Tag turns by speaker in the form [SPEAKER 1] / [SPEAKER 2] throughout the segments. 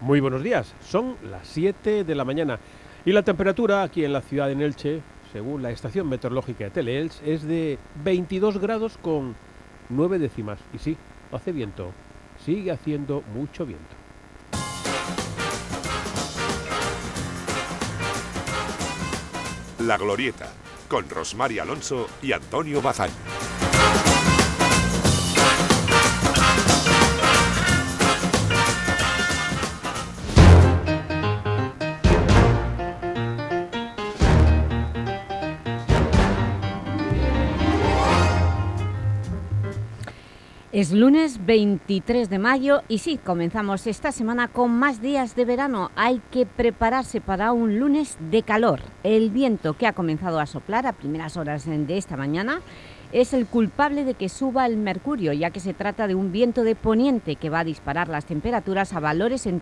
[SPEAKER 1] Muy buenos días, son las 7 de la mañana y la temperatura aquí en la ciudad de Elche, según la estación meteorológica de Teleelch, es de 22 grados con 9 décimas. Y sí, hace viento, sigue haciendo mucho viento.
[SPEAKER 2] La Glorieta, con Rosmar Alonso y Antonio Bazán.
[SPEAKER 3] Es lunes 23 de mayo y sí, comenzamos esta semana con más días de verano. Hay que prepararse para un lunes de calor. El viento que ha comenzado a soplar a primeras horas de esta mañana es el culpable de que suba el mercurio, ya que se trata de un viento de poniente que va a disparar las temperaturas a valores en,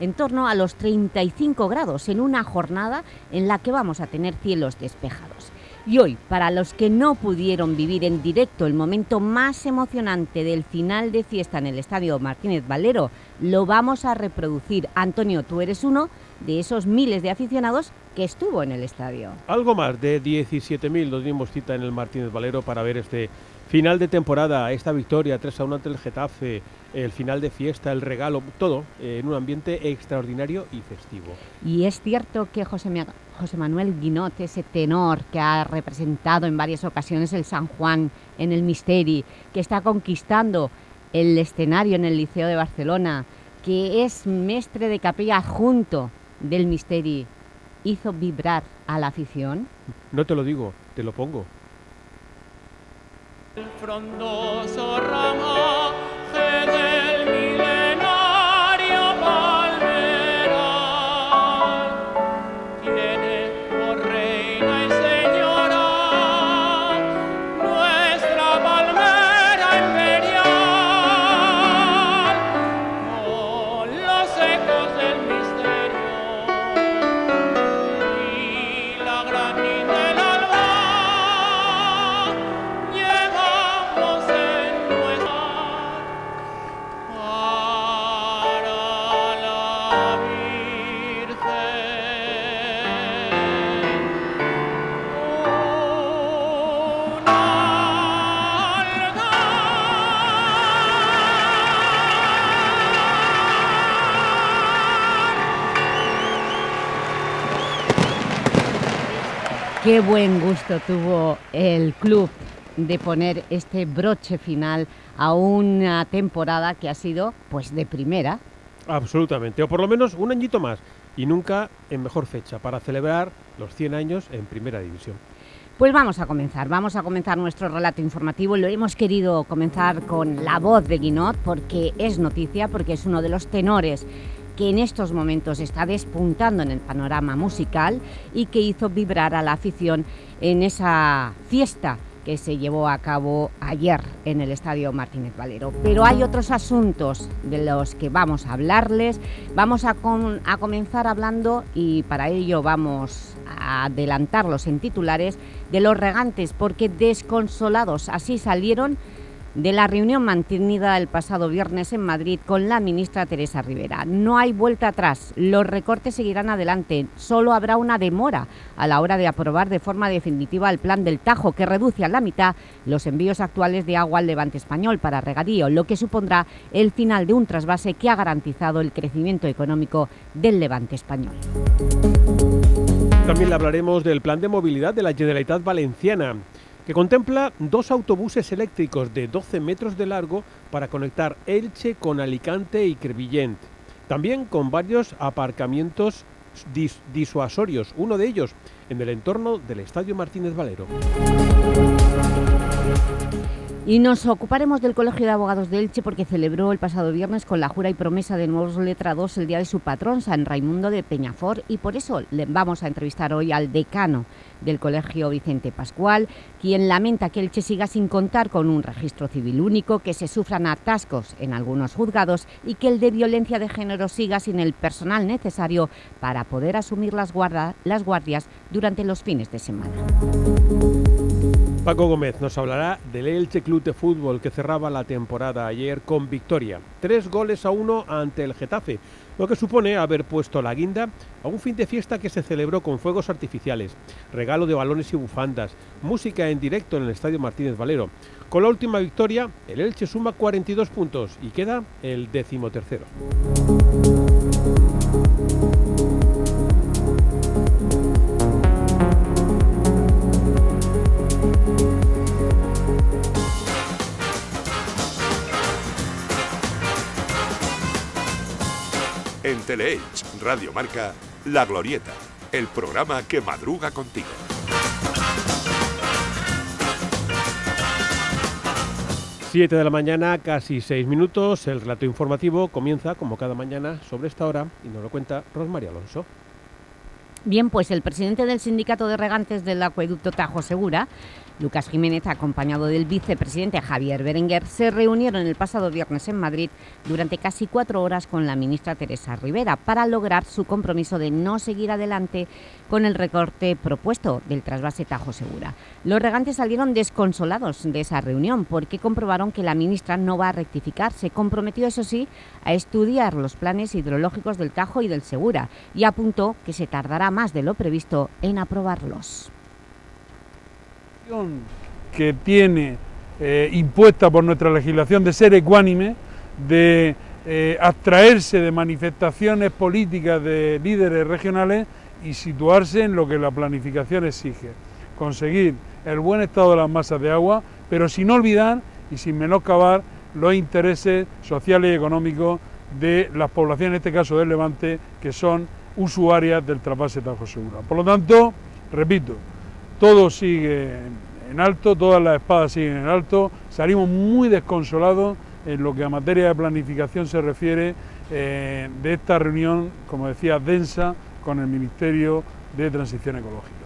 [SPEAKER 3] en torno a los 35 grados en una jornada en la que vamos a tener cielos despejados. Y hoy, para los que no pudieron vivir en directo el momento más emocionante del final de fiesta en el Estadio Martínez Valero, lo vamos a reproducir. Antonio, tú eres uno de esos miles de aficionados que estuvo en el estadio.
[SPEAKER 1] Algo más de 17.000 nos dimos cita en el Martínez Valero para ver este final de temporada, esta victoria 3 a 1 ante el Getafe, el final de fiesta, el regalo, todo eh, en un ambiente extraordinario y festivo.
[SPEAKER 3] Y es cierto que José, José Manuel Guinot, ese tenor que ha representado en varias ocasiones el San Juan en el Misteri, que está conquistando el escenario en el Liceo de Barcelona, que es mestre de capilla junto del Misteri, hizo vibrar a la afición?
[SPEAKER 1] No te lo digo, te lo pongo.
[SPEAKER 4] El frondoso ramo
[SPEAKER 3] Qué buen gusto tuvo el club de poner este broche final a una temporada que ha sido pues de primera.
[SPEAKER 1] Absolutamente, o por lo menos un añito más y nunca en mejor fecha para celebrar los 100 años en Primera División.
[SPEAKER 3] Pues vamos a comenzar, vamos a comenzar nuestro relato informativo. Lo hemos querido comenzar con la voz de Guinot porque es noticia, porque es uno de los tenores que en estos momentos está despuntando en el panorama musical y que hizo vibrar a la afición en esa fiesta que se llevó a cabo ayer en el Estadio Martínez Valero. Pero hay otros asuntos de los que vamos a hablarles. Vamos a, comenzar hablando, y para ello vamos a adelantarlos en titulares, de los regantes, porque desconsolados así salieron de la reunión mantenida el pasado viernes en Madrid con la ministra Teresa Rivera. No hay vuelta atrás, los recortes seguirán adelante, solo habrá una demora a la hora de aprobar de forma definitiva el plan del Tajo, que reduce a la mitad los envíos actuales de agua al levante español para regadío, lo que supondrá el final de un trasvase que ha garantizado el crecimiento económico del levante español.
[SPEAKER 1] También hablaremos del plan de movilidad de la Generalitat Valenciana que contempla dos autobuses eléctricos de 12 metros de largo para conectar Elche con Alicante y Crevillent. También con varios aparcamientos disuasorios, uno de ellos en el entorno del Estadio Martínez Valero.
[SPEAKER 3] Y nos ocuparemos del Colegio de Abogados de Elche porque celebró el pasado viernes con la jura y promesa de nuevos letrados el día de su patrón, San Raimundo de Peñafort, y por eso le vamos a entrevistar hoy al decano del Colegio Vicente Pascual, quien lamenta que Elche siga sin contar con un registro civil único, que se sufran atascos en algunos juzgados y que el de violencia de género siga sin el personal necesario para poder asumir las, las guardias durante los fines de semana.
[SPEAKER 1] Paco Gómez nos hablará del Elche Club de Fútbol que cerraba la temporada ayer con victoria. Tres goles a uno ante el Getafe, lo que supone haber puesto la guinda a un fin de fiesta que se celebró con fuegos artificiales, regalo de balones y bufandas, música en directo en el Estadio Martínez Valero. Con la última victoria, el Elche suma 42 puntos y queda el decimotercero.
[SPEAKER 2] Teleelch, Radio Marca, La Glorieta, el programa que madruga contigo.
[SPEAKER 1] Siete de la mañana, casi seis minutos. El relato informativo comienza, como cada mañana, sobre esta hora y nos lo cuenta Rosmaría Alonso.
[SPEAKER 3] Bien, pues el presidente del Sindicato de Regantes del Acueducto Tajo Segura Lucas Jiménez, acompañado del vicepresidente Javier Berenguer, se reunieron el pasado viernes en Madrid durante casi cuatro horas con la ministra Teresa Rivera para lograr su compromiso de no seguir adelante con el recorte propuesto del trasvase Tajo Segura. Los regantes salieron desconsolados de esa reunión porque comprobaron que la ministra no va a rectificar. Se comprometió, eso sí, a estudiar los planes hidrológicos del Tajo y del Segura y apuntó que se tardará más de lo previsto en aprobarlos
[SPEAKER 5] que tiene eh, impuesta por nuestra legislación de ser ecuánime, de eh, abstraerse de manifestaciones políticas de líderes regionales y situarse en lo que la planificación exige. Conseguir el buen estado de las masas de agua, pero sin olvidar y sin menoscabar los intereses sociales y económicos de las poblaciones, en este caso del Levante, que son usuarias del trasvase Tajo Segura. Por lo tanto, repito, todo sigue en alto, todas las espadas siguen en alto, salimos muy desconsolados en lo que a materia de planificación se refiere eh, de esta reunión, como decía, densa con el Ministerio de Transición Ecológica.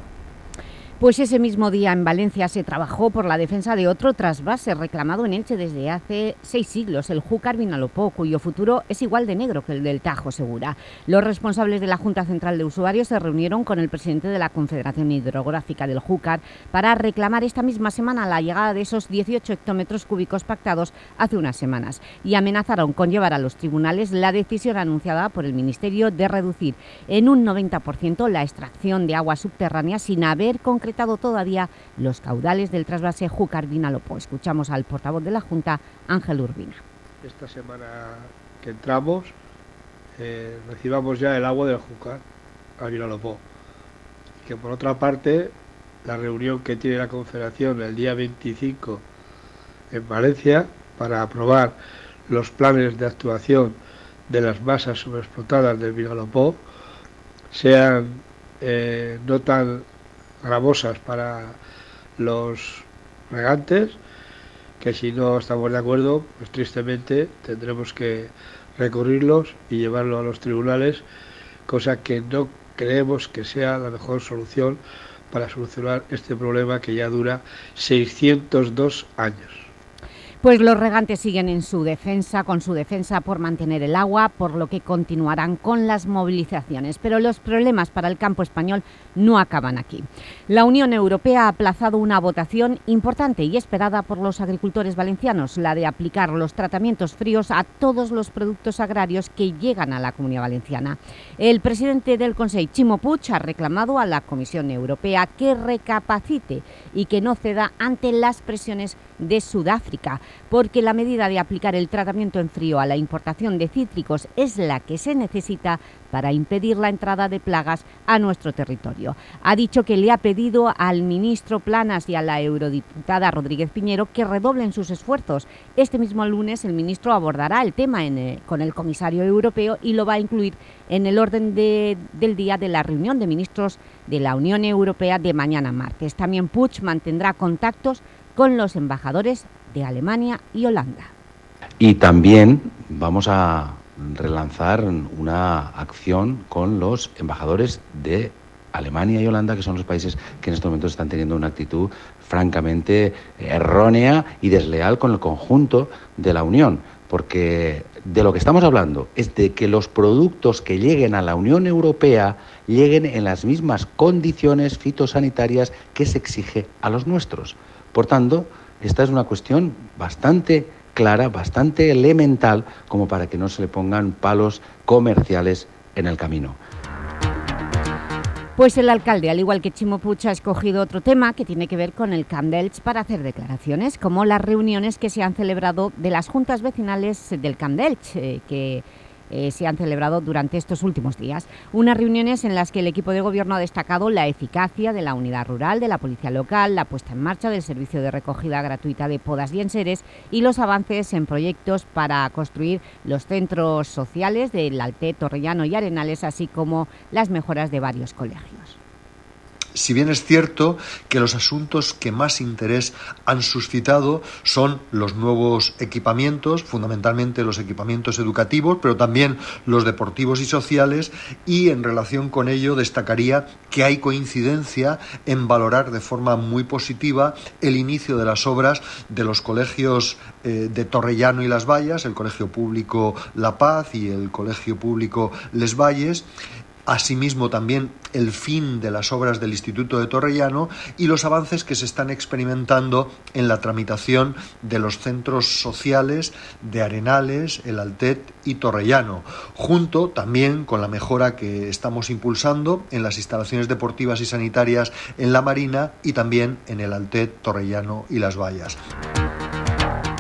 [SPEAKER 3] Pues ese mismo día en Valencia se trabajó por la defensa de otro trasvase reclamado en Elche desde hace seis siglos, el Júcar Vinalopó, cuyo futuro es igual de negro que el del Tajo Segura. Los responsables de la Junta Central de Usuarios se reunieron con el presidente de la Confederación Hidrográfica del Júcar para reclamar esta misma semana la llegada de esos 18 hectómetros cúbicos pactados hace unas semanas y amenazaron con llevar a los tribunales la decisión anunciada por el Ministerio de reducir en un 90% la extracción de agua subterránea sin haber concretado todavía los caudales del trasvase Júcar-Vinalopó. Escuchamos al portavoz de la Junta, Ángel Urbina.
[SPEAKER 6] Esta semana que entramos eh, recibamos ya el agua del Júcar al Vinalopó. Que por otra parte, la reunión que tiene la Confederación el día 25 en Valencia para aprobar los planes de actuación de las masas sobreexplotadas del Vinalopó sean eh, no tan gravosas para los regantes, que si no estamos de acuerdo, pues tristemente tendremos que recurrirlos y llevarlo a los tribunales, cosa que no creemos que sea la mejor solución para solucionar este problema que ya dura 602 años.
[SPEAKER 3] Pues los regantes siguen en su defensa, con su defensa por mantener el agua, por lo que continuarán con las movilizaciones. Pero los problemas para el campo español no acaban aquí. La Unión Europea ha aplazado una votación importante y esperada por los agricultores valencianos, la de aplicar los tratamientos fríos a todos los productos agrarios que llegan a la Comunidad Valenciana. El presidente del Consejo, Chimo Puig, ha reclamado a la Comisión Europea que recapacite y que no ceda ante las presiones de Sudáfrica, porque la medida de aplicar el tratamiento en frío a la importación de cítricos es la que se necesita para impedir la entrada de plagas a nuestro territorio. Ha dicho que le ha pedido al ministro Planas y a la eurodiputada Rodríguez Piñero que redoblen sus esfuerzos. Este mismo lunes el ministro abordará el tema eh, con el comisario europeo y lo va a incluir en el orden del día de la reunión de ministros de la Unión Europea de mañana martes. También Puig mantendrá contactos con los embajadores de Alemania y Holanda.
[SPEAKER 7] Y también vamos a relanzar una acción con los embajadores de Alemania y Holanda, que son los países que en estos momentos están teniendo una actitud francamente errónea y desleal con el conjunto de la Unión. Porque de lo que estamos hablando es de que los productos que lleguen a la Unión Europea lleguen en las mismas condiciones fitosanitarias que se exige a los nuestros Por tanto, esta es una cuestión bastante clara, bastante elemental, como para que no se le pongan palos comerciales en el camino.
[SPEAKER 3] Pues el alcalde, al igual que Chimo Puig, ha escogido otro tema que tiene que ver con el Camp para hacer declaraciones, como las reuniones que se han celebrado de las juntas vecinales del Camp eh, que eh, se han celebrado durante estos últimos días. Unas reuniones en las que el equipo de gobierno ha destacado la eficacia de la unidad rural, de la policía local, la puesta en marcha del servicio de recogida gratuita de podas y enseres y los avances en proyectos para construir los centros sociales del Alté, Torrellano y Arenales, así como las mejoras de varios colegios
[SPEAKER 8] si bien es cierto que los asuntos que más interés han suscitado son los nuevos equipamientos, fundamentalmente los equipamientos educativos, pero también los deportivos y sociales, y en relación con ello destacaría que hay coincidencia en valorar de forma muy positiva el inicio de las obras de los colegios eh, de Torrellano y Las Vallas, el Colegio Público La Paz y el Colegio Público Les Valles, asimismo también el fin de las obras del Instituto de Torrellano y los avances que se están experimentando en la tramitación de los centros sociales de Arenales, El Altet y Torrellano, junto también con la mejora que estamos impulsando en las instalaciones deportivas y sanitarias en la Marina y también en El Altet, Torrellano y Las Vallas.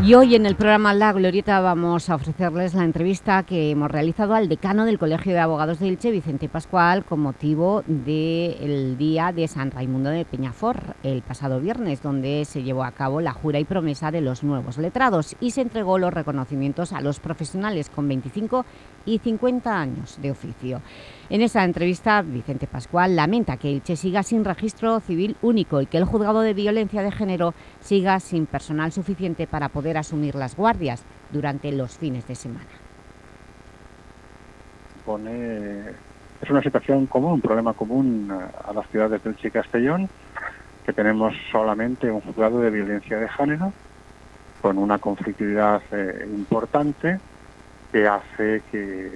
[SPEAKER 3] Y hoy en el programa La Glorieta vamos a ofrecerles la entrevista que hemos realizado al decano del Colegio de Abogados de Ilche, Vicente Pascual, con motivo del Día de San Raimundo de Peñafor, el pasado viernes, donde se llevó a cabo la jura y promesa de los nuevos letrados y se entregó los reconocimientos a los profesionales con 25 y 50 años de oficio. En esa entrevista, Vicente Pascual lamenta que Elche siga sin registro civil único y que el juzgado de violencia de género siga sin personal suficiente para poder asumir las guardias durante los fines de semana.
[SPEAKER 9] es una situación común, un problema común a las ciudades de Elche y Castellón, que tenemos solamente un juzgado de violencia de género con una conflictividad eh, importante que hace que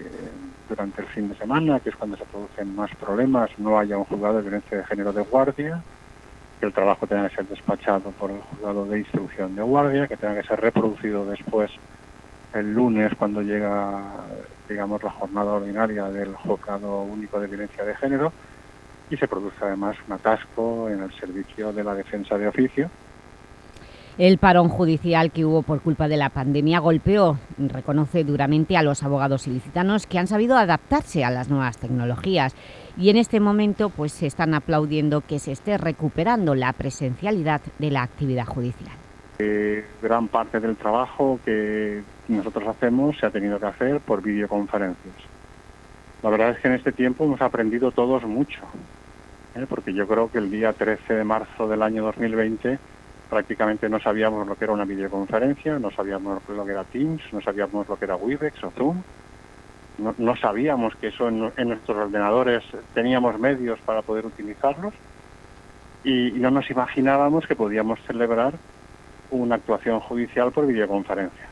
[SPEAKER 9] durante el fin de semana, que es cuando se producen más problemas, no haya un juzgado de violencia de género de guardia, que el trabajo tenga que ser despachado por el juzgado de instrucción de guardia, que tenga que ser reproducido después el lunes cuando llega, digamos, la jornada ordinaria del juzgado único de violencia de género, y se produce además un atasco en el servicio de la defensa de oficio,
[SPEAKER 3] el parón judicial que hubo por culpa de la pandemia golpeó, reconoce duramente a los abogados ilicitanos que han sabido adaptarse a las nuevas tecnologías y en este momento pues se están aplaudiendo que se esté recuperando la presencialidad de la actividad judicial.
[SPEAKER 9] Eh, gran parte del trabajo que nosotros hacemos se ha tenido que hacer por videoconferencias. La verdad es que en este tiempo hemos aprendido todos mucho, ¿eh? porque yo creo que el día 13 de marzo del año 2020 prácticamente no sabíamos lo que era una videoconferencia, no sabíamos lo que era Teams, no sabíamos lo que era Webex o Zoom, no, sabíamos que eso en, nuestros ordenadores teníamos medios para poder utilizarlos y, no nos imaginábamos que podíamos celebrar una actuación judicial por videoconferencia.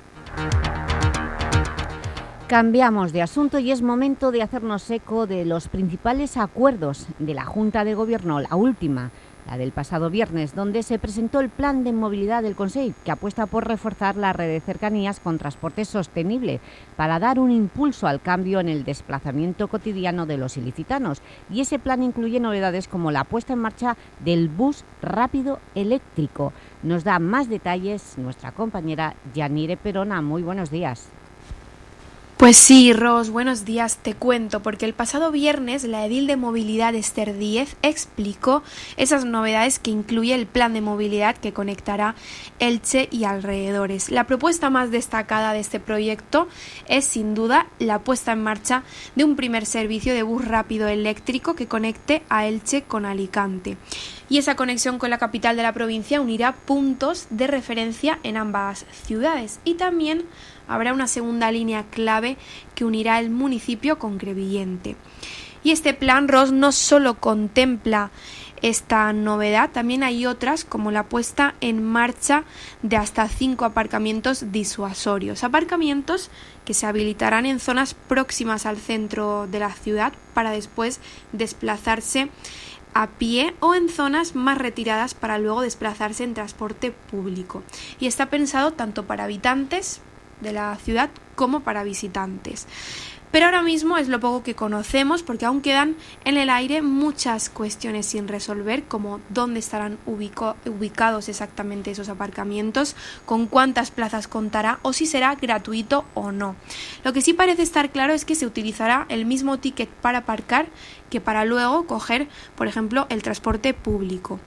[SPEAKER 3] Cambiamos de asunto y es momento de hacernos eco de los principales acuerdos de la Junta de Gobierno, la última, la del pasado viernes, donde se presentó el plan de movilidad del Consejo, que apuesta por reforzar la red de cercanías con transporte sostenible para dar un impulso al cambio en el desplazamiento cotidiano de los ilicitanos. Y ese plan incluye novedades como la puesta en marcha del bus rápido eléctrico. Nos da más detalles nuestra compañera Yanire Perona. Muy buenos días.
[SPEAKER 10] Pues sí, Ros, buenos días, te cuento, porque el pasado viernes la edil de movilidad Esther Díez explicó esas novedades que incluye el plan de movilidad que conectará Elche y alrededores. La propuesta más destacada de este proyecto es sin duda la puesta en marcha de un primer servicio de bus rápido eléctrico que conecte a Elche con Alicante y esa conexión con la capital de la provincia unirá puntos de referencia en ambas ciudades y también habrá una segunda línea clave que unirá el municipio con Crevillente. Y este plan ROS no solo contempla esta novedad, también hay otras como la puesta en marcha de hasta cinco aparcamientos disuasorios, aparcamientos que se habilitarán en zonas próximas al centro de la ciudad para después desplazarse a pie o en zonas más retiradas para luego desplazarse en transporte público. Y está pensado tanto para habitantes de la ciudad como para visitantes. Pero ahora mismo es lo poco que conocemos porque aún quedan en el aire muchas cuestiones sin resolver, como dónde estarán ubicados exactamente esos aparcamientos, con cuántas plazas contará o si será gratuito o no. Lo que sí parece estar claro es que se utilizará el mismo ticket para aparcar que para luego coger, por ejemplo, el transporte público.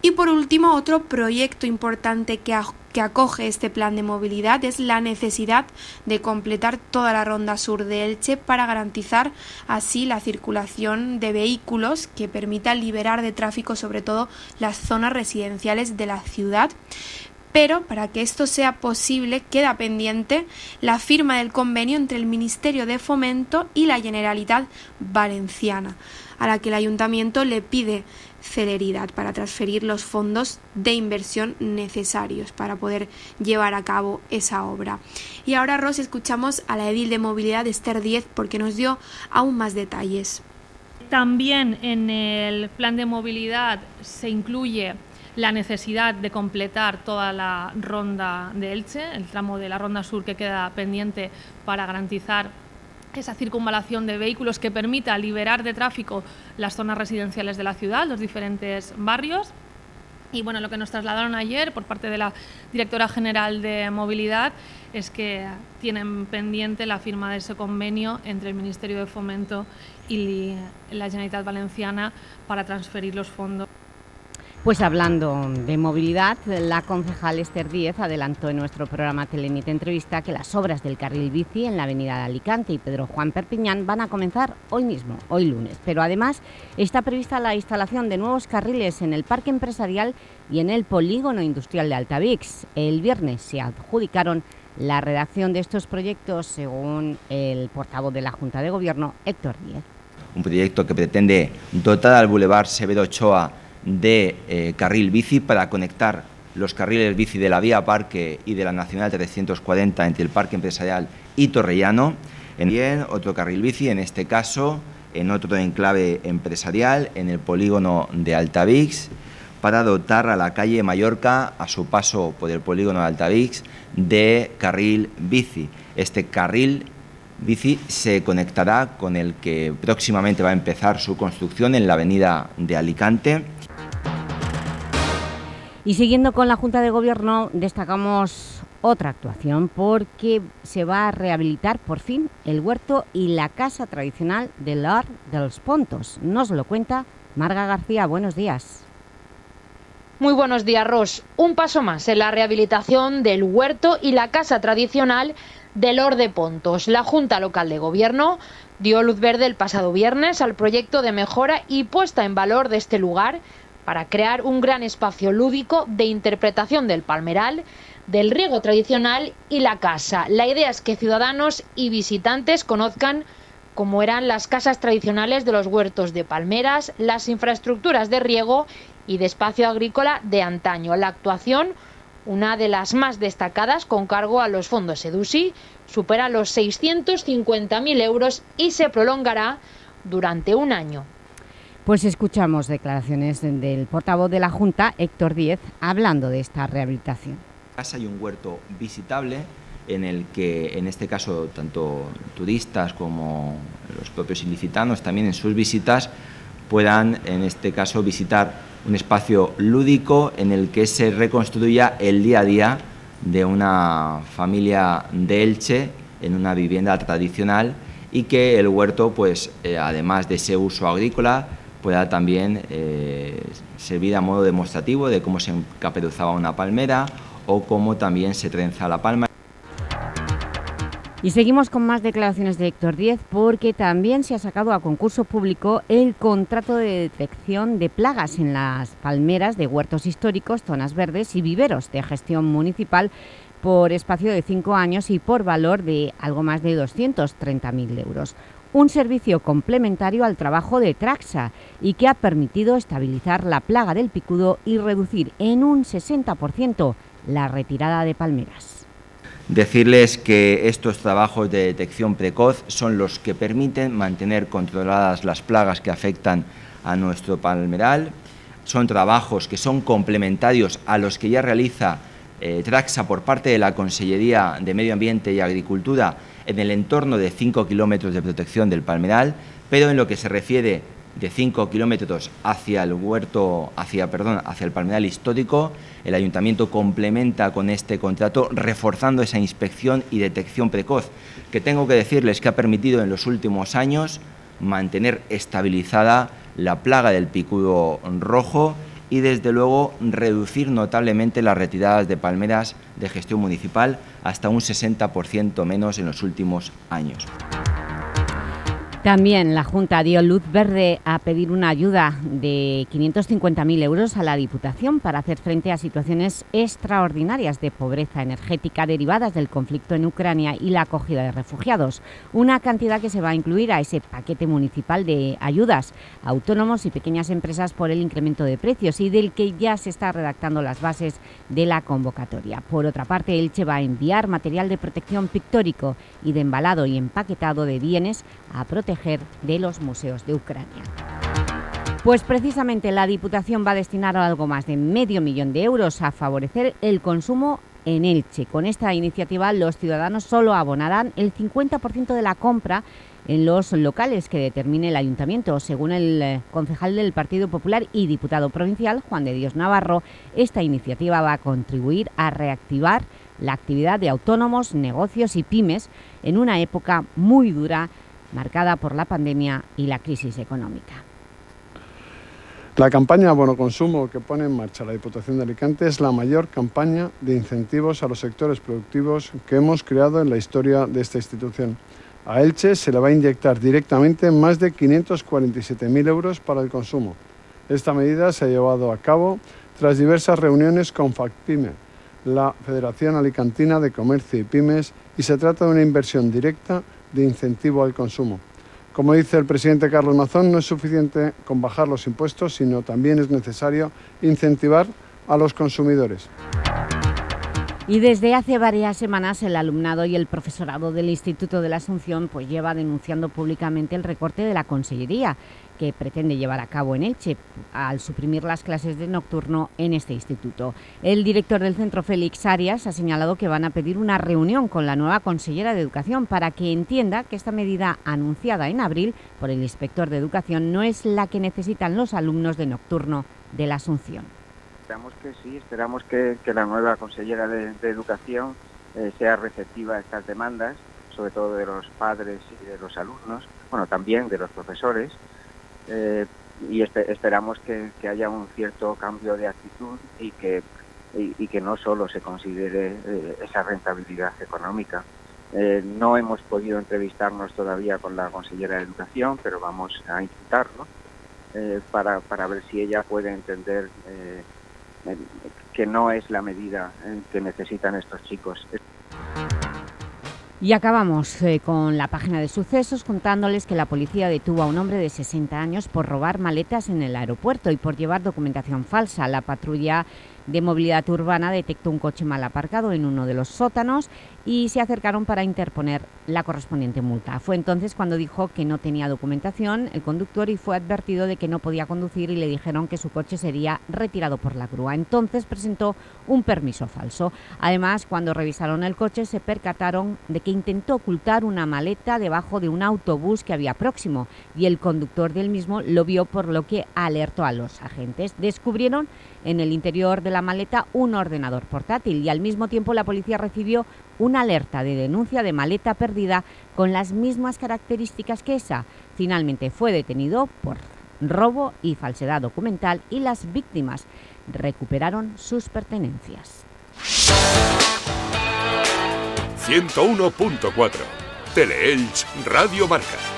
[SPEAKER 10] Y por último, otro proyecto importante que, que, acoge este plan de movilidad es la necesidad de completar toda la ronda sur de Elche para garantizar así la circulación de vehículos que permita liberar de tráfico sobre todo las zonas residenciales de la ciudad. Pero para que esto sea posible queda pendiente la firma del convenio entre el Ministerio de Fomento y la Generalitat Valenciana, a la que el ayuntamiento le pide celeridad para transferir los fondos de inversión necesarios para poder llevar a cabo esa obra. Y ahora, Ros, escuchamos a la edil de movilidad Esther 10 porque nos dio aún más detalles.
[SPEAKER 11] También en el plan de movilidad se incluye la necesidad de completar toda la ronda de Elche, el tramo de la ronda sur que queda pendiente para garantizar esa circunvalación de vehículos que permita liberar de tráfico las zonas residenciales de la ciudad, los diferentes barrios. Y bueno, lo que nos trasladaron ayer por parte de la directora general de movilidad es que tienen pendiente la firma de ese convenio entre el Ministerio de Fomento y la Generalitat Valenciana para transferir los fondos.
[SPEAKER 3] Pues hablando de movilidad, la concejal Esther Díez adelantó en nuestro programa Telenit Entrevista que las obras del carril bici en la avenida de Alicante y Pedro Juan Perpiñán van a comenzar hoy mismo, hoy lunes. Pero además está prevista la instalación de nuevos carriles en el Parque Empresarial y en el Polígono Industrial de Altavix. El viernes se adjudicaron la redacción de estos proyectos según el portavoz de la Junta de Gobierno, Héctor Díez.
[SPEAKER 12] Un proyecto que pretende dotar al Boulevard Severo Ochoa de eh, carril bici para conectar los carriles bici de la Vía Parque y de la Nacional 340 entre el Parque Empresarial y Torrellano. En otro carril bici, en este caso en otro enclave empresarial, en el polígono de Altavix, para dotar a la calle Mallorca, a su paso por el polígono de Altavix, de carril bici. Este carril bici se conectará con el que próximamente va a empezar su construcción en la avenida de Alicante
[SPEAKER 3] y siguiendo con la Junta de Gobierno, destacamos otra actuación porque se va a rehabilitar por fin el huerto y la casa tradicional del Ar de los Pontos. Nos lo cuenta Marga García. Buenos días.
[SPEAKER 13] Muy buenos días, Ros. Un paso más en la rehabilitación del huerto y la casa tradicional del Or de Pontos. La Junta Local de Gobierno dio luz verde el pasado viernes al proyecto de mejora y puesta en valor de este lugar para crear un gran espacio lúdico de interpretación del palmeral, del riego tradicional y la casa. La idea es que ciudadanos y visitantes conozcan cómo eran las casas tradicionales de los huertos de palmeras, las infraestructuras de riego y de espacio agrícola de antaño. La actuación, una de las más destacadas con cargo a los fondos EDUSI, supera los 650.000 euros y se prolongará durante un año.
[SPEAKER 3] Pues escuchamos declaraciones del portavoz de la Junta, Héctor Díez, hablando de esta rehabilitación.
[SPEAKER 12] Casa hay un huerto visitable en el que, en este caso, tanto turistas como los propios ilicitanos también en sus visitas puedan, en este caso, visitar un espacio lúdico en el que se reconstruya el día a día de una familia de Elche en una vivienda tradicional y que el huerto, pues, eh, además de ese uso agrícola, pueda también eh, servir a modo demostrativo de cómo se encaperuzaba una palmera o cómo también se trenza la palma.
[SPEAKER 3] Y seguimos con más declaraciones de Héctor Díez porque también se ha sacado a concurso público el contrato de detección de plagas en las palmeras de huertos históricos, zonas verdes y viveros de gestión municipal por espacio de cinco años y por valor de algo más de 230.000 euros un servicio complementario al trabajo de Traxa y que ha permitido estabilizar la plaga del picudo y reducir en un 60% la retirada de palmeras.
[SPEAKER 12] Decirles que estos trabajos de detección precoz son los que permiten mantener controladas las plagas que afectan a nuestro palmeral. Son trabajos que son complementarios a los que ya realiza eh, Traxa por parte de la Consellería de Medio Ambiente y Agricultura en el entorno de 5 kilómetros de protección del palmeral, pero en lo que se refiere de 5 kilómetros hacia el huerto, hacia, perdón, hacia el palmeral histórico, el ayuntamiento complementa con este contrato reforzando esa inspección y detección precoz, que tengo que decirles que ha permitido en los últimos años mantener estabilizada la plaga del picudo rojo y desde luego reducir notablemente las retiradas de palmeras de gestión municipal hasta un 60% menos en los últimos años.
[SPEAKER 3] También la Junta dio luz verde a pedir una ayuda de 550.000 euros a la Diputación para hacer frente a situaciones extraordinarias de pobreza energética derivadas del conflicto en Ucrania y la acogida de refugiados. Una cantidad que se va a incluir a ese paquete municipal de ayudas a autónomos y pequeñas empresas por el incremento de precios y del que ya se está redactando las bases de la convocatoria. Por otra parte, Elche va a enviar material de protección pictórico y de embalado y empaquetado de bienes a proteger de los museos de Ucrania. Pues precisamente la Diputación va a destinar algo más de medio millón de euros a favorecer el consumo en Elche. Con esta iniciativa los ciudadanos solo abonarán el 50% de la compra en los locales que determine el Ayuntamiento. Según el eh, concejal del Partido Popular y diputado provincial, Juan de Dios Navarro, esta iniciativa va a contribuir a reactivar la actividad de autónomos, negocios y pymes en una época muy dura marcada por la pandemia y la crisis económica.
[SPEAKER 14] La campaña Bono Consumo que pone en marcha la Diputación de Alicante es la mayor campaña de incentivos a los sectores productivos que hemos creado en la historia de esta institución. A Elche se le va a inyectar directamente más de 547.000 euros para el consumo. Esta medida se ha llevado a cabo tras diversas reuniones con FACPIME, la Federación Alicantina de Comercio y Pymes, y se trata de una inversión directa de incentivo al consumo. Como dice el presidente Carlos Mazón, no es suficiente con bajar los impuestos, sino también es necesario incentivar a los consumidores.
[SPEAKER 3] Y desde hace varias semanas el alumnado y el profesorado del Instituto de la Asunción pues lleva denunciando públicamente el recorte de la Consellería que pretende llevar a cabo en Elche al suprimir las clases de nocturno en este instituto. El director del centro, Félix Arias, ha señalado que van a pedir una reunión con la nueva consellera de Educación para que entienda que esta medida anunciada en abril por el inspector de Educación no es la que necesitan los alumnos de nocturno de la Asunción.
[SPEAKER 15] Esperamos que sí, esperamos que, la nueva consellera de, Educación eh, sea receptiva a estas demandas, sobre todo de los padres y de los alumnos, bueno, también de los profesores, eh, y esperamos que, haya un cierto cambio de actitud y que, y, que no solo se considere eh, esa rentabilidad económica. Eh, no hemos podido entrevistarnos todavía con la consellera de Educación, pero vamos a intentarlo para, para ver si ella puede entender que no es la medida que necesitan estos chicos.
[SPEAKER 3] Y acabamos eh, con la página de sucesos contándoles que la policía detuvo a un hombre de 60 años por robar maletas en el aeropuerto y por llevar documentación falsa. La patrulla de movilidad urbana detectó un coche mal aparcado en uno de los sótanos y se acercaron para interponer la correspondiente multa. Fue entonces cuando dijo que no tenía documentación el conductor y fue advertido de que no podía conducir y le dijeron que su coche sería retirado por la grúa. Entonces presentó un permiso falso. Además, cuando revisaron el coche se percataron de que intentó ocultar una maleta debajo de un autobús que había próximo y el conductor del mismo lo vio por lo que alertó a los agentes. Descubrieron en el interior de la maleta un ordenador portátil y al mismo tiempo la policía recibió una alerta de denuncia de maleta perdida con las mismas características que esa. Finalmente fue detenido por robo y falsedad documental y las víctimas recuperaron sus pertenencias.
[SPEAKER 2] 101.4 Teleelch Radio Marca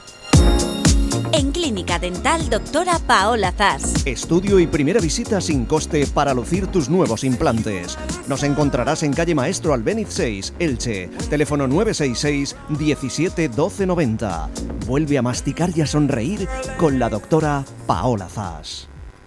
[SPEAKER 16] En Clínica Dental Doctora Paola Zas.
[SPEAKER 17] Estudio y primera visita sin coste para lucir tus nuevos implantes. Nos encontrarás en calle Maestro Albéniz 6, Elche. Teléfono 966 17 12 90. Vuelve a masticar y a sonreír con la doctora Paola Zas.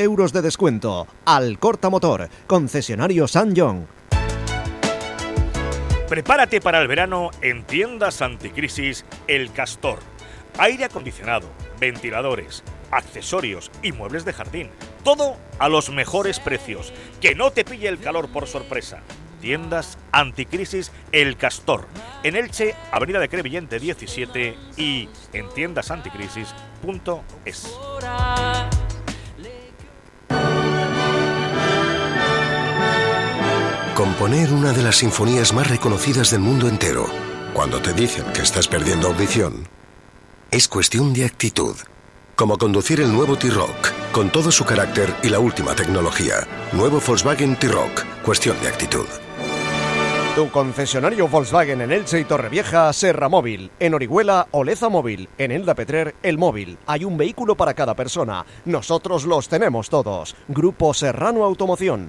[SPEAKER 17] euros de descuento. Al Corta Motor, concesionario San John.
[SPEAKER 18] Prepárate para el verano en tiendas anticrisis El Castor. Aire acondicionado, ventiladores, accesorios y muebles de jardín. Todo a los mejores precios. Que no te pille el calor por sorpresa. Tiendas Anticrisis El Castor. En Elche, Avenida de Crevillente 17 y en tiendasanticrisis.es.
[SPEAKER 19] Componer una de las sinfonías más reconocidas del mundo entero, cuando te dicen que estás perdiendo audición, es cuestión de actitud. Como conducir el nuevo T-Rock, con todo su carácter y la última tecnología. Nuevo Volkswagen T-Rock, cuestión de actitud.
[SPEAKER 17] Tu concesionario Volkswagen en Elche y Torrevieja, Serra Móvil. En Orihuela, Oleza Móvil. En Elda Petrer, El Móvil. Hay un vehículo para cada persona. Nosotros los tenemos todos. Grupo Serrano Automoción.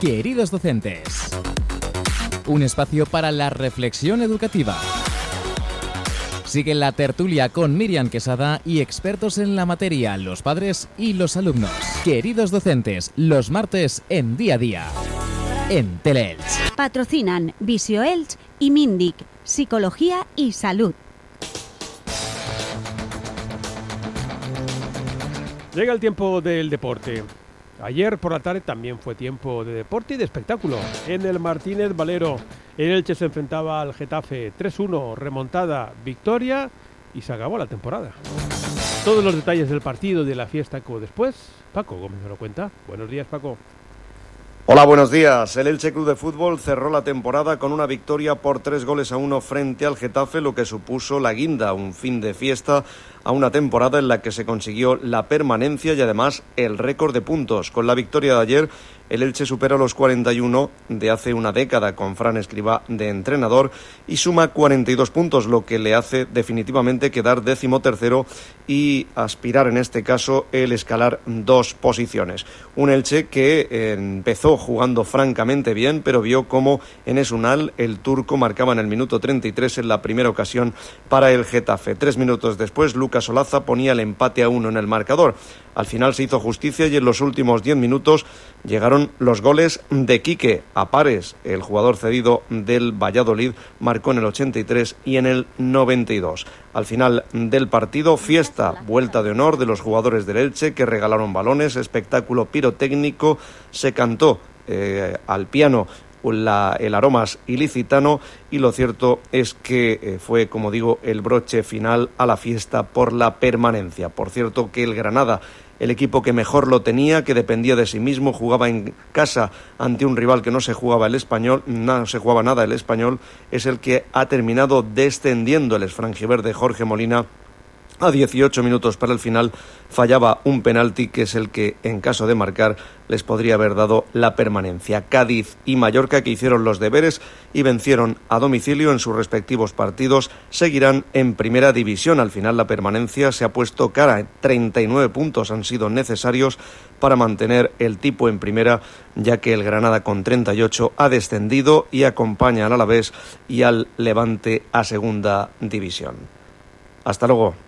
[SPEAKER 20] Queridos docentes. Un espacio para la reflexión educativa. Sigue la tertulia con Miriam Quesada y expertos en la materia, los padres y los alumnos. Queridos docentes, los martes en día a día. En Teleelch.
[SPEAKER 16] Patrocinan Visio Elch y Mindic, Psicología y Salud.
[SPEAKER 1] Llega el tiempo del deporte. Ayer por la tarde también fue tiempo de deporte y de espectáculo. En el Martínez Valero, el Elche se enfrentaba al Getafe 3-1, remontada, victoria y se acabó la temporada. Todos los detalles del partido y de la fiesta hubo después, Paco Gómez me lo cuenta. Buenos días, Paco.
[SPEAKER 21] Hola, buenos días. El Elche Club de Fútbol cerró la temporada con una victoria por tres goles a uno frente al Getafe, lo que supuso la guinda, un fin de fiesta a una temporada en la que se consiguió la permanencia y además el récord de puntos. Con la victoria de ayer, el Elche supera los 41 de hace una década con Fran Escribá de entrenador y suma 42 puntos, lo que le hace definitivamente quedar décimo tercero y aspirar en este caso el escalar dos posiciones. Un Elche que empezó jugando francamente bien, pero vio como en Esunal el turco marcaba en el minuto 33 en la primera ocasión para el Getafe. Tres minutos después, Lucas Olaza ponía el empate a uno en el marcador. Al final se hizo justicia y en los últimos diez minutos llegaron los goles de Quique a pares. El jugador cedido del Valladolid marcó en el 83 y en el 92. Al final del partido, fiesta, vuelta de honor de los jugadores del Elche que regalaron balones, espectáculo pirotécnico, se cantó eh, al piano la, el aromas ilicitano y lo cierto es que eh, fue, como digo, el broche final a la fiesta por la permanencia. Por cierto que el Granada el equipo que mejor lo tenía, que dependía de sí mismo, jugaba en casa ante un rival que no se jugaba el español, no se jugaba nada el español, es el que ha terminado descendiendo el esfrangiverde Jorge Molina a 18 minutos para el final fallaba un penalti que es el que, en caso de marcar, les podría haber dado la permanencia. Cádiz y Mallorca, que hicieron los deberes y vencieron a domicilio en sus respectivos partidos, seguirán en primera división. Al final la permanencia se ha puesto cara. 39 puntos han sido necesarios para mantener el tipo en primera, ya que el Granada con 38 ha descendido y acompaña al Alavés y al Levante a segunda división. Hasta luego.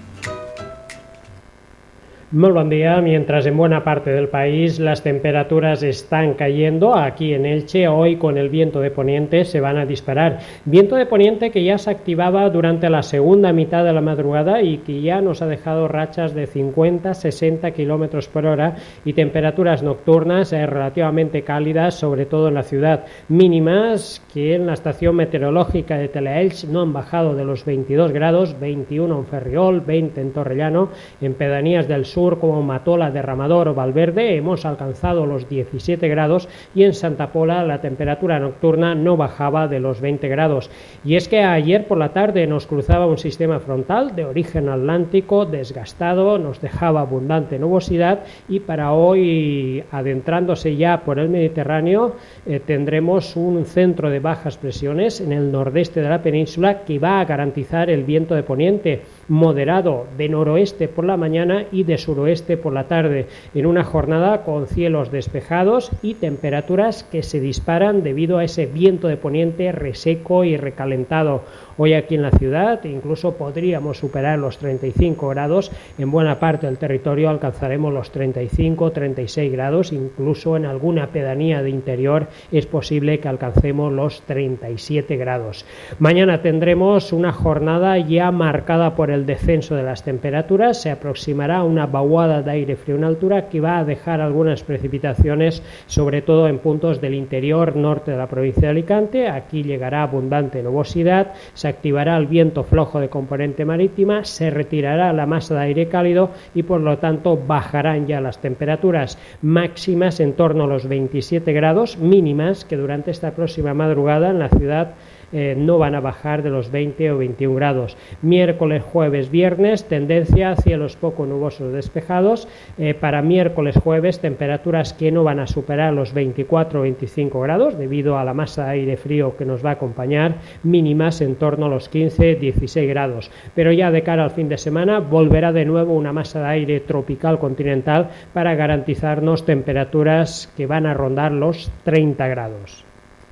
[SPEAKER 22] Muy buen día. Mientras en buena parte del país las temperaturas están cayendo, aquí en Elche hoy con el viento de poniente se van a disparar. Viento de poniente que ya se activaba durante la segunda mitad de la madrugada y que ya nos ha dejado rachas de 50-60 kilómetros por hora y temperaturas nocturnas eh, relativamente cálidas, sobre todo en la ciudad. Mínimas que en la estación meteorológica de Teleelch no han bajado de los 22 grados, 21 en Ferriol, 20 en Torrellano, en pedanías del sur como Matola, Derramador o Valverde hemos alcanzado los 17 grados y en Santa Pola la temperatura nocturna no bajaba de los 20 grados. Y es que ayer por la tarde nos cruzaba un sistema frontal de origen atlántico desgastado, nos dejaba abundante nubosidad y para hoy, adentrándose ya por el Mediterráneo, eh, tendremos un centro de bajas presiones en el nordeste de la península que va a garantizar el viento de poniente moderado de noroeste por la mañana y de suroeste por la tarde, en una jornada con cielos despejados y temperaturas que se disparan debido a ese viento de poniente reseco y recalentado. Hoy aquí en la ciudad incluso podríamos superar los 35 grados, en buena parte del territorio alcanzaremos los 35, 36 grados, incluso en alguna pedanía de interior es posible que alcancemos los 37 grados. Mañana tendremos una jornada ya marcada por el descenso de las temperaturas, se aproximará una vaguada de aire frío en altura que va a dejar algunas precipitaciones, sobre todo en puntos del interior norte de la provincia de Alicante, aquí llegará abundante nubosidad, activará el viento flojo de componente marítima, se retirará la masa de aire cálido y por lo tanto bajarán ya las temperaturas máximas en torno a los 27 grados mínimas que durante esta próxima madrugada en la ciudad eh, no van a bajar de los 20 o 21 grados. Miércoles, jueves, viernes, tendencia a cielos poco nubosos despejados. Eh, para miércoles, jueves, temperaturas que no van a superar los 24 o 25 grados debido a la masa de aire frío que nos va a acompañar, mínimas en torno a los 15, 16 grados. Pero ya de cara al fin de semana volverá de nuevo una masa de aire tropical continental para garantizarnos temperaturas que van a rondar los 30 grados.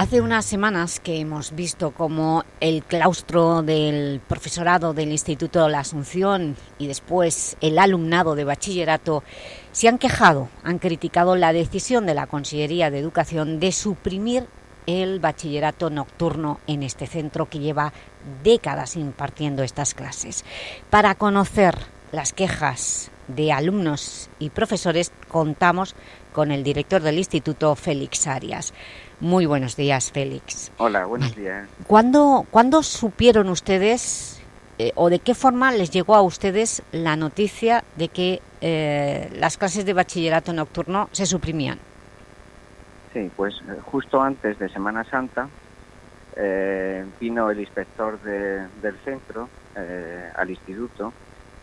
[SPEAKER 3] Hace unas semanas que hemos visto como el claustro del profesorado del Instituto la Asunción y después el alumnado de bachillerato se han quejado, han criticado la decisión de la Consellería de Educación de suprimir el bachillerato nocturno en este centro que lleva décadas impartiendo estas clases. Para conocer las quejas de alumnos y profesores contamos con el director del Instituto, Félix Arias. Muy buenos días, Félix.
[SPEAKER 15] Hola, buenos días.
[SPEAKER 3] ¿Cuándo, ¿cuándo supieron ustedes eh, o de qué forma les llegó a ustedes la noticia de que eh, las clases de bachillerato nocturno se suprimían?
[SPEAKER 15] Sí, pues eh, justo antes de Semana Santa eh, vino el inspector del centro eh, al instituto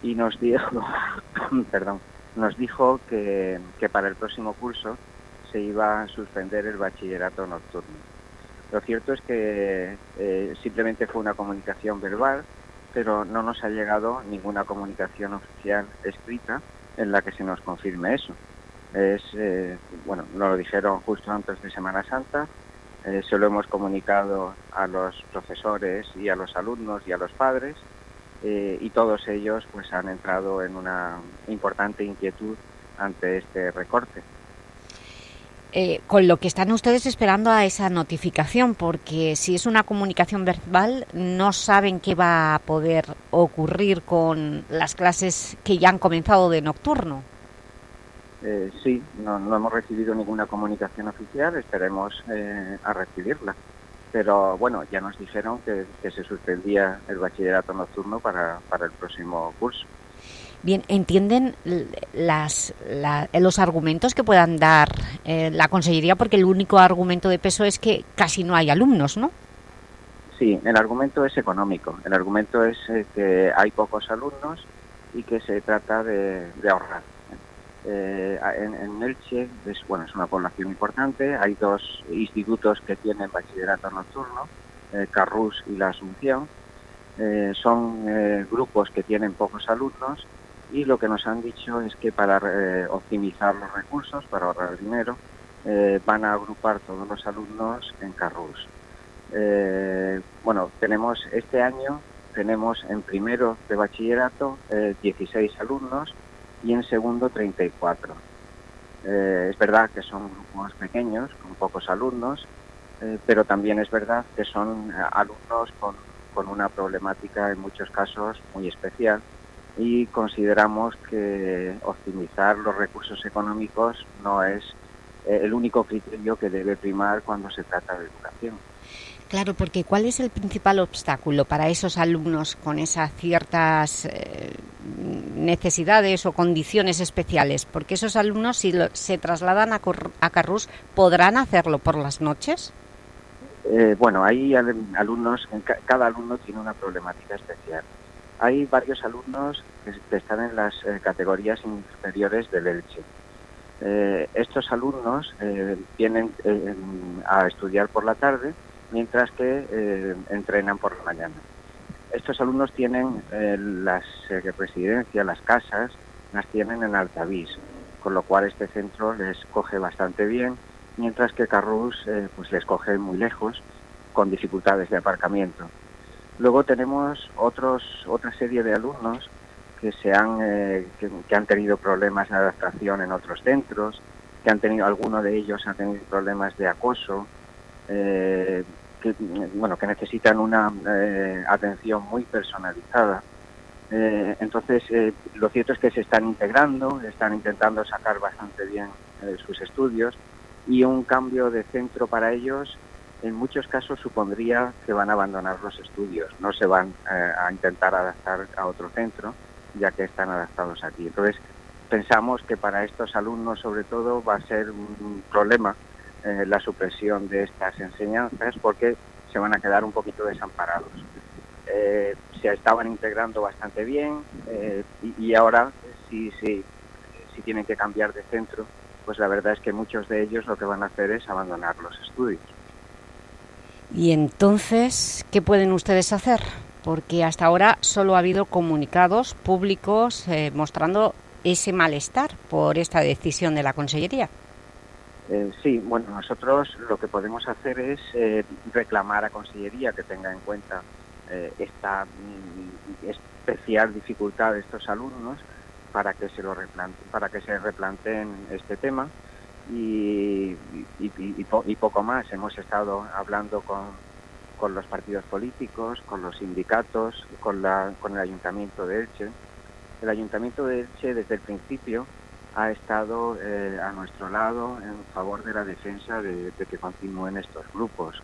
[SPEAKER 15] y nos dijo, perdón, nos dijo que, para el próximo curso se iba a suspender el bachillerato nocturno. Lo cierto es que eh, simplemente fue una comunicación verbal, pero no nos ha llegado ninguna comunicación oficial escrita en la que se nos confirme eso. Es, bueno, nos lo dijeron justo antes de Semana Santa, eh, se lo hemos comunicado a los profesores y a los alumnos y a los padres eh, y todos ellos pues han entrado en una importante inquietud ante este recorte.
[SPEAKER 3] Eh, con lo que están ustedes esperando a esa notificación, porque si es una comunicación verbal, no saben qué va a poder ocurrir con las clases que ya han comenzado de nocturno.
[SPEAKER 15] Eh, sí, no, hemos recibido ninguna comunicación oficial, esperemos eh, a recibirla. Pero bueno, ya nos dijeron que, se suspendía el bachillerato nocturno para, el próximo curso.
[SPEAKER 3] Bien, ¿entienden las, los argumentos que puedan dar eh, la Consellería? Porque el único argumento de peso es que casi no hay alumnos, ¿no?
[SPEAKER 15] Sí, el argumento es económico. El argumento es que hay pocos alumnos y que se trata de ahorrar. Eh, en, Elche es, bueno, es una población importante, hay dos institutos que tienen bachillerato nocturno, eh, Carrús y La Asunción. Eh, son eh, grupos que tienen pocos alumnos y lo que nos han dicho es que para optimizar los recursos, para ahorrar dinero, van a agrupar todos los alumnos en Carrús. bueno, tenemos este año, tenemos en primero de bachillerato 16 alumnos y en segundo 34. Eh, es verdad que son grupos pequeños, con pocos alumnos, eh, pero también es verdad que son eh, alumnos con, una problemática en muchos casos muy especial y consideramos que optimizar los recursos económicos no es el único criterio que debe primar cuando se trata de educación.
[SPEAKER 3] Claro, porque ¿cuál es el principal obstáculo para esos alumnos con esas ciertas eh, necesidades o condiciones especiales? Porque esos alumnos, si se trasladan a, a Carrús, ¿podrán hacerlo por las noches?
[SPEAKER 15] Eh, bueno, hay alumnos, cada alumno tiene una problemática especial. Hay varios alumnos que, están en las eh, categorías inferiores del Elche. estos alumnos vienen a estudiar por la tarde mientras que eh, entrenan por la mañana. Estos alumnos tienen eh, las eh, residencias, las casas, las tienen en Altavís, con lo cual este centro les coge bastante bien, mientras que Carrús pues les coge muy lejos, con dificultades de aparcamiento. Luego tenemos otra serie de alumnos que, se han, que, han tenido problemas de adaptación en otros centros, que han tenido, alguno de ellos ha tenido problemas de acoso, eh, que, bueno, que necesitan una eh, atención muy personalizada. Eh, entonces, lo cierto es que se están integrando, están intentando sacar bastante bien sus estudios y un cambio de centro para ellos en muchos casos supondría que van a abandonar los estudios, no se van a intentar adaptar a otro centro, ya que están adaptados aquí. Entonces, pensamos que para estos alumnos, sobre todo, va a ser un problema eh, la supresión de estas enseñanzas porque se van a quedar un poquito desamparados. Eh, se estaban integrando bastante bien eh, y, ahora si, si, si tienen que cambiar de centro, pues la verdad es que muchos de ellos lo que van a hacer es abandonar los estudios.
[SPEAKER 3] Y entonces, ¿qué pueden ustedes hacer? Porque hasta ahora solo ha habido comunicados públicos mostrando ese malestar por esta decisión de la Consellería.
[SPEAKER 15] Eh, sí, bueno, nosotros lo que podemos hacer es eh, reclamar a Consellería que tenga en cuenta eh, esta mm, especial dificultad de estos alumnos para que se lo para que se replanteen este tema y, y, poco más. Hemos estado hablando con, con, los partidos políticos, con los sindicatos, con, la, con el Ayuntamiento de Elche. El Ayuntamiento de Elche desde el principio ha estado eh, a nuestro lado en favor de la defensa de, que continúen estos grupos.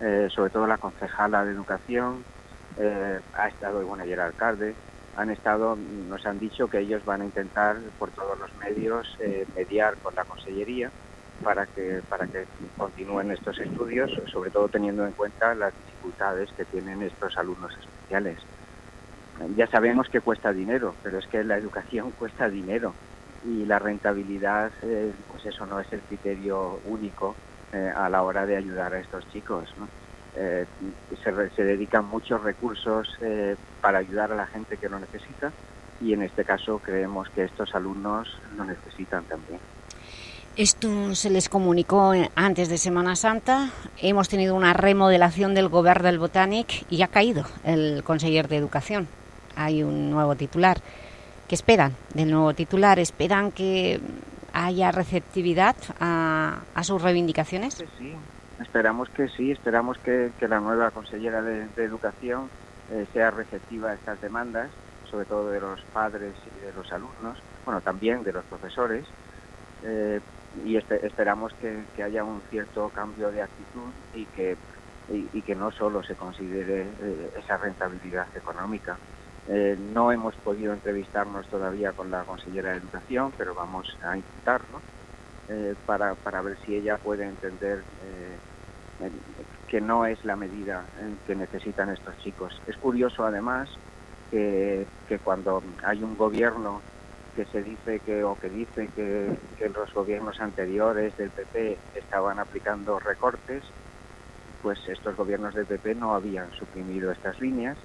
[SPEAKER 15] Eh, sobre todo la concejala de Educación eh, ha estado, y bueno, ayer el alcalde, han estado, nos han dicho que ellos van a intentar por todos los medios mediar con la Consellería para que, para que continúen estos estudios, sobre todo teniendo en cuenta las dificultades que tienen estos alumnos especiales. Ya sabemos que cuesta dinero, pero es que la educación cuesta dinero y la rentabilidad, eh, pues eso no es el criterio único eh, a la hora de ayudar a estos chicos. Eh, se, se, dedican muchos recursos para ayudar a la gente que lo necesita y en este caso creemos que estos alumnos lo necesitan también.
[SPEAKER 3] Esto se les comunicó antes de Semana Santa. Hemos tenido una remodelación del Gobierno del Botánic y ha caído el conseller de Educación. Hay un nuevo titular. ¿Qué esperan del nuevo titular? ¿Esperan que haya receptividad a, sus reivindicaciones?
[SPEAKER 15] Sí, esperamos que sí. Esperamos que, la nueva consellera de, Educación eh, sea receptiva a estas demandas, sobre todo de los padres y de los alumnos, bueno, también de los profesores. Eh, y esperamos que, haya un cierto cambio de actitud y que, y, que no solo se considere eh, esa rentabilidad económica. No hemos podido entrevistarnos todavía con la consellera de Educación, pero vamos a intentarlo eh, para, para, ver si ella puede entender que no es la medida que necesitan estos chicos. Es curioso además que, que cuando hay un gobierno que se dice que o que dice que, los gobiernos anteriores del PP estaban aplicando recortes, pues estos gobiernos del PP no habían suprimido estas líneas,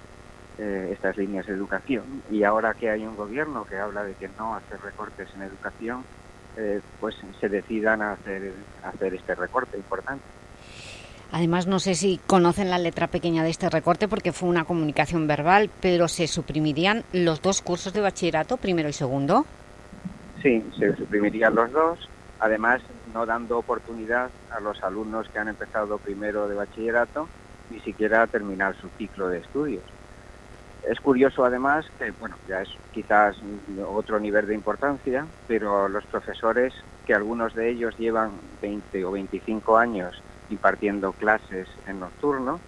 [SPEAKER 15] eh, estas líneas de educación. Y ahora que hay un gobierno que habla de que no hace recortes en educación, eh, pues se decidan a hacer, hacer este recorte importante.
[SPEAKER 3] Además, no sé si conocen la letra pequeña de este recorte porque fue una comunicación verbal, pero ¿se suprimirían los dos cursos de bachillerato, primero y segundo?
[SPEAKER 15] Sí, se suprimirían los dos, además no dando oportunidad a los alumnos que han empezado primero de bachillerato ni siquiera a terminar su ciclo de estudios. Es curioso además que, bueno, ya es quizás otro nivel de importancia, pero los profesores, que algunos de ellos llevan 20 o 25 años impartiendo clases en nocturno,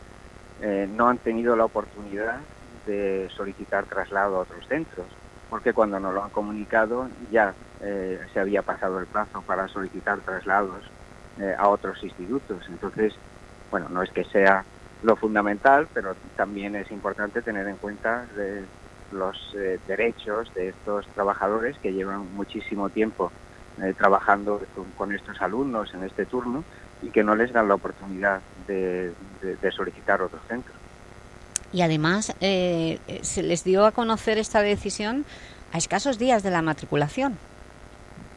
[SPEAKER 15] eh, no han tenido la oportunidad de solicitar traslado a otros centros, porque cuando nos lo han comunicado ya eh, se había pasado el plazo para solicitar traslados eh, a otros institutos. Entonces, bueno, no es que sea lo fundamental, pero también es importante tener en cuenta los derechos de estos trabajadores que llevan muchísimo tiempo trabajando con estos alumnos en este turno y que no les dan la oportunidad de, solicitar otro centro.
[SPEAKER 3] Y además eh, se les dio a conocer esta decisión a escasos días de la matriculación.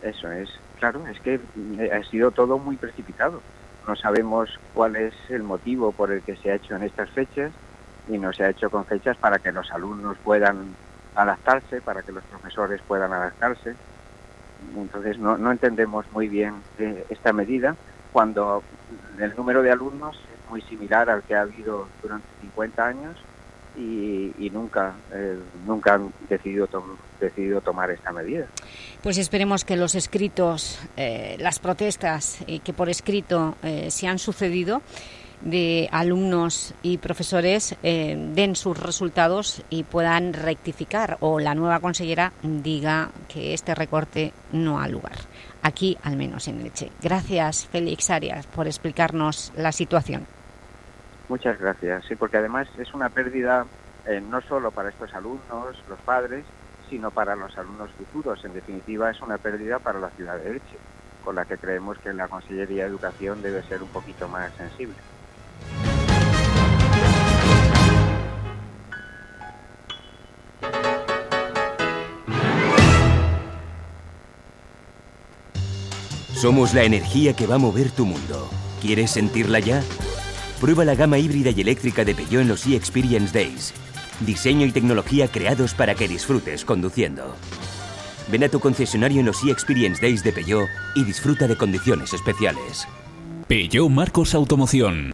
[SPEAKER 15] Eso es, claro, es que eh, ha sido todo muy precipitado. No sabemos cuál es el motivo por el que se ha hecho en estas fechas y no se ha hecho con fechas para que los alumnos puedan adaptarse, para que los profesores puedan adaptarse. Entonces no, no entendemos muy bien eh, esta medida cuando el número de alumnos es muy similar al que ha habido durante 50 años y, nunca, eh, nunca han decidido, decidido tomar esta medida.
[SPEAKER 3] Pues esperemos que los escritos, eh, las protestas eh, que por escrito se han sucedido de alumnos y profesores den sus resultados y puedan rectificar o la nueva consellera diga que este recorte no ha lugar aquí al menos en Leche. Gracias, Félix Arias, por explicarnos la situación.
[SPEAKER 15] Muchas gracias, sí, porque además es una pérdida eh, no solo para estos alumnos, los padres, sino para los alumnos futuros. En definitiva, es una pérdida para la ciudad de Leche, con la que creemos que la Consellería de Educación debe ser un poquito más sensible.
[SPEAKER 23] Somos la energía que va a mover tu mundo. ¿Quieres sentirla ya? Prueba la gama híbrida y eléctrica de Peugeot en los e-Experience Days. Diseño y tecnología creados para que disfrutes conduciendo. Ven a tu concesionario en los e-Experience Days de Peugeot y disfruta de condiciones especiales.
[SPEAKER 24] Peugeot Marcos Automoción.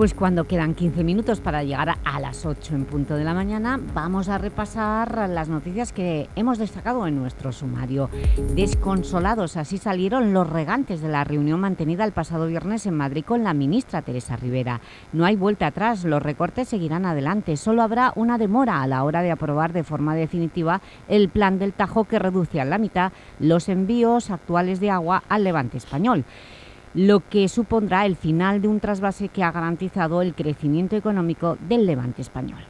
[SPEAKER 3] Pues cuando quedan 15 minutos para llegar a las 8 en punto de la mañana, vamos a repasar las noticias que hemos destacado en nuestro sumario. Desconsolados, así salieron los regantes de la reunión mantenida el pasado viernes en Madrid con la ministra Teresa Rivera. No hay vuelta atrás, los recortes seguirán adelante, solo habrá una demora a la hora de aprobar de forma definitiva el plan del Tajo que reduce a la mitad los envíos actuales de agua al levante español lo que supondrá el final de un trasvase que ha garantizado el crecimiento económico del levante español.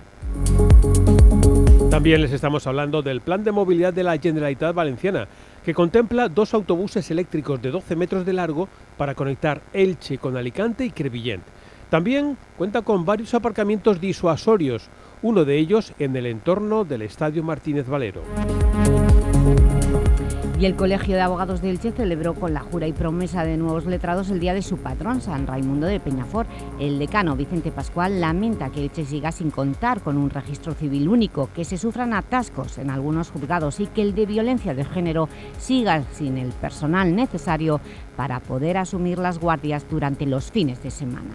[SPEAKER 1] También les estamos hablando del plan de movilidad de la Generalitat Valenciana, que contempla dos autobuses eléctricos de 12 metros de largo para conectar Elche con Alicante y Crevillent. También cuenta con varios aparcamientos disuasorios, uno de ellos en el entorno del Estadio Martínez Valero.
[SPEAKER 3] Y el Colegio de Abogados de Elche celebró con la jura y promesa de nuevos letrados el día de su patrón, San Raimundo de Peñafort. El decano Vicente Pascual lamenta que Elche siga sin contar con un registro civil único, que se sufran atascos en algunos juzgados y que el de violencia de género siga sin el personal necesario para poder asumir las guardias durante los fines de semana.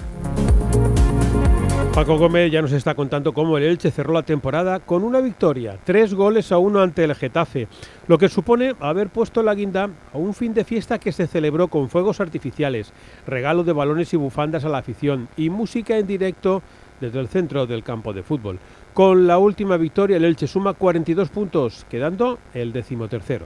[SPEAKER 1] Paco Gómez ya nos está contando cómo el Elche cerró la temporada con una victoria, tres goles a uno ante el Getafe, lo que supone haber puesto la guinda a un fin de fiesta que se celebró con fuegos artificiales, regalo de balones y bufandas a la afición y música en directo desde el centro del campo de fútbol. Con la última victoria el Elche suma 42 puntos, quedando el decimotercero.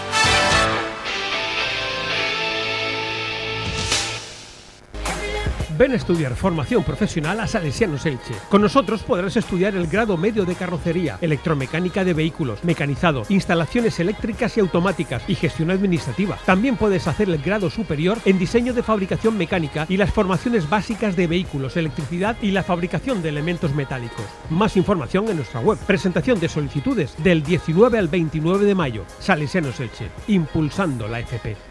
[SPEAKER 1] Ven a estudiar formación profesional a Salesianos Elche. Con nosotros podrás estudiar el grado medio de carrocería, electromecánica de vehículos, mecanizado, instalaciones eléctricas y automáticas y gestión administrativa. También puedes hacer el grado superior en diseño de fabricación mecánica y las formaciones básicas de vehículos, electricidad y la fabricación de elementos metálicos. Más información en nuestra web. Presentación de solicitudes del 19 al 29 de mayo. Salesianos Elche, impulsando la FP.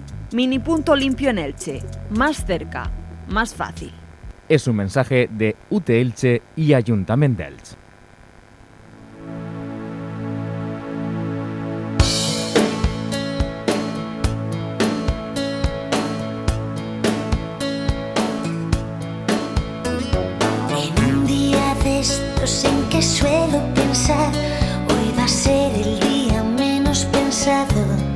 [SPEAKER 25] Mini punto limpio en Elche, más cerca, más fácil.
[SPEAKER 26] Es un mensaje de UTELCHE y Ayuntamiento de Elche.
[SPEAKER 27] En un día de estos en que suelo pensar, hoy va a ser el día menos pensado.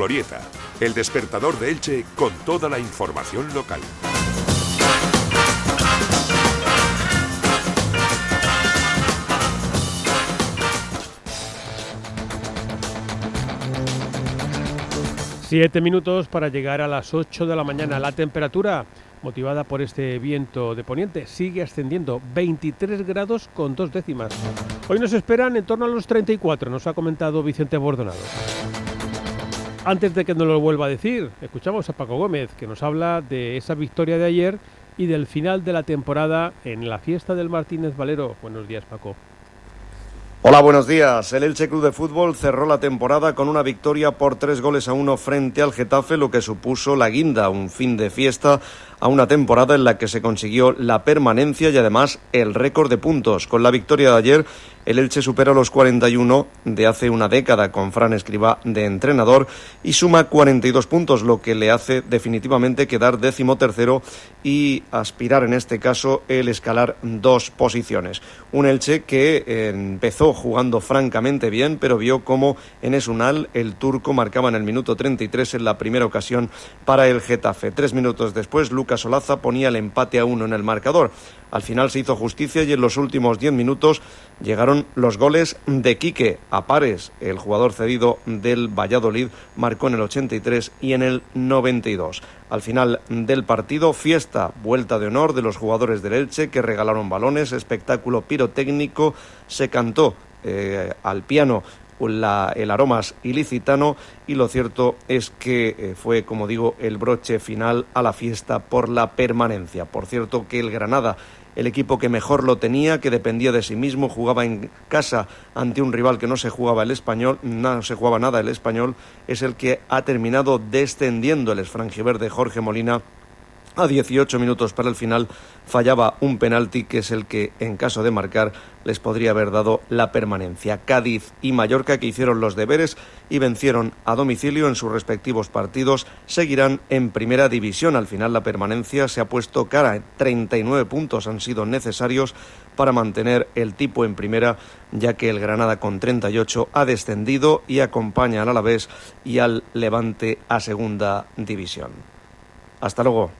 [SPEAKER 2] Glorieta, el despertador de Elche con toda la información local.
[SPEAKER 1] Siete minutos para llegar a las 8 de la mañana. La temperatura, motivada por este viento de poniente, sigue ascendiendo 23 grados con dos décimas. Hoy nos esperan en torno a los 34, nos ha comentado Vicente Bordonado. Antes de que nos lo vuelva a decir, escuchamos a Paco Gómez, que nos habla de esa victoria de ayer y del final de la temporada en la fiesta del Martínez Valero. Buenos días, Paco.
[SPEAKER 21] Hola, buenos días. El Elche Club de Fútbol cerró la temporada con una victoria por tres goles a uno frente al Getafe, lo que supuso la guinda, un fin de fiesta a una temporada en la que se consiguió la permanencia y además el récord de puntos. Con la victoria de ayer, el Elche supera los 41 de hace una década con Fran Escribá de entrenador y suma 42 puntos, lo que le hace definitivamente quedar décimo tercero y aspirar en este caso el escalar dos posiciones. Un Elche que eh, empezó jugando francamente bien, pero vio como en Esunal el turco marcaba en el minuto 33 en la primera ocasión para el Getafe. Tres minutos después, Lucas Olaza ponía el empate a uno en el marcador. Al final se hizo justicia y en los últimos 10 minutos llegaron los goles de Quique a pares. El jugador cedido del Valladolid marcó en el 83 y en el 92. Al final del partido, fiesta, vuelta de honor de los jugadores del Elche que regalaron balones, espectáculo pirotécnico, se cantó eh, al piano el aromas ilicitano y lo cierto es que eh, fue, como digo, el broche final a la fiesta por la permanencia. Por cierto que el Granada el equipo que mejor lo tenía, que dependía de sí mismo, jugaba en casa ante un rival que no se jugaba el español, no se jugaba nada el español, es el que ha terminado descendiendo el esfrangiverde Jorge Molina a 18 minutos para el final fallaba un penalti que es el que, en caso de marcar, les podría haber dado la permanencia. Cádiz y Mallorca, que hicieron los deberes y vencieron a domicilio en sus respectivos partidos, seguirán en primera división. Al final la permanencia se ha puesto cara. 39 puntos han sido necesarios para mantener el tipo en primera, ya que el Granada con 38 ha descendido y acompaña al Alavés y al Levante a segunda división. Hasta luego.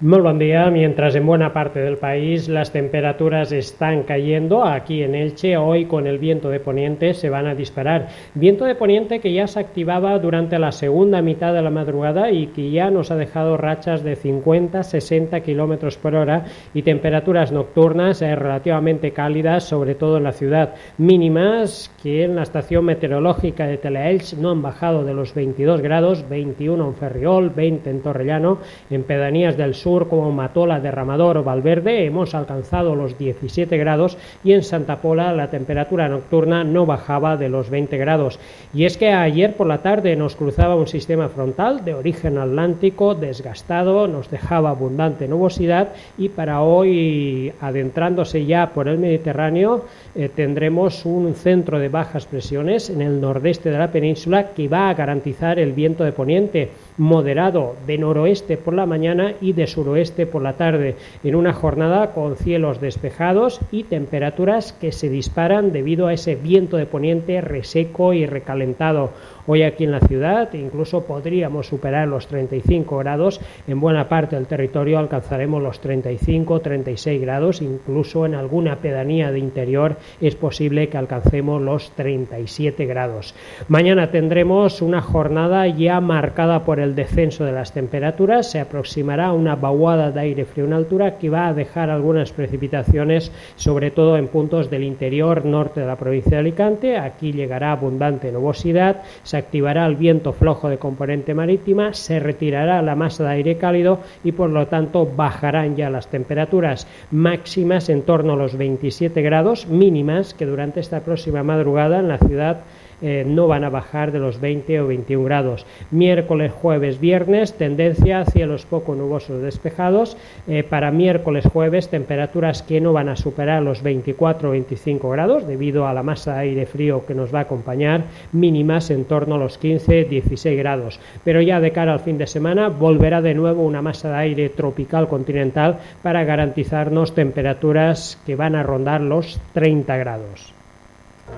[SPEAKER 22] Muy buen día. Mientras en buena parte del país las temperaturas están cayendo, aquí en Elche hoy con el viento de poniente se van a disparar. Viento de poniente que ya se activaba durante la segunda mitad de la madrugada y que ya nos ha dejado rachas de 50-60 kilómetros por hora y temperaturas nocturnas eh, relativamente cálidas, sobre todo en la ciudad. Mínimas que en la estación meteorológica de Teleelch no han bajado de los 22 grados, 21 en Ferriol, 20 en Torrellano, en pedanías del sur como Matola, Derramador Valverde hemos alcanzado los 17 grados y en Santa Pola la temperatura nocturna no bajaba de los 20 grados. Y es que ayer por la tarde nos cruzaba un sistema frontal de origen atlántico desgastado, nos dejaba abundante nubosidad y para hoy adentrándose ya por el Mediterráneo eh, tendremos un centro de bajas presiones en el nordeste de la península que va a garantizar el viento de poniente moderado de noroeste por la mañana y de suroeste por la tarde, en una jornada con cielos despejados y temperaturas que se disparan debido a ese viento de poniente reseco y recalentado. Hoy aquí en la ciudad incluso podríamos superar los 35 grados, en buena parte del territorio alcanzaremos los 35, 36 grados, incluso en alguna pedanía de interior es posible que alcancemos los 37 grados. Mañana tendremos una jornada ya marcada por el descenso de las temperaturas, se aproximará una vaguada de aire frío en altura que va a dejar algunas precipitaciones, sobre todo en puntos del interior norte de la provincia de Alicante. Aquí llegará abundante nubosidad, activará el viento flojo de componente marítima, se retirará la masa de aire cálido y por lo tanto bajarán ya las temperaturas máximas en torno a los 27 grados mínimas que durante esta próxima madrugada en la ciudad eh, no van a bajar de los 20 o 21 grados. Miércoles, jueves, viernes, tendencia a cielos poco nubosos despejados. Eh, para miércoles, jueves, temperaturas que no van a superar los 24 o 25 grados debido a la masa de aire frío que nos va a acompañar, mínimas en torno a los 15, 16 grados. Pero ya de cara al fin de semana volverá de nuevo una masa de aire tropical continental para garantizarnos temperaturas que van a rondar los 30 grados.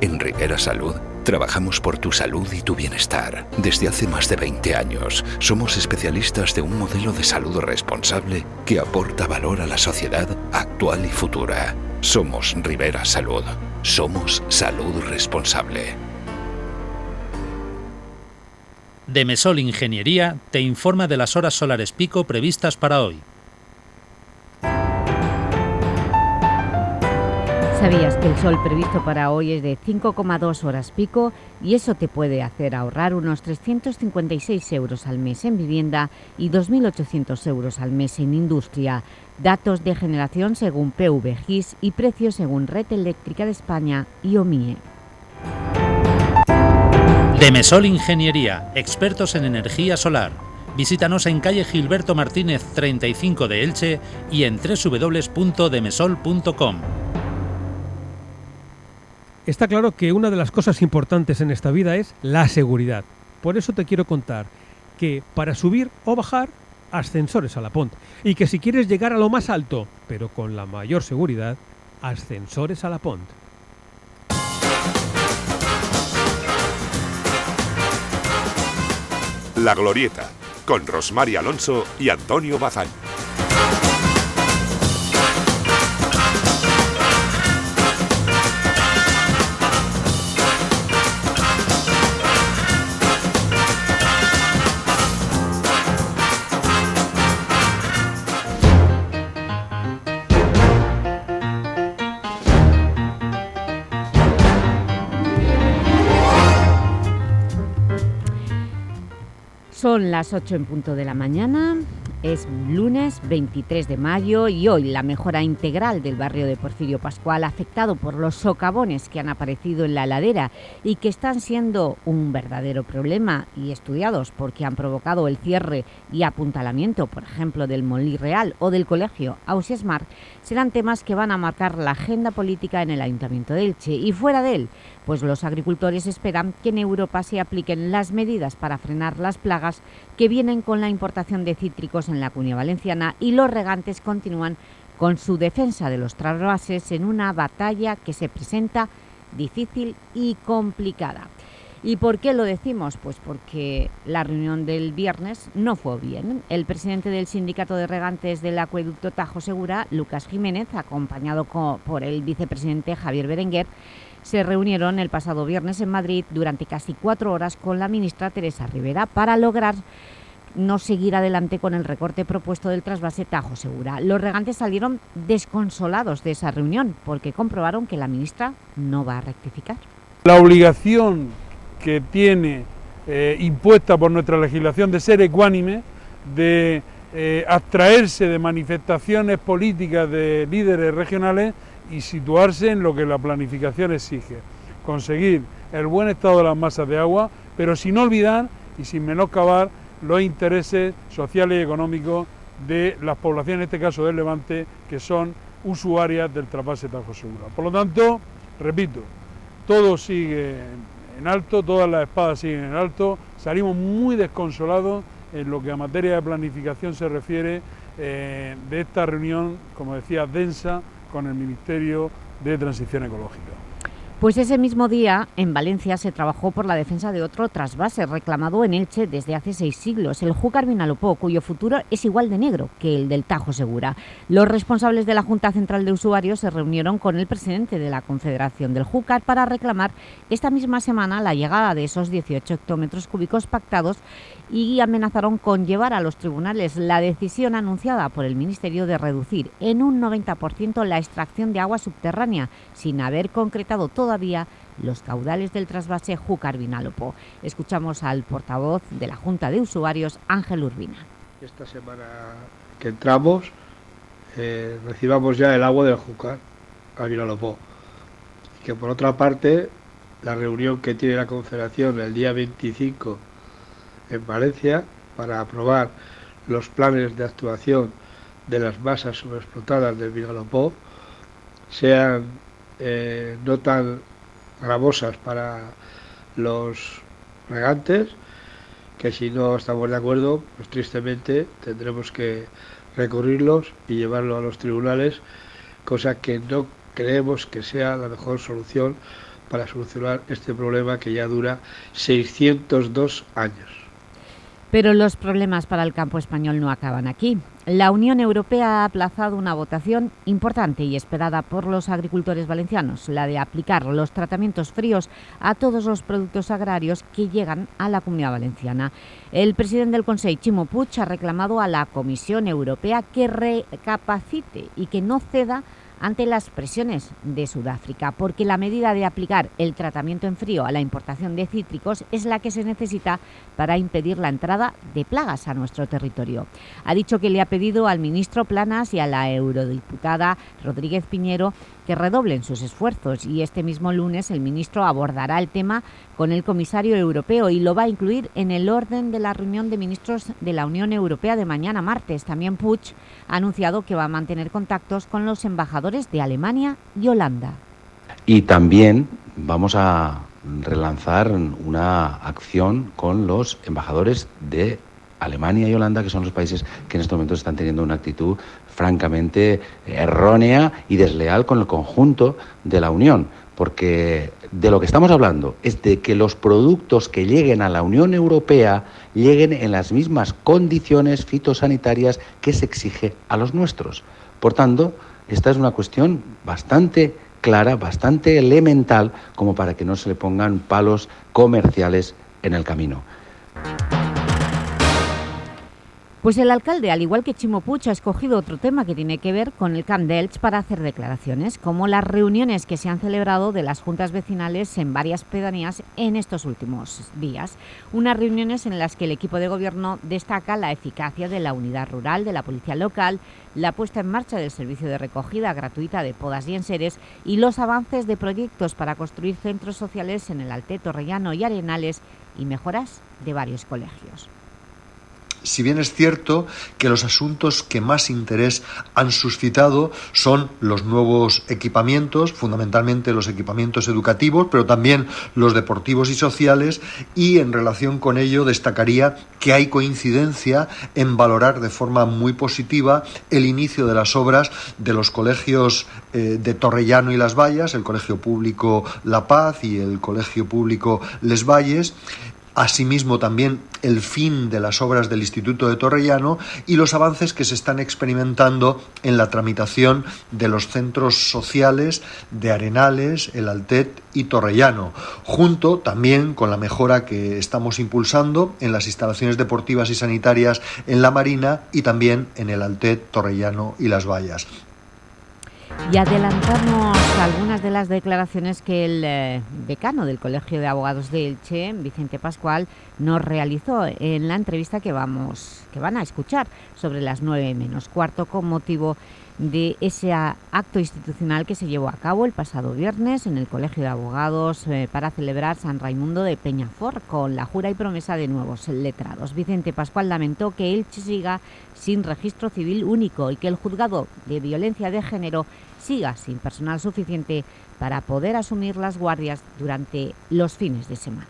[SPEAKER 28] En Rivera Salud trabajamos por tu salud y tu bienestar. Desde hace más de 20 años somos especialistas de un modelo de salud responsable que aporta valor a la sociedad actual y futura. Somos Rivera Salud. Somos salud responsable.
[SPEAKER 29] Demesol Ingeniería te informa de las horas solares pico previstas para hoy.
[SPEAKER 3] ¿Sabías que el sol previsto para hoy es de 5,2 horas pico y eso te puede hacer ahorrar unos 356 euros al mes en vivienda y 2.800 euros al mes en industria? Datos de generación según PVGIS y precios según Red Eléctrica de España y OMIE.
[SPEAKER 29] Demesol Ingeniería, expertos en energía solar. Visítanos en calle Gilberto Martínez 35 de Elche y en www.demesol.com.
[SPEAKER 1] Está claro que una de las cosas importantes en esta vida es la seguridad. Por eso te quiero contar que para subir o bajar, ascensores a la Pont. Y que si quieres llegar a lo más alto, pero con la mayor seguridad, ascensores a la Pont.
[SPEAKER 2] La Glorieta, con Rosmar Alonso y Antonio Bazán.
[SPEAKER 3] Son las 8 en punto de la mañana, es lunes 23 de mayo y hoy la mejora integral del barrio de Porfirio Pascual afectado por los socavones que han aparecido en la ladera y que están siendo un verdadero problema y estudiados porque han provocado el cierre y apuntalamiento, por ejemplo, del Molí Real o del colegio Ausiasmar, serán temas que van a marcar la agenda política en el Ayuntamiento de Elche y fuera de él, pues los agricultores esperan que en Europa se apliquen las medidas para frenar las plagas que vienen con la importación de cítricos en la Cuña Valenciana y los regantes continúan con su defensa de los trasvases en una batalla que se presenta difícil y complicada. ¿Y por qué lo decimos? Pues porque la reunión del viernes no fue bien. El presidente del Sindicato de Regantes del Acueducto Tajo Segura, Lucas Jiménez, acompañado por el vicepresidente Javier Berenguer, se reunieron el pasado viernes en Madrid durante casi cuatro horas con la ministra Teresa Rivera para lograr no seguir adelante con el recorte propuesto del trasvase Tajo Segura. Los regantes salieron desconsolados de esa reunión porque comprobaron que la ministra no va a rectificar.
[SPEAKER 5] La obligación que tiene eh, impuesta por nuestra legislación de ser ecuánime, de eh, abstraerse de manifestaciones políticas de líderes regionales y situarse en lo que la planificación exige, conseguir el buen estado de las masas de agua, pero sin olvidar y sin menoscabar los intereses sociales y económicos de las poblaciones, en este caso del Levante, que son usuarias del trasvase Tajo Segura. Por lo tanto, repito, todo sigue en alto, todas las espadas siguen en alto, salimos muy desconsolados en lo que a materia de planificación se refiere eh, de esta reunión, como decía, densa con el Ministerio de Transición Ecológica.
[SPEAKER 3] Pues ese mismo día, en Valencia, se trabajó por la defensa de otro trasvase reclamado en Elche desde hace seis siglos, el Júcar Vinalopó, cuyo futuro es igual de negro que el del Tajo Segura. Los responsables de la Junta Central de Usuarios se reunieron con el presidente de la Confederación del Júcar para reclamar esta misma semana la llegada de esos 18 hectómetros cúbicos pactados y amenazaron con llevar a los tribunales la decisión anunciada por el Ministerio de reducir en un 90% la extracción de agua subterránea, sin haber concretado todavía los caudales del trasvase Júcar-Vinalopó. Escuchamos al portavoz de la Junta de Usuarios, Ángel Urbina.
[SPEAKER 30] Esta semana que entramos, eh, recibamos ya el agua del Júcar al Vinalopó. Que por otra parte, la reunión que tiene la Confederación el día 25 en Valencia para aprobar los planes de actuación de las masas sobreexplotadas del Vinalopó sean eh, no tan gravosas para los regantes, que si no estamos de acuerdo, pues tristemente tendremos que recurrirlos y llevarlo a los tribunales, cosa que no creemos que sea la mejor solución para solucionar este problema que ya dura 602 años.
[SPEAKER 3] Pero los problemas para el campo español no acaban aquí. La Unión Europea ha aplazado una votación importante y esperada por los agricultores valencianos, la de aplicar los tratamientos fríos a todos los productos agrarios que llegan a la Comunidad Valenciana. El presidente del Consejo, Chimo Puig, ha reclamado a la Comisión Europea que recapacite y que no ceda ante las presiones de Sudáfrica, porque la medida de aplicar el tratamiento en frío a la importación de cítricos es la que se necesita para impedir la entrada de plagas a nuestro territorio. Ha dicho que le ha pedido al ministro Planas y a la eurodiputada Rodríguez Piñero que redoblen sus esfuerzos y este mismo lunes el ministro abordará el tema con el comisario europeo y lo va a incluir en el orden de la reunión de ministros de la Unión Europea de mañana martes. También Puig ha anunciado que va a mantener contactos con los embajadores de Alemania y Holanda.
[SPEAKER 7] Y también vamos a relanzar una acción con los embajadores de Alemania y Holanda, que son los países que en estos momentos están teniendo una actitud francamente errónea y desleal con el conjunto de la Unión, porque de lo que estamos hablando es de que los productos que lleguen a la Unión Europea lleguen en las mismas condiciones fitosanitarias que se exige a los nuestros. Por tanto, esta es una cuestión bastante clara, bastante elemental, como para que no se le pongan palos comerciales en el camino.
[SPEAKER 3] Pues el alcalde, al igual que Chimo ha escogido otro tema que tiene que ver con el Camp para hacer declaraciones, como las reuniones que se han celebrado de las juntas vecinales en varias pedanías en estos últimos días. Unas reuniones en las que el equipo de gobierno destaca la eficacia de la unidad rural, de la policía local, la puesta en marcha del servicio de recogida gratuita de podas y enseres y los avances de proyectos para construir centros sociales en el Alteto, Rellano y Arenales y mejoras de varios colegios.
[SPEAKER 8] Si bien es cierto que los asuntos que más interés han suscitado son los nuevos equipamientos, fundamentalmente los equipamientos educativos, pero también los deportivos y sociales, y en relación con ello destacaría que hay coincidencia en valorar de forma muy positiva el inicio de las obras de los colegios eh, de Torrellano y Las Vallas, el Colegio Público La Paz y el Colegio Público Les Valles, Asimismo, también el fin de las obras del Instituto de Torrellano y los avances que se están experimentando en la tramitación de los centros sociales de Arenales, El Altet y Torrellano, junto también con la mejora que estamos impulsando en las instalaciones deportivas y sanitarias en la Marina y también en El Altet, Torrellano y Las Vallas.
[SPEAKER 3] Y adelantamos algunas de las declaraciones que el eh, decano del Colegio de Abogados de Elche, Vicente Pascual, nos realizó en la entrevista que, vamos, que van a escuchar sobre las 9 menos cuarto con motivo de ese acto institucional que se llevó a cabo el pasado viernes en el Colegio de Abogados eh, para celebrar San Raimundo de Peñafort con la jura y promesa de nuevos letrados. Vicente Pascual lamentó que Elche siga sin registro civil único y que el juzgado de violencia de género siga sin personal suficiente para poder asumir las guardias durante los fines de semana.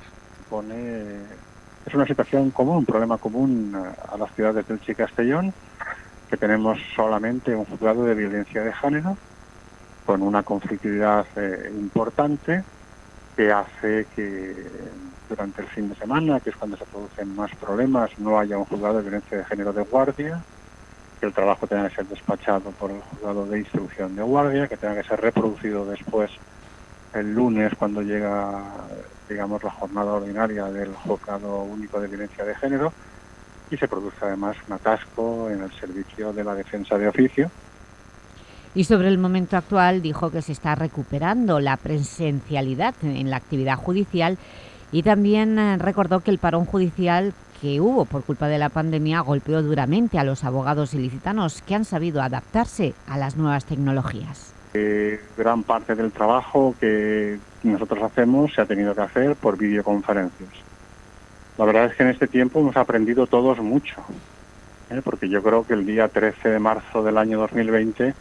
[SPEAKER 9] Es una situación común, un problema común a las ciudades del Elche y Castellón, que tenemos solamente un juzgado de violencia de género con una conflictividad eh, importante que hace que durante el fin de semana, que es cuando se producen más problemas, no haya un juzgado de violencia de género de guardia, que el trabajo tenga que ser despachado por el juzgado de instrucción de guardia, que tenga que ser reproducido después el lunes cuando llega, digamos, la jornada ordinaria del juzgado único de violencia de género y se produce además un atasco en el servicio de la defensa de oficio.
[SPEAKER 3] Y sobre el momento actual dijo que se está recuperando la presencialidad en la actividad judicial y también eh, recordó que el parón judicial que hubo por culpa de la pandemia golpeó duramente a los abogados ilicitanos que han sabido adaptarse a las nuevas tecnologías.
[SPEAKER 9] Eh, gran parte del trabajo que nosotros hacemos se ha tenido que hacer por videoconferencias. La verdad es que en este tiempo hemos aprendido todos mucho, ¿eh? porque yo creo que el día 13 de marzo del año 2020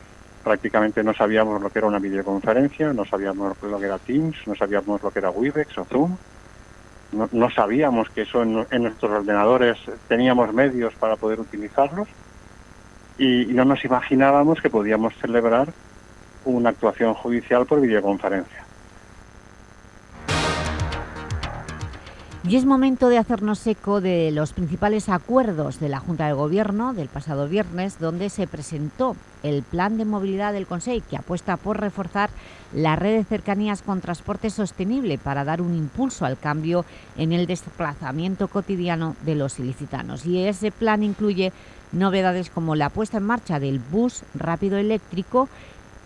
[SPEAKER 9] prácticamente no sabíamos lo que era una videoconferencia, no sabíamos lo que era Teams, no sabíamos lo que era Webex o Zoom, no, sabíamos que eso en, nuestros ordenadores teníamos medios para poder utilizarlos y, no nos imaginábamos que podíamos celebrar una actuación judicial por videoconferencia.
[SPEAKER 3] Y es momento de hacernos eco de los principales acuerdos de la Junta de Gobierno del pasado viernes, donde se presentó el Plan de Movilidad del Consejo, que apuesta por reforzar la red de cercanías con transporte sostenible para dar un impulso al cambio en el desplazamiento cotidiano de los ilicitanos. Y ese plan incluye novedades como la puesta en marcha del bus rápido eléctrico,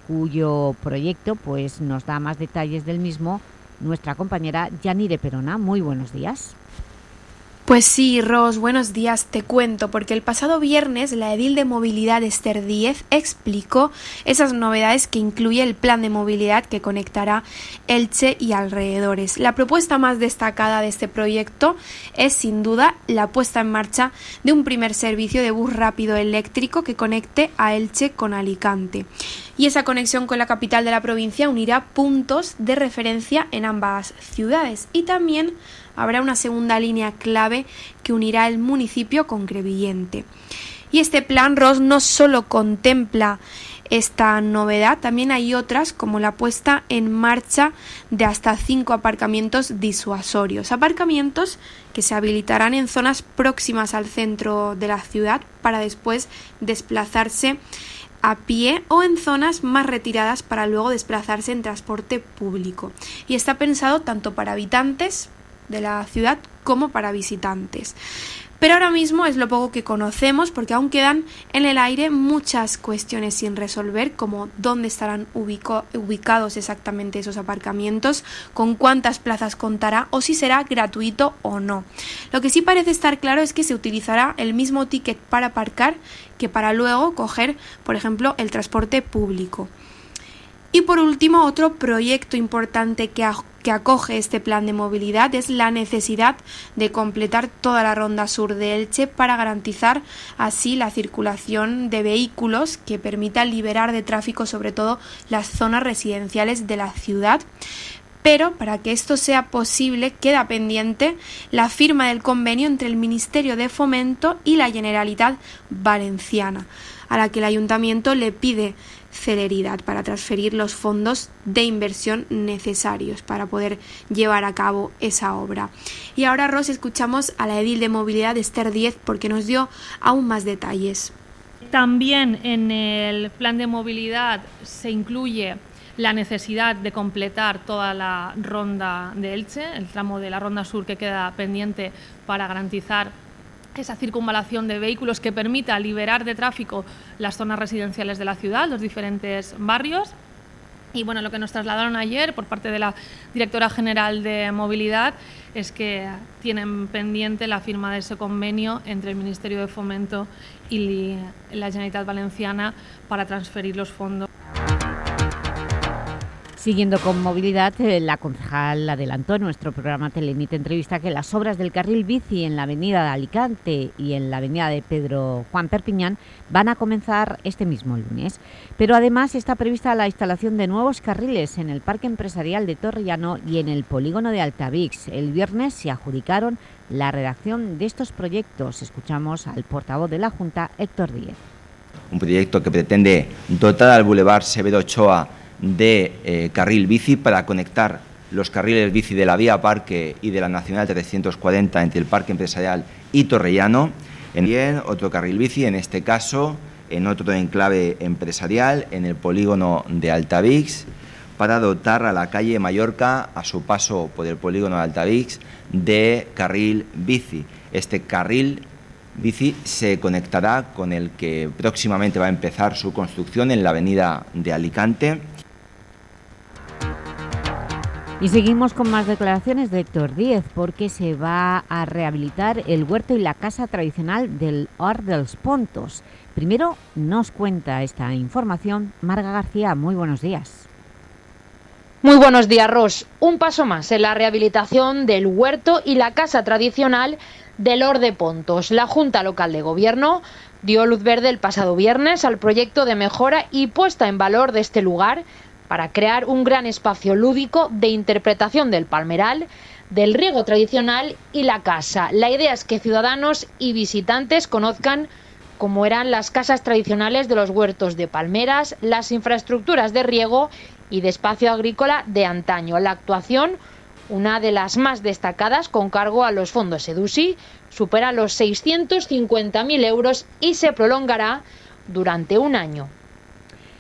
[SPEAKER 3] cuyo proyecto pues, nos da más detalles del mismo nuestra compañera Yanire Perona. Muy buenos días.
[SPEAKER 10] Pues sí, Ros, buenos días, te cuento, porque el pasado viernes la edil de movilidad Esther Díez explicó esas novedades que incluye el plan de movilidad que conectará Elche y alrededores. La propuesta más destacada de este proyecto es sin duda la puesta en marcha de un primer servicio de bus rápido eléctrico que conecte a Elche con Alicante. Y esa conexión con la capital de la provincia unirá puntos de referencia en ambas ciudades y también habrá una segunda línea clave que unirá el municipio con Crevillente. Y este plan ROS no solo contempla esta novedad, también hay otras como la puesta en marcha de hasta cinco aparcamientos disuasorios, aparcamientos que se habilitarán en zonas próximas al centro de la ciudad para después desplazarse a pie o en zonas más retiradas para luego desplazarse en transporte público. Y está pensado tanto para habitantes de la ciudad como para visitantes. Pero ahora mismo es lo poco que conocemos porque aún quedan en el aire muchas cuestiones sin resolver, como dónde estarán ubicados exactamente esos aparcamientos, con cuántas plazas contará o si será gratuito o no. Lo que sí parece estar claro es que se utilizará el mismo ticket para aparcar que para luego coger, por ejemplo, el transporte público. Y por último, otro proyecto importante que, acoge este plan de movilidad es la necesidad de completar toda la ronda sur de Elche para garantizar así la circulación de vehículos que permita liberar de tráfico sobre todo las zonas residenciales de la ciudad. Pero para que esto sea posible queda pendiente la firma del convenio entre el Ministerio de Fomento y la Generalitat Valenciana, a la que el ayuntamiento le pide celeridad para transferir los fondos de inversión necesarios para poder llevar a cabo esa obra. Y ahora, Ros, escuchamos a la edil de movilidad Esther 10 porque nos dio aún más detalles.
[SPEAKER 11] También en el plan de movilidad se incluye la necesidad de completar toda la ronda de Elche, el tramo de la ronda sur que queda pendiente para garantizar esa circunvalación de vehículos que permita liberar de tráfico las zonas residenciales de la ciudad, los diferentes barrios. Y bueno, lo que nos trasladaron ayer por parte de la directora general de movilidad es que tienen pendiente la firma de ese convenio entre el Ministerio de Fomento y la Generalitat Valenciana para transferir los fondos.
[SPEAKER 3] Siguiendo con movilidad, eh, la concejal adelantó en nuestro programa Telenit Entrevista que las obras del carril bici en la avenida de Alicante y en la avenida de Pedro Juan Perpiñán van a comenzar este mismo lunes. Pero además está prevista la instalación de nuevos carriles en el Parque Empresarial de Torrellano y en el polígono de Altavix. El viernes se adjudicaron la redacción de estos proyectos. Escuchamos al portavoz de la Junta, Héctor Díez.
[SPEAKER 12] Un proyecto que pretende dotar al Boulevard Severo Ochoa de eh, carril bici para conectar los carriles bici de la Vía Parque y de la Nacional 340 entre el Parque Empresarial y Torrellano. También otro carril bici, en este caso en otro enclave empresarial, en el polígono de Altavix, para dotar a la calle Mallorca, a su paso por el polígono de Altavix, de carril bici. Este carril bici se conectará con el que próximamente va a empezar su construcción en la avenida de Alicante
[SPEAKER 3] y seguimos con más declaraciones de Héctor Díez, porque se va a rehabilitar el huerto y la casa tradicional del Or dels Pontos. Primero nos cuenta esta información Marga García. Muy buenos días.
[SPEAKER 13] Muy buenos días, Ros. Un paso más en la rehabilitación del huerto y la casa tradicional del Or de Pontos. La Junta Local de Gobierno dio luz verde el pasado viernes al proyecto de mejora y puesta en valor de este lugar para crear un gran espacio lúdico de interpretación del palmeral, del riego tradicional y la casa. La idea es que ciudadanos y visitantes conozcan cómo eran las casas tradicionales de los huertos de palmeras, las infraestructuras de riego y de espacio agrícola de antaño. La actuación, una de las más destacadas con cargo a los fondos EDUSI, supera los 650.000 euros y se prolongará durante un año.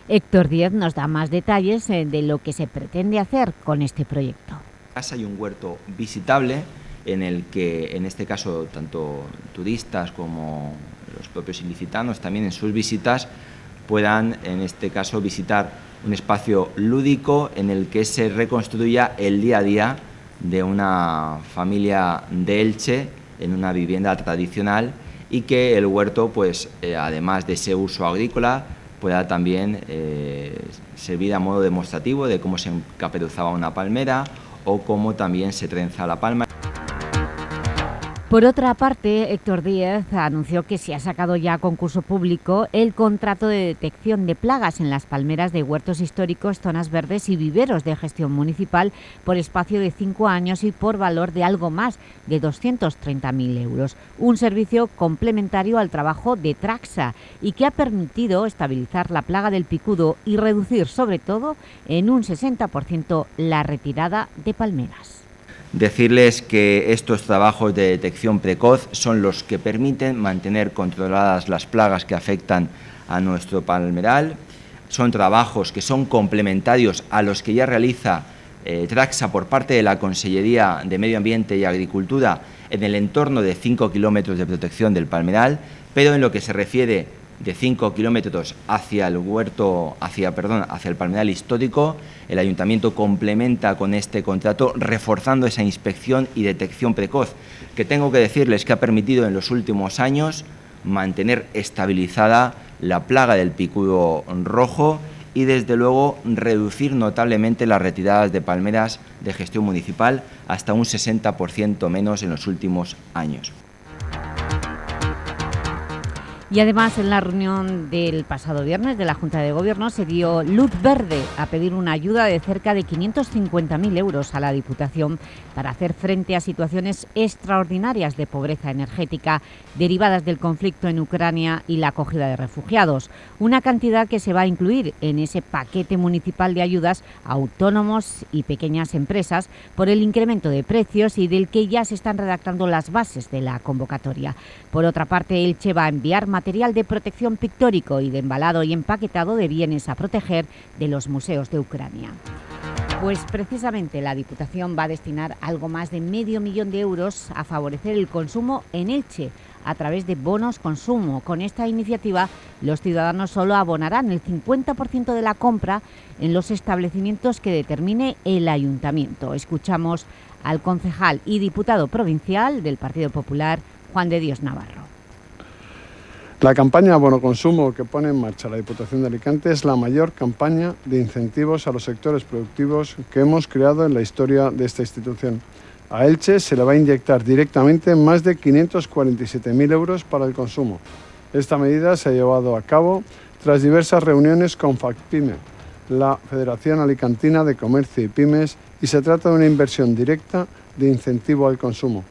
[SPEAKER 3] Héctor Díez nos da más detalles eh, de lo que se pretende hacer con este proyecto.
[SPEAKER 12] Hay un huerto visitable en el que, en este caso, tanto turistas como los propios ilicitanos también en sus visitas puedan, en este caso, visitar un espacio lúdico en el que se reconstruya el día a día de una familia de Elche en una vivienda tradicional y que el huerto, pues, eh, además de ese uso agrícola, pueda también eh, servir a modo demostrativo de cómo se encaperuzaba una palmera o cómo también se trenza la palma.
[SPEAKER 3] Por otra parte, Héctor Díez anunció que se ha sacado ya a concurso público el contrato de detección de plagas en las palmeras de huertos históricos, zonas verdes y viveros de gestión municipal por espacio de cinco años y por valor de algo más de 230.000 euros. Un servicio complementario al trabajo de Traxa y que ha permitido estabilizar la plaga del picudo y reducir sobre todo en un 60% la retirada de palmeras.
[SPEAKER 12] Decirles que estos trabajos de detección precoz son los que permiten mantener controladas las plagas que afectan a nuestro palmeral. Son trabajos que son complementarios a los que ya realiza eh, Traxa por parte de la Consellería de Medio Ambiente y Agricultura en el entorno de 5 kilómetros de protección del palmeral, pero en lo que se refiere de 5 kilómetros hacia el huerto, hacia, perdón, hacia el palmeral histórico, el ayuntamiento complementa con este contrato reforzando esa inspección y detección precoz, que tengo que decirles que ha permitido en los últimos años mantener estabilizada la plaga del picudo rojo y desde luego reducir notablemente las retiradas de palmeras de gestión municipal hasta un 60% menos en los últimos años.
[SPEAKER 3] Y además en la reunión del pasado viernes de la Junta de Gobierno se dio luz verde a pedir una ayuda de cerca de 550.000 euros a la Diputación para hacer frente a situaciones extraordinarias de pobreza energética derivadas del conflicto en Ucrania y la acogida de refugiados. Una cantidad que se va a incluir en ese paquete municipal de ayudas a autónomos y pequeñas empresas por el incremento de precios y del que ya se están redactando las bases de la convocatoria. Por otra parte, Elche va a enviar material de protección pictórico y de embalado y empaquetado de bienes a proteger de los museos de Ucrania. Pues precisamente la Diputación va a destinar algo más de medio millón de euros a favorecer el consumo en Elche a través de bonos consumo. Con esta iniciativa, los ciudadanos solo abonarán el 50% de la compra en los establecimientos que determine el Ayuntamiento. Escuchamos al concejal y diputado provincial del Partido Popular, Juan de Dios Navarro.
[SPEAKER 31] La campaña Bono Consumo que pone en marcha la Diputación de Alicante es la mayor campaña de incentivos a los sectores productivos que hemos creado en la historia de esta institución. A Elche se le va a inyectar directamente más de 547.000 euros para el consumo. Esta medida se ha llevado a cabo tras diversas reuniones con FACPIME, la Federación Alicantina de Comercio y Pymes, y se trata de una inversión directa de incentivo al consumo.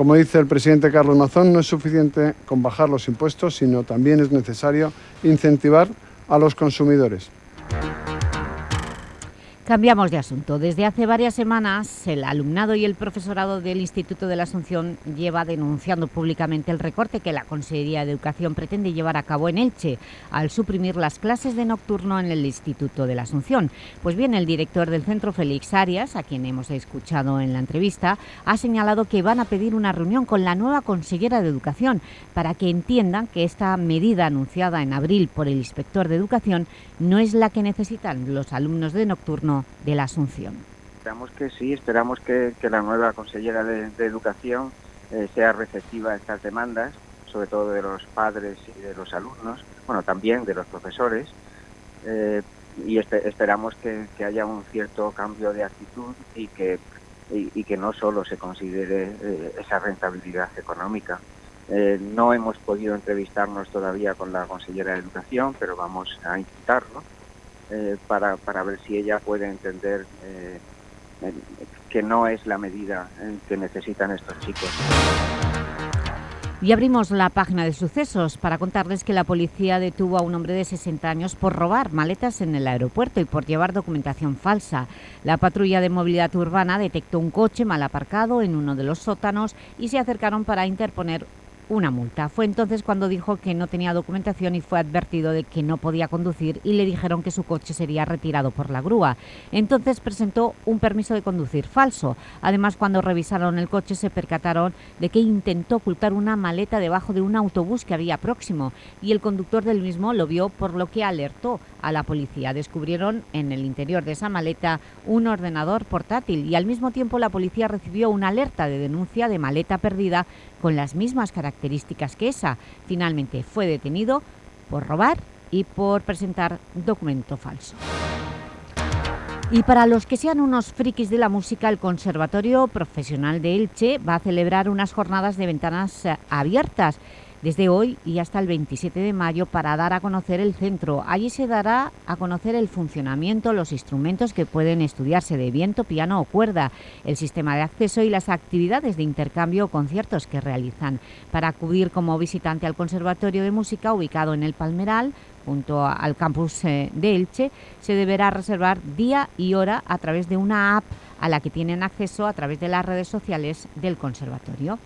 [SPEAKER 31] Como dice el presidente Carlos Mazón, no es suficiente con bajar los impuestos, sino también es necesario incentivar a los consumidores.
[SPEAKER 3] Cambiamos de asunto. Desde hace varias semanas, el alumnado y el profesorado del Instituto de la Asunción lleva denunciando públicamente el recorte que la Consejería de Educación pretende llevar a cabo en Elche al suprimir las clases de nocturno en el Instituto de la Asunción. Pues bien, el director del centro, Félix Arias, a quien hemos escuchado en la entrevista, ha señalado que van a pedir una reunión con la nueva consellera de Educación para que entiendan que esta medida anunciada en abril por el inspector de Educación no es la que necesitan los alumnos de nocturno de la Asunción.
[SPEAKER 15] Esperamos que sí, esperamos que, la nueva consellera de, Educación eh, sea receptiva a estas demandas, sobre todo de los padres y de los alumnos, bueno, también de los profesores, eh, y espe- esperamos que, haya un cierto cambio de actitud y que, no solo se considere eh, esa rentabilidad económica. No hemos podido entrevistarnos todavía con la consellera de Educación, pero vamos a intentarlo eh, para, para ver si ella puede entender eh, que no es la medida eh, que necesitan estos chicos.
[SPEAKER 3] Y abrimos la página de sucesos para contarles que la policía detuvo a un hombre de 60 años por robar maletas en el aeropuerto y por llevar documentación falsa. La patrulla de movilidad urbana detectó un coche mal aparcado en uno de los sótanos y se acercaron para interponer una multa. Fue entonces cuando dijo que no tenía documentación y fue advertido de que no podía conducir y le dijeron que su coche sería retirado por la grúa. Entonces presentó un permiso de conducir falso. Además, cuando revisaron el coche se percataron de que intentó ocultar una maleta debajo de un autobús que había próximo y el conductor del mismo lo vio por lo que alertó a la policía. Descubrieron en el interior de esa maleta un ordenador portátil y al mismo tiempo la policía recibió una alerta de denuncia de maleta perdida con las mismas características que esa. Finalmente fue detenido por robar y por presentar documento falso. Y para los que sean unos frikis de la música, el Conservatorio Profesional de Elche va a celebrar unas jornadas de ventanas eh, abiertas desde hoy y hasta el 27 de mayo para dar a conocer el centro. Allí se dará a conocer el funcionamiento, los instrumentos que pueden estudiarse de viento, piano o cuerda, el sistema de acceso y las actividades de intercambio o conciertos que realizan. Para acudir como visitante al Conservatorio de Música ubicado en el Palmeral, junto al campus eh, de Elche, se deberá reservar día y hora a través de una app a la que tienen acceso a través de las redes sociales del Conservatorio.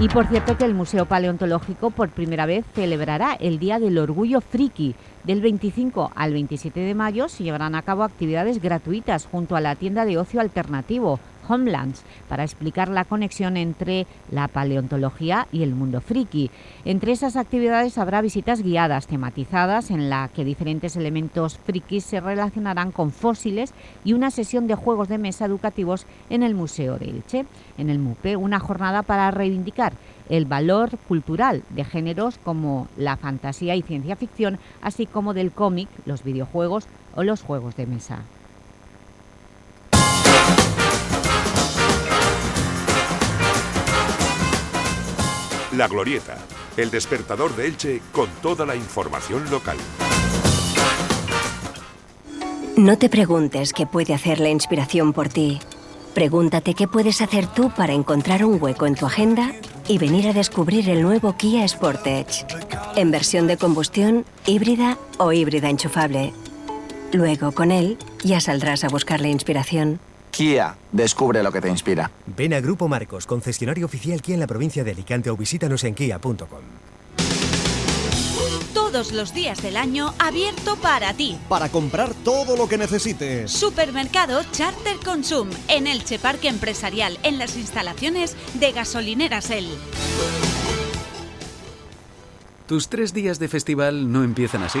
[SPEAKER 3] Y por cierto que el Museo Paleontológico por primera vez celebrará el Día del Orgullo Friki. Del 25 al 27 de mayo se llevarán a cabo actividades gratuitas junto a la tienda de ocio alternativo Homelands para explicar la conexión entre la paleontología y el mundo friki. Entre esas actividades habrá visitas guiadas tematizadas en la que diferentes elementos frikis se relacionarán con fósiles y una sesión de juegos de mesa educativos en el Museo de Elche. En el MUPE, una jornada para reivindicar el valor cultural de géneros como la fantasía y ciencia ficción, así como del cómic, los videojuegos o los juegos de mesa.
[SPEAKER 2] La Glorieta, el despertador de Elche con toda la información local.
[SPEAKER 32] No te preguntes qué puede hacer la inspiración por ti. Pregúntate qué puedes hacer tú para encontrar un hueco en tu agenda y venir a descubrir el nuevo Kia Sportage. En versión de combustión, híbrida o híbrida enchufable. Luego, con él, ya saldrás a buscar la inspiración.
[SPEAKER 33] Kia, descubre lo que te inspira.
[SPEAKER 34] Ven a Grupo Marcos, concesionario oficial Kia en la provincia de Alicante o visítanos en kia.com.
[SPEAKER 16] Todos los días del año abierto para ti.
[SPEAKER 21] Para comprar todo lo que necesites.
[SPEAKER 16] Supermercado Charter Consum en Elche Parque Empresarial en las instalaciones de Gasolineras El.
[SPEAKER 35] Tus tres días de festival no empiezan así.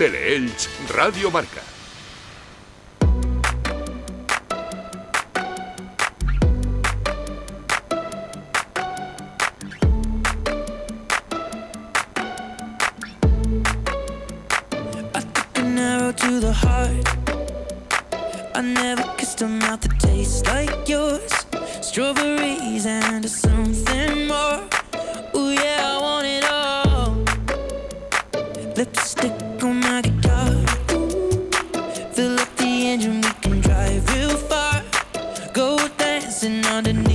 [SPEAKER 2] Teleelch Radio Marca.
[SPEAKER 36] To the heart, I took an dancing underneath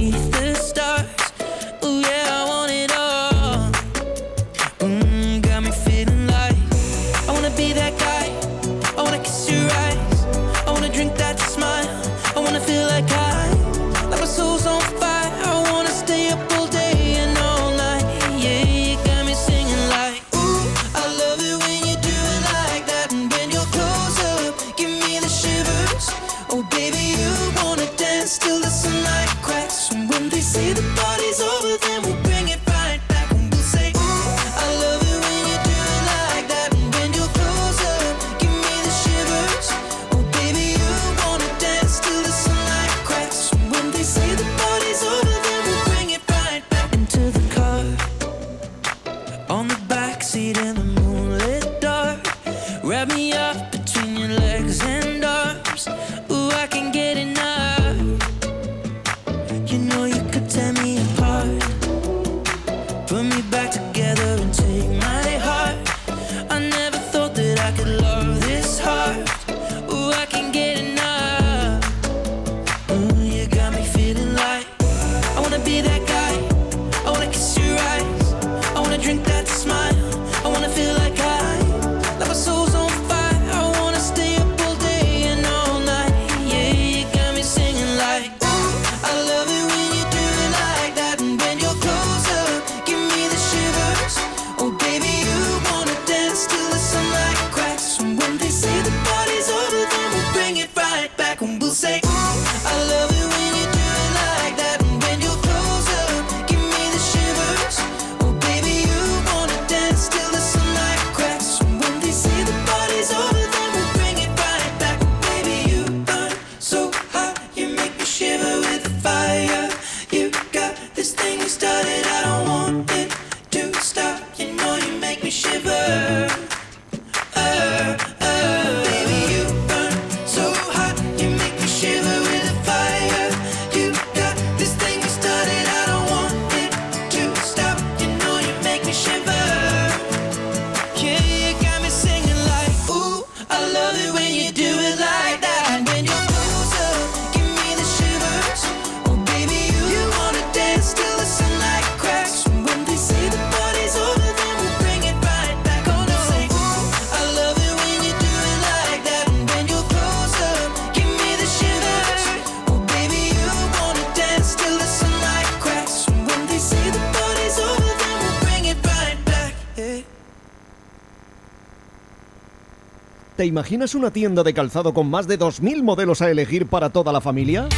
[SPEAKER 37] ¿Te imaginas una tienda de calzado con más de 2.000 modelos a elegir para toda la familia?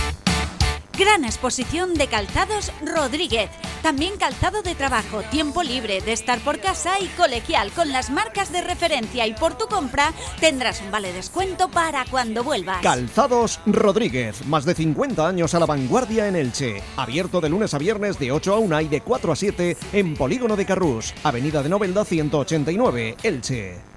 [SPEAKER 16] Gran exposición de calzados Rodríguez. También calzado de trabajo, tiempo libre, de estar por casa y colegial con las marcas de referencia y por tu compra tendrás un vale descuento para cuando vuelvas.
[SPEAKER 37] Calzados Rodríguez, más de 50 años a la vanguardia en Elche. Abierto de lunes a viernes de 8 a 1 y de 4 a 7 en Polígono de Carrús, Avenida de Novelda 189, Elche.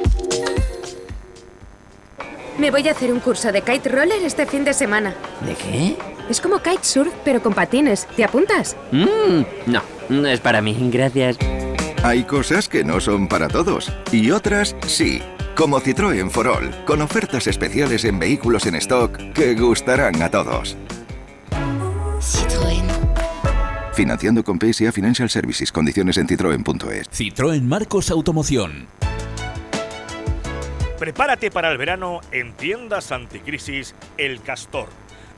[SPEAKER 38] Me voy a hacer un curso de kite roller este fin de semana.
[SPEAKER 39] ¿De qué?
[SPEAKER 38] Es como kitesurf, pero con patines. ¿Te apuntas?
[SPEAKER 39] Mm, no, no es para mí, gracias.
[SPEAKER 40] Hay cosas que no son para todos y otras sí. Como Citroën Forol, con ofertas especiales en vehículos en stock que gustarán a todos.
[SPEAKER 41] Citroën.
[SPEAKER 40] Financiando con PSA Financial Services. Condiciones en citroen.es.
[SPEAKER 24] Citroën Marcos Automoción.
[SPEAKER 18] Prepárate para el verano en tiendas anticrisis El Castor.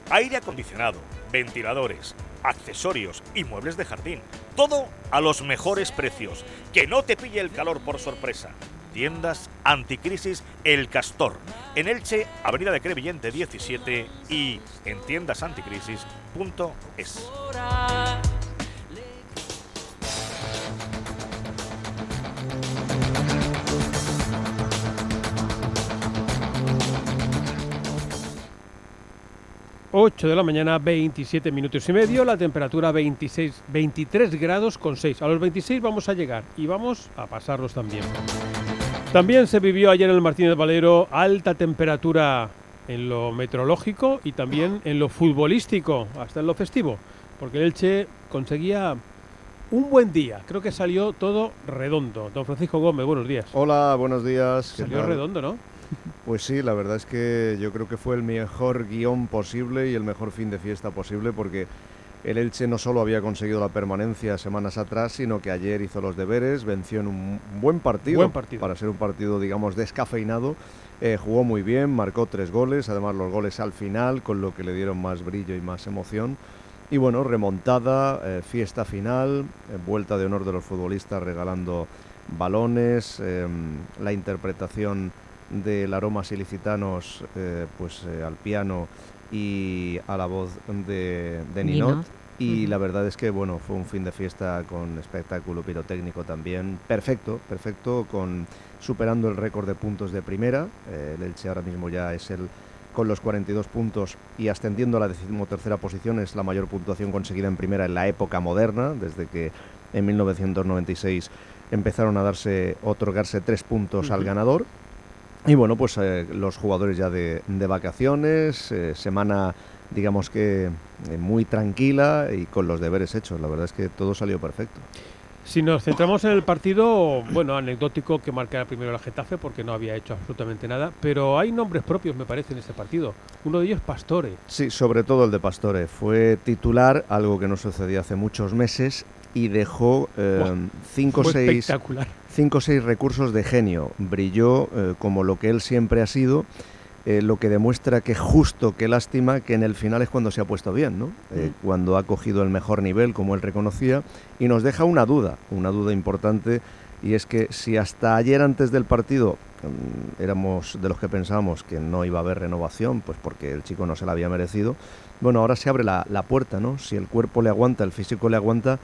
[SPEAKER 18] Aire acondicionado, ventiladores, accesorios y muebles de jardín. Todo a los mejores precios. Que no te pille el calor por sorpresa. Tiendas Anticrisis El Castor. En Elche, Avenida de Crevillente 17 y en tiendasanticrisis.es.
[SPEAKER 1] 8 de la mañana, 27 minutos y medio, la temperatura 26, 23 grados con 6. A los 26 vamos a llegar y vamos a pasarlos también. También se vivió ayer en el Martínez Valero alta temperatura en lo meteorológico y también en lo futbolístico, hasta en lo festivo, porque el Elche conseguía un buen día. Creo que salió todo redondo. Don Francisco Gómez, buenos días.
[SPEAKER 21] Hola, buenos días. ¿qué
[SPEAKER 1] Salió redondo, ¿no?
[SPEAKER 21] Pues sí, la verdad es que yo creo que fue el mejor guion posible y el mejor fin de fiesta posible porque el Elche no solo había conseguido la permanencia semanas atrás, sino que ayer hizo los deberes, venció en un buen partido,
[SPEAKER 1] Buen partido.
[SPEAKER 21] para ser un partido, digamos, descafeinado. Eh, jugó muy bien, marcó tres goles, además los goles al final, con lo que le dieron más brillo y más emoción. Y bueno, remontada, eh, fiesta final, eh, vuelta de honor de los futbolistas regalando balones, la interpretación del Aromas Ilicitanos eh, pues, eh, al piano y a la voz de, de Ninot.
[SPEAKER 3] Ninot.
[SPEAKER 21] Y la verdad es que bueno, fue un fin de fiesta con espectáculo pirotécnico también. Perfecto, perfecto, con superando el récord de puntos de primera. Eh, el Elche ahora mismo ya es el con los 42 puntos y ascendiendo a la decimotercera posición es la mayor puntuación conseguida en primera en la época moderna, desde que en 1996 empezaron a darse otorgarse tres puntos al ganador. Y bueno, pues eh, los jugadores ya de, de vacaciones, eh, semana digamos que eh, muy tranquila y con los deberes hechos. La verdad es que todo salió perfecto.
[SPEAKER 1] Si nos centramos en el partido, bueno, anecdótico que marcara primero la Getafe porque no había hecho absolutamente nada, pero hay nombres propios, me parece, en este partido. Uno de ellos, Pastore.
[SPEAKER 21] Sí, sobre todo el de Pastore. Fue titular, algo que no sucedía hace muchos meses, y dejó eh, cinco o seis,
[SPEAKER 1] espectacular.
[SPEAKER 21] Cinco o seis recursos de genio. Brilló eh, como lo que él siempre ha sido, eh, lo que demuestra que justo, qué lástima, que en el final es cuando se ha puesto bien, ¿no? Eh,
[SPEAKER 1] Mm.
[SPEAKER 21] Cuando ha cogido el mejor nivel, como él reconocía, y nos deja una duda, una duda importante, y es que si hasta ayer antes del partido mm, éramos de los que pensábamos que no iba a haber renovación, pues porque el chico no se la había merecido, bueno, ahora se abre la, la puerta, ¿no? Si el cuerpo le aguanta, el físico le aguanta,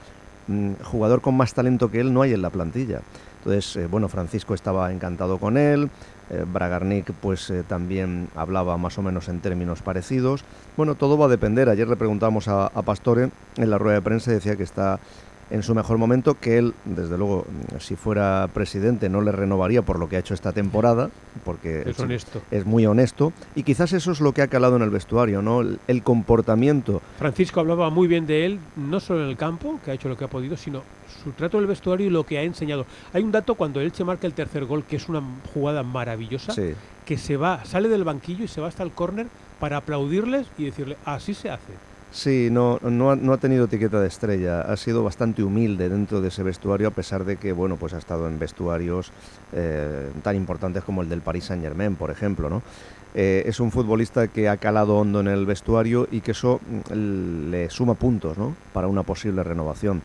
[SPEAKER 21] mm, jugador con más talento que él no hay en la plantilla. Entonces, eh, bueno, Francisco estaba encantado con él, eh, Bragarnik pues eh, también hablaba más o menos en términos parecidos. Bueno, todo va a depender. Ayer le preguntábamos a, a Pastore en la rueda de prensa y decía que está en su mejor momento, que él, desde luego, si fuera presidente no le renovaría por lo que ha hecho esta temporada, porque
[SPEAKER 1] Es honesto.
[SPEAKER 21] es muy honesto, y quizás eso es lo que ha calado en el vestuario, ¿no? El, el comportamiento
[SPEAKER 1] Francisco hablaba muy bien de él, no solo en el campo, que ha hecho lo que ha podido, sino su trato del vestuario y lo que ha enseñado. Hay un dato cuando Elche marca el tercer gol, que es una jugada maravillosa,
[SPEAKER 21] Sí.
[SPEAKER 1] que se va, sale del banquillo y se va hasta el córner para aplaudirles y decirle, así se hace.
[SPEAKER 21] Sí, no, no, ha, no ha tenido etiqueta de estrella, ha sido bastante humilde dentro de ese vestuario a pesar de que bueno, pues ha estado en vestuarios eh, tan importantes como el del Paris Saint Germain, por ejemplo. ¿no? Eh, es un futbolista que ha calado hondo en el vestuario y que eso mm, le suma puntos ¿no? para una posible renovación.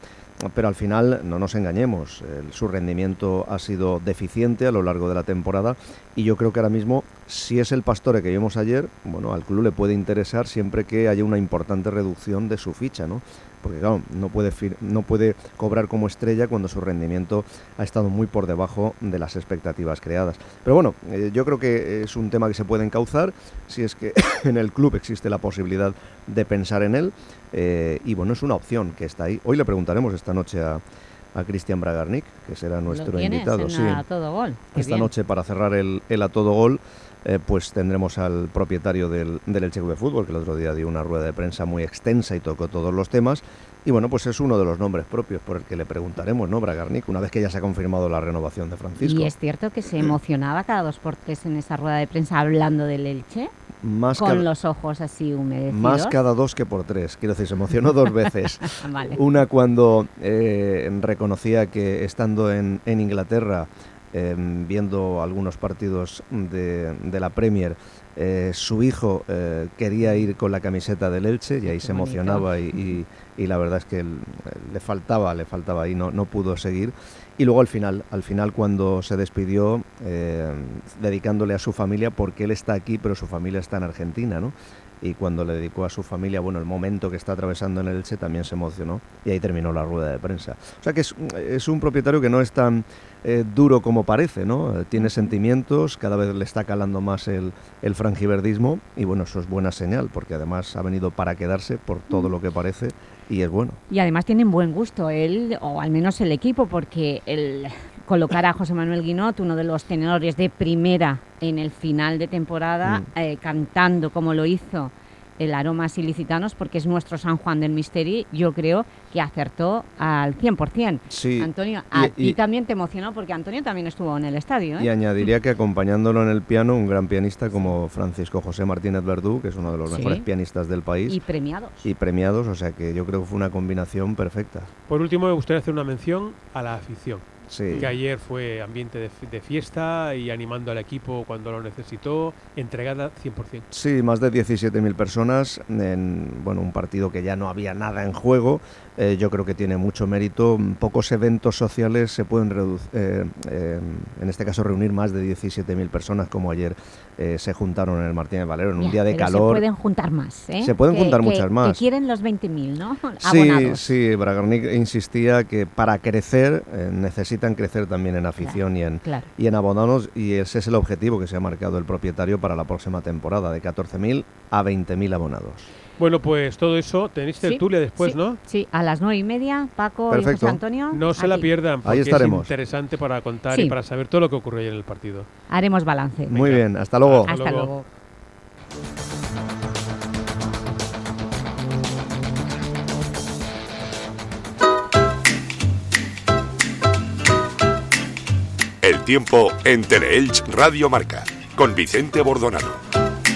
[SPEAKER 21] Pero al final, no nos engañemos, su rendimiento ha sido deficiente a lo largo de la temporada y yo creo que ahora mismo, si es el Pastore que vimos ayer, bueno, al club le puede interesar siempre que haya una importante reducción de su ficha, ¿no? Porque claro, no puede, no puede cobrar como estrella cuando su rendimiento ha estado muy por debajo de las expectativas creadas. Pero bueno, eh, yo creo que es un tema que se puede encauzar si es que en el club existe la posibilidad de pensar en él. eh, y bueno, es una opción que está ahí. Hoy le preguntaremos esta noche a, a Cristian Bragarnik, que será nuestro invitado.
[SPEAKER 3] en
[SPEAKER 21] sí.
[SPEAKER 3] A Todo Gol.
[SPEAKER 21] Esta
[SPEAKER 3] bien.
[SPEAKER 21] noche para cerrar el, el a todo gol, eh, pues tendremos al propietario del, del Elche Club de Fútbol, que el otro día dio una rueda de prensa muy extensa y tocó todos los temas. Y bueno, pues es uno de los nombres propios por el que le preguntaremos, ¿no? Bragarnik, una vez que ya se ha confirmado la renovación de Francisco.
[SPEAKER 3] Y es cierto que se emocionaba cada dos por tres en esa rueda de prensa hablando del Elche,
[SPEAKER 21] Más
[SPEAKER 3] con
[SPEAKER 21] cada-
[SPEAKER 3] los ojos así humedecidos.
[SPEAKER 21] Más cada dos que por tres. Quiero decir, se emocionó dos veces.
[SPEAKER 3] Vale.
[SPEAKER 21] Una cuando eh, reconocía que estando en, en Inglaterra, eh, viendo algunos partidos de, de la Premier, eh, su hijo eh, quería ir con la camiseta del Elche y ahí se
[SPEAKER 42] bonito.
[SPEAKER 21] emocionaba y, y- y la verdad es que le faltaba, le faltaba ahí, no, no pudo seguir. Y luego al final, al final cuando se despidió, eh, dedicándole a su familia, porque él está aquí, pero su familia está en Argentina, ¿no? Y cuando le dedicó a su familia, bueno, el momento que está atravesando en el Elche también se emocionó y ahí terminó la rueda de prensa. O sea que es, es un propietario que no es tan eh, duro como parece, ¿no? Eh, tiene sentimientos, cada vez le está calando más el, el franjiverdismo y bueno, eso es buena señal, porque además ha venido para quedarse por todo lo que parece y es bueno.
[SPEAKER 3] Y además tienen buen gusto él, o al menos el equipo, porque el colocar a José Manuel Guinot, uno de los tenores de primera en el final de temporada,
[SPEAKER 21] Mm.
[SPEAKER 3] eh, cantando como lo hizo el Aromas Ilicitanos, porque es nuestro San Juan del Misteri, yo creo que acertó al 100%.
[SPEAKER 21] Sí,
[SPEAKER 3] Antonio, a
[SPEAKER 21] y-
[SPEAKER 3] ti también te emocionó, porque Antonio también estuvo en el estadio. ¿eh?
[SPEAKER 21] Y añadiría que acompañándolo en el piano, un gran pianista como Francisco José Martínez Verdú, que es uno de los
[SPEAKER 3] Sí.
[SPEAKER 21] mejores pianistas del país.
[SPEAKER 3] Y premiados.
[SPEAKER 21] Y premiados, o sea que yo creo que fue una combinación perfecta.
[SPEAKER 1] Por último, me gustaría hacer una mención a la afición.
[SPEAKER 21] Sí.
[SPEAKER 1] Que ayer fue ambiente de, de fiesta y animando al equipo cuando lo necesitó, entregada 100%.
[SPEAKER 21] Sí, más de 17.000 personas en bueno, un partido que ya no había nada en juego. Eh, yo creo que tiene mucho mérito. Pocos eventos sociales se pueden reducir, en este caso reunir más de 17.000 personas como ayer eh, se juntaron en el Martínez Valero en un
[SPEAKER 3] Ya,
[SPEAKER 21] día de
[SPEAKER 3] pero
[SPEAKER 21] calor.
[SPEAKER 3] se pueden juntar más, ¿eh?
[SPEAKER 21] Se pueden
[SPEAKER 3] Que-
[SPEAKER 21] juntar
[SPEAKER 3] que-
[SPEAKER 21] muchas más.
[SPEAKER 3] Que quieren los 20.000, ¿no?
[SPEAKER 21] Sí,
[SPEAKER 3] Abonados.
[SPEAKER 21] sí, Bragarnik insistía que para crecer eh, necesitan crecer también en afición y, en,
[SPEAKER 3] claro.
[SPEAKER 21] y en abonados y ese es el objetivo que se ha marcado el propietario para la próxima temporada, de 14.000 a 20.000 abonados.
[SPEAKER 1] Bueno, pues todo eso, tenéis
[SPEAKER 3] Sí,
[SPEAKER 1] tertulia después,
[SPEAKER 3] sí,
[SPEAKER 1] ¿no?
[SPEAKER 3] Sí, a las nueve y media, Paco y
[SPEAKER 21] Perfecto.
[SPEAKER 3] José Antonio.
[SPEAKER 1] No se la pierdan, porque
[SPEAKER 21] Ahí estaremos.
[SPEAKER 1] es interesante para contar
[SPEAKER 3] Sí.
[SPEAKER 1] y para saber todo lo que ocurrió ayer en el partido.
[SPEAKER 3] Haremos balance.
[SPEAKER 21] Muy bien, hasta luego.
[SPEAKER 3] Hasta luego.
[SPEAKER 2] El tiempo en Teleelch Radio Marca con Vicente Bordonano.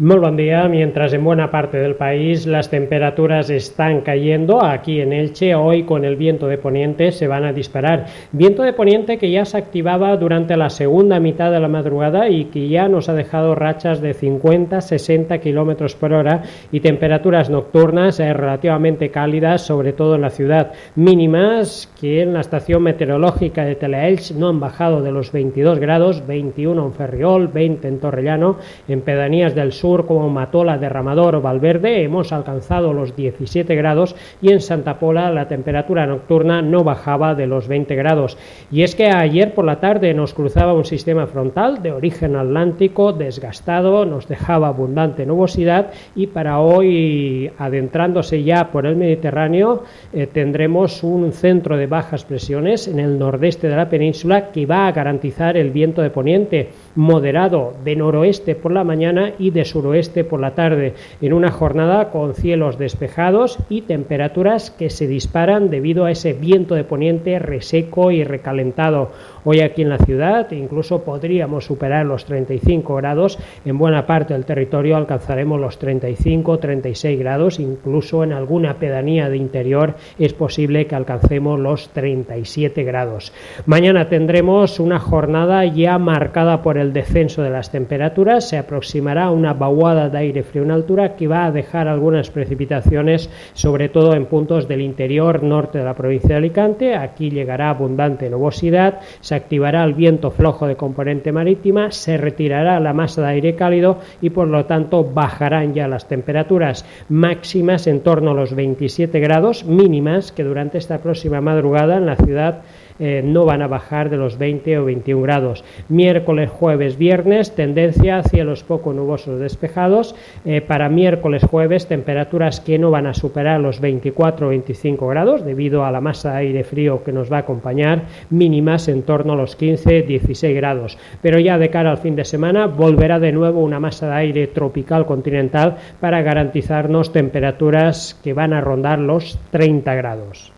[SPEAKER 22] Muy buen día. Mientras en buena parte del país las temperaturas están cayendo, aquí en Elche hoy con el viento de poniente se van a disparar. Viento de poniente que ya se activaba durante la segunda mitad de la madrugada y que ya nos ha dejado rachas de 50-60 kilómetros por hora y temperaturas nocturnas eh, relativamente cálidas, sobre todo en la ciudad. Mínimas que en la estación meteorológica de Teleelch no han bajado de los 22 grados, 21 en Ferriol, 20 en Torrellano, en pedanías del sur como Matola, Derramador Valverde hemos alcanzado los 17 grados y en Santa Pola la temperatura nocturna no bajaba de los 20 grados. Y es que ayer por la tarde nos cruzaba un sistema frontal de origen atlántico desgastado, nos dejaba abundante nubosidad y para hoy adentrándose ya por el Mediterráneo eh, tendremos un centro de bajas presiones en el nordeste de la península que va a garantizar el viento de poniente moderado de noroeste por la mañana y de sur suroeste por la tarde, en una jornada con cielos despejados y temperaturas que se disparan debido a ese viento de poniente reseco y recalentado. Hoy aquí en la ciudad incluso podríamos superar los 35 grados, en buena parte del territorio alcanzaremos los 35, 36 grados, incluso en alguna pedanía de interior es posible que alcancemos los 37 grados. Mañana tendremos una jornada ya marcada por el descenso de las temperaturas, se aproximará una vaguada de aire frío en altura que va a dejar algunas precipitaciones, sobre todo en puntos del interior norte de la provincia de Alicante. Aquí llegará abundante nubosidad, activará el viento flojo de componente marítima, se retirará la masa de aire cálido y por lo tanto bajarán ya las temperaturas máximas en torno a los 27 grados mínimas que durante esta próxima madrugada en la ciudad eh, no van a bajar de los 20 o 21 grados. Miércoles, jueves, viernes, tendencia a cielos poco nubosos despejados. Eh, para miércoles, jueves, temperaturas que no van a superar los 24 o 25 grados debido a la masa de aire frío que nos va a acompañar, mínimas en torno a los 15, 16 grados. Pero ya de cara al fin de semana volverá de nuevo una masa de aire tropical continental para garantizarnos temperaturas que van a rondar los 30 grados.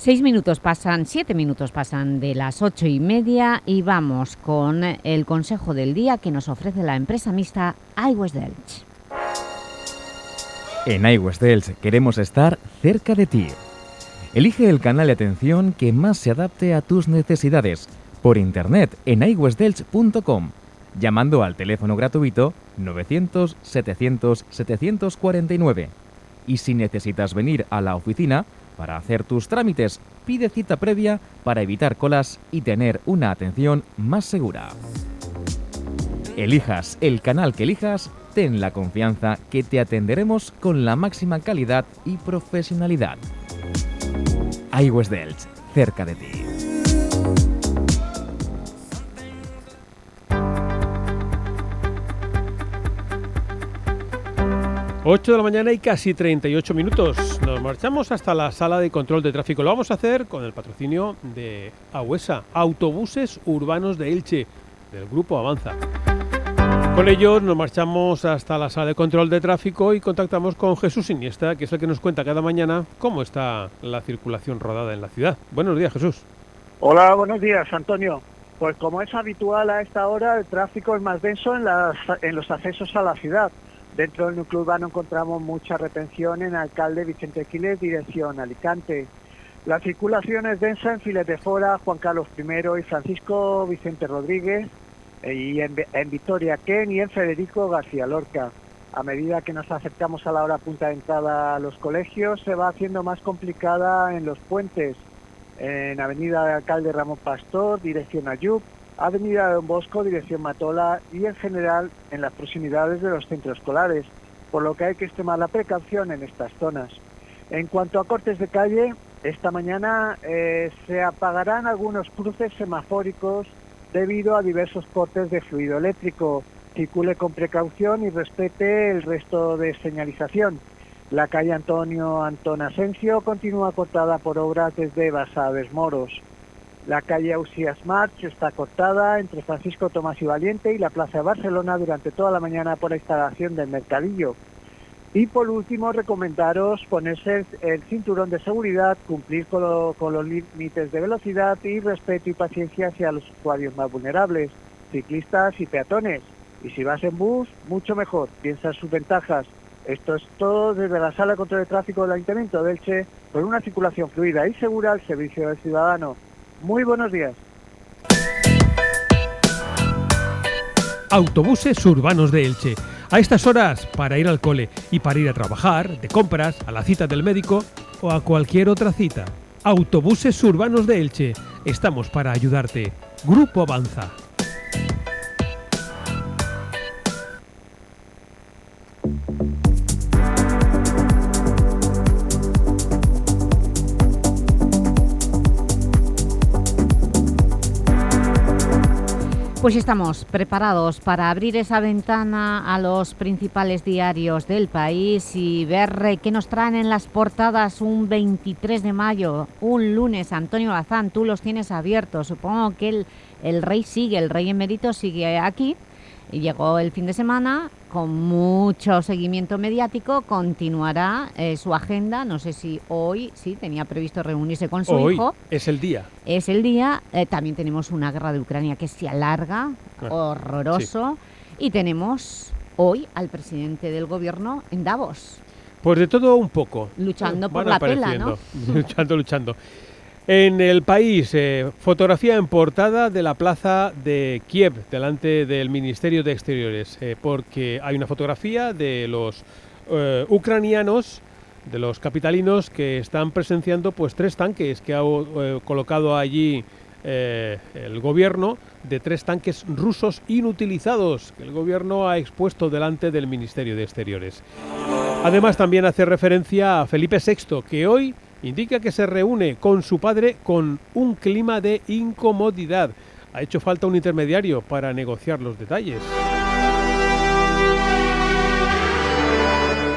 [SPEAKER 3] Seis minutos pasan, siete minutos pasan de las ocho y media y vamos con el consejo del día que nos ofrece la empresa mixta iWest Delch.
[SPEAKER 43] En iWest Delch queremos estar cerca de ti. Elige el canal de atención que más se adapte a tus necesidades por internet en iwestdelch.com llamando al teléfono gratuito 900 700 749 y si necesitas venir a la oficina para hacer tus trámites, pide cita previa para evitar colas y tener una atención más segura. Elijas el canal que elijas, ten la confianza que te atenderemos con la máxima calidad y profesionalidad. iWest Delch, cerca de ti.
[SPEAKER 1] 8 de la mañana y casi 38 minutos. Nos marchamos hasta la sala de control de tráfico. Lo vamos a hacer con el patrocinio de AUESA, Autobuses Urbanos de Elche, del Grupo Avanza. Con ellos nos marchamos hasta la sala de control de tráfico y contactamos con Jesús Iniesta, que es el que nos cuenta cada mañana cómo está la circulación rodada en la ciudad. Buenos días, Jesús.
[SPEAKER 44] Hola, buenos días, Antonio. Pues como es habitual a esta hora, el tráfico es más denso en, en los accesos a la ciudad. Dentro del núcleo urbano encontramos mucha retención en Alcalde Vicente Quiles, dirección Alicante. La circulación es densa en Files de Fora, Juan Carlos I y Francisco Vicente Rodríguez, eh, y en, en Victoria Ken y en Federico García Lorca. A medida que nos acercamos a la hora punta de entrada a los colegios, se va haciendo más complicada en los puentes, en Avenida Alcalde Ramón Pastor, dirección Ayub, Avenida Don Bosco, dirección Matola y en general en las proximidades de los centros escolares, por lo que hay que extremar la precaución en estas zonas. En cuanto a cortes de calle, esta mañana eh, se apagarán algunos cruces semafóricos debido a diversos cortes de fluido eléctrico. Circule con precaución y respete el resto de señalización. La calle Antonio Antón Asensio continúa cortada por obras desde Basaves Moros. La calle Ausías March está cortada entre Francisco Tomás y Valiente y la Plaza de Barcelona durante toda la mañana por la instalación del mercadillo. Y por último, recomendaros ponerse el cinturón de seguridad, cumplir con, lo- con los límites de velocidad y respeto y paciencia hacia los usuarios más vulnerables, ciclistas y peatones. Y si vas en bus, mucho mejor, piensa en sus ventajas. Esto es todo desde la Sala de Control de Tráfico del Ayuntamiento de Elche, con una circulación fluida y segura al servicio del ciudadano. Muy buenos días.
[SPEAKER 1] Autobuses urbanos de Elche. A estas horas, para ir al cole y para ir a trabajar, de compras, a la cita del médico o a cualquier otra cita. Autobuses urbanos de Elche. Estamos para ayudarte. Grupo Avanza.
[SPEAKER 3] Pues estamos preparados para abrir esa ventana a los principales diarios del país y ver eh, qué nos traen en las portadas un 23 de mayo, un lunes. Antonio Bazán, tú los tienes abiertos. Supongo que el, el rey sigue, el rey emérito sigue aquí. Y llegó el fin de semana con mucho seguimiento mediático, continuará eh, su agenda, no sé si hoy, sí, tenía previsto reunirse con su
[SPEAKER 1] Hoy
[SPEAKER 3] hijo.
[SPEAKER 1] es el día.
[SPEAKER 3] Es el día, eh, también tenemos una guerra de Ucrania que se alarga, horroroso, y tenemos hoy al presidente del gobierno en Davos.
[SPEAKER 1] Pues de todo un poco.
[SPEAKER 3] Luchando por la pela,
[SPEAKER 1] apareciendo. luchando, luchando. En el país, eh, fotografía en portada de la plaza de Kiev, delante del Ministerio de Exteriores, eh, porque hay una fotografía de los eh, ucranianos, de los capitalinos, que están presenciando pues tres tanques que ha eh, colocado allí eh, el gobierno, de tres tanques rusos inutilizados, que el gobierno ha expuesto delante del Ministerio de Exteriores. Además, también hace referencia a Felipe VI, que hoy indica que se reúne con su padre con un clima de incomodidad. Ha hecho falta un intermediario para negociar los detalles.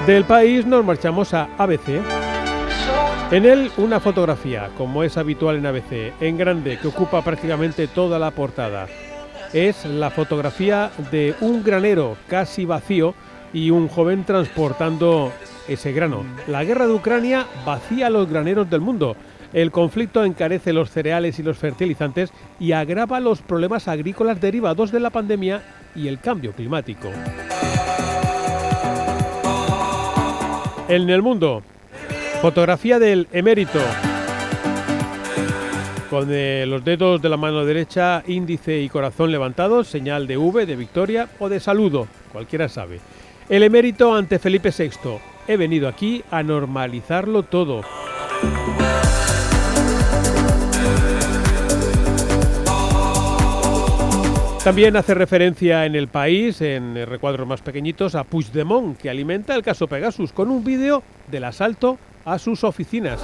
[SPEAKER 1] Del país nos marchamos a ABC. En él una fotografía, como es habitual en ABC, en grande, que ocupa prácticamente toda la portada. Es la fotografía de un granero casi vacío y un joven transportando ese grano. La guerra de Ucrania vacía los graneros del mundo. El conflicto encarece los cereales y los fertilizantes y agrava los problemas agrícolas derivados de la pandemia y el cambio climático. En el mundo, fotografía del emérito. Con eh, los dedos de la mano derecha, índice y corazón levantados, señal de V, de victoria o de saludo, cualquiera sabe. El emérito ante Felipe VI. He venido aquí a normalizarlo todo. También hace referencia en el país, en recuadros más pequeñitos, a Puigdemont, que alimenta el caso Pegasus con un vídeo del asalto a sus oficinas.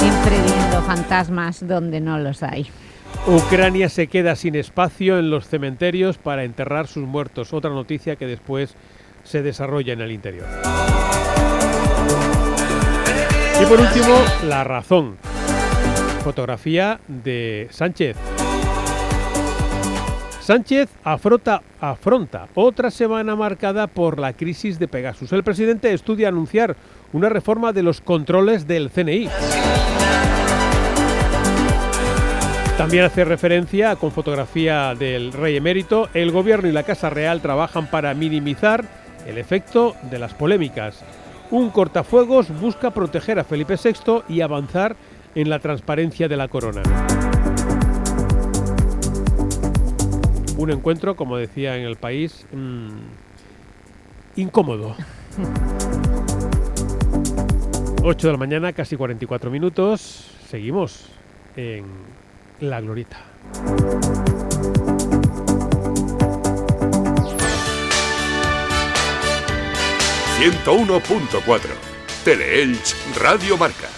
[SPEAKER 3] Siempre viendo fantasmas donde no los hay.
[SPEAKER 1] Ucrania se queda sin espacio en los cementerios para enterrar sus muertos. Otra noticia que después se desarrolla en el interior. Y por último, la razón. Fotografía de Sánchez. Sánchez afronta, otra semana marcada por la crisis de Pegasus. El presidente estudia anunciar una reforma de los controles del CNI. También hace referencia, con fotografía del rey emérito, el gobierno y la Casa Real trabajan para minimizar el efecto de las polémicas. Un cortafuegos busca proteger a Felipe VI y avanzar en la transparencia de la corona. Un encuentro, como decía en el país, mmm, incómodo. 8 de la mañana, casi 44 minutos. Seguimos en La Glorita.
[SPEAKER 2] 101.4 Teleelch Radio Marca.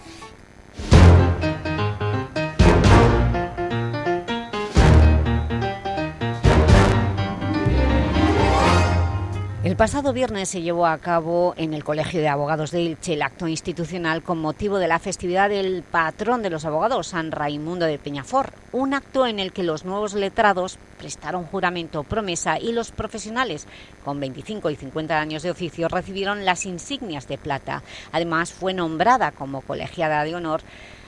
[SPEAKER 3] El pasado viernes se llevó a cabo en el Colegio de Abogados de Elche el acto institucional con motivo de la festividad del patrón de los abogados, San Raimundo de Peñafort, un acto en el que los nuevos letrados prestaron juramento promesa y los profesionales con 25 y 50 años de oficio recibieron las insignias de plata. Además fue nombrada como colegiada de honor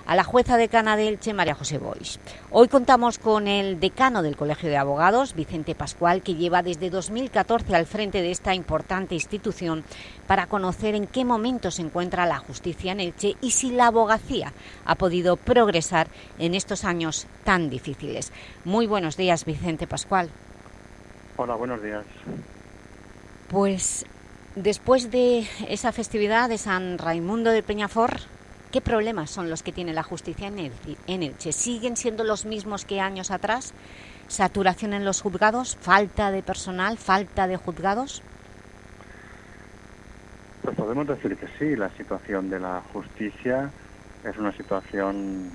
[SPEAKER 3] a la jueza decana de Elche, María José Boix. Hoy contamos con el decano del Colegio de Abogados, Vicente Pascual, que lleva desde 2014 al frente de esta importante institución para conocer en qué momento se encuentra la justicia en Elche y si la abogacía ha podido progresar en estos años tan difíciles. Muy buenos días, Vicente Pascual.
[SPEAKER 9] Hola, buenos días.
[SPEAKER 3] Pues después de esa festividad de San Raimundo de Peñafort, ¿qué problemas son los que tiene la justicia en, en Elche? ¿Siguen siendo los mismos que años atrás? ¿Saturación en los juzgados? ¿Falta de personal? ¿Falta de juzgados?
[SPEAKER 9] Pues podemos decir que sí, la situación de la justicia es una situación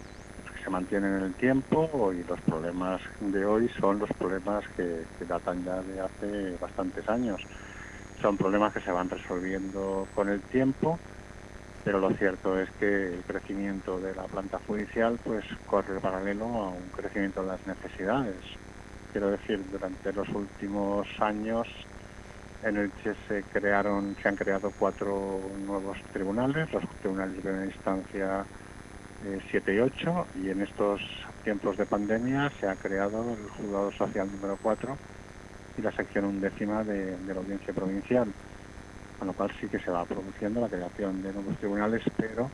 [SPEAKER 9] que se mantiene en el tiempo y los problemas de hoy son los problemas que datan ya de hace bastantes años. Son problemas que se van resolviendo con el tiempo, pero lo cierto es que el crecimiento de la planta judicial pues corre paralelo a un crecimiento de las necesidades. Quiero decir, durante los últimos años en el que se crearon, se han creado cuatro nuevos tribunales, los tribunales de primera instancia 7 y 8, y en estos tiempos de pandemia se ha creado el juzgado social número 4 y la sección undécima de, de la audiencia provincial, con lo cual sí que se va produciendo la creación de nuevos tribunales, pero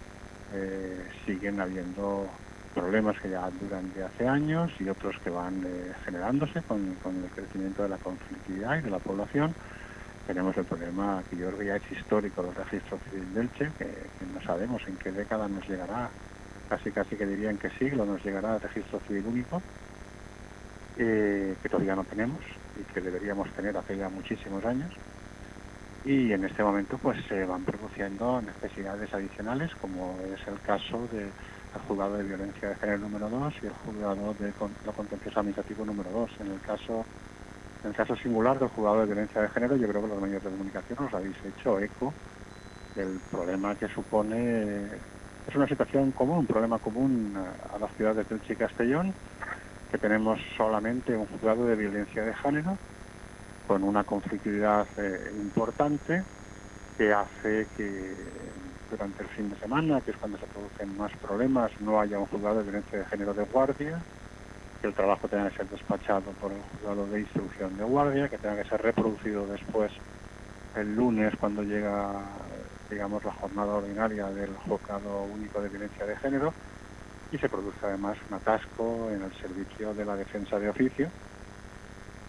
[SPEAKER 9] eh, siguen habiendo problemas que ya duran de hace años y otros que van eh, generándose con, con el crecimiento de la conflictividad y de la población tenemos el problema que yo creo que ya es histórico del registro civil del Che, que, no sabemos en qué década nos llegará, casi casi que dirían qué siglo nos llegará el registro civil único, eh, que todavía no tenemos y que deberíamos tener hace ya muchísimos años. Y en este momento pues se van produciendo necesidades adicionales, como es el caso del juzgado de violencia de género número 2 y el juzgado de lo contencioso administrativo número 2. En el caso en el caso singular del juzgado de violencia de género, yo creo que los medios de comunicación os habéis hecho eco del problema que supone. Es una situación común, un problema común a, las ciudades de Elche y Castellón, que tenemos solamente un juzgado de violencia de género con una conflictividad eh, importante que hace que durante el fin de semana, que es cuando se producen más problemas, no haya un juzgado de violencia de género de guardia, que el trabajo tenga que ser despachado por el juzgado de instrucción de guardia, que tenga que ser reproducido después el lunes cuando llega, digamos, la jornada ordinaria del juzgado único de violencia de género y se produce además un atasco en el servicio de la defensa de oficio,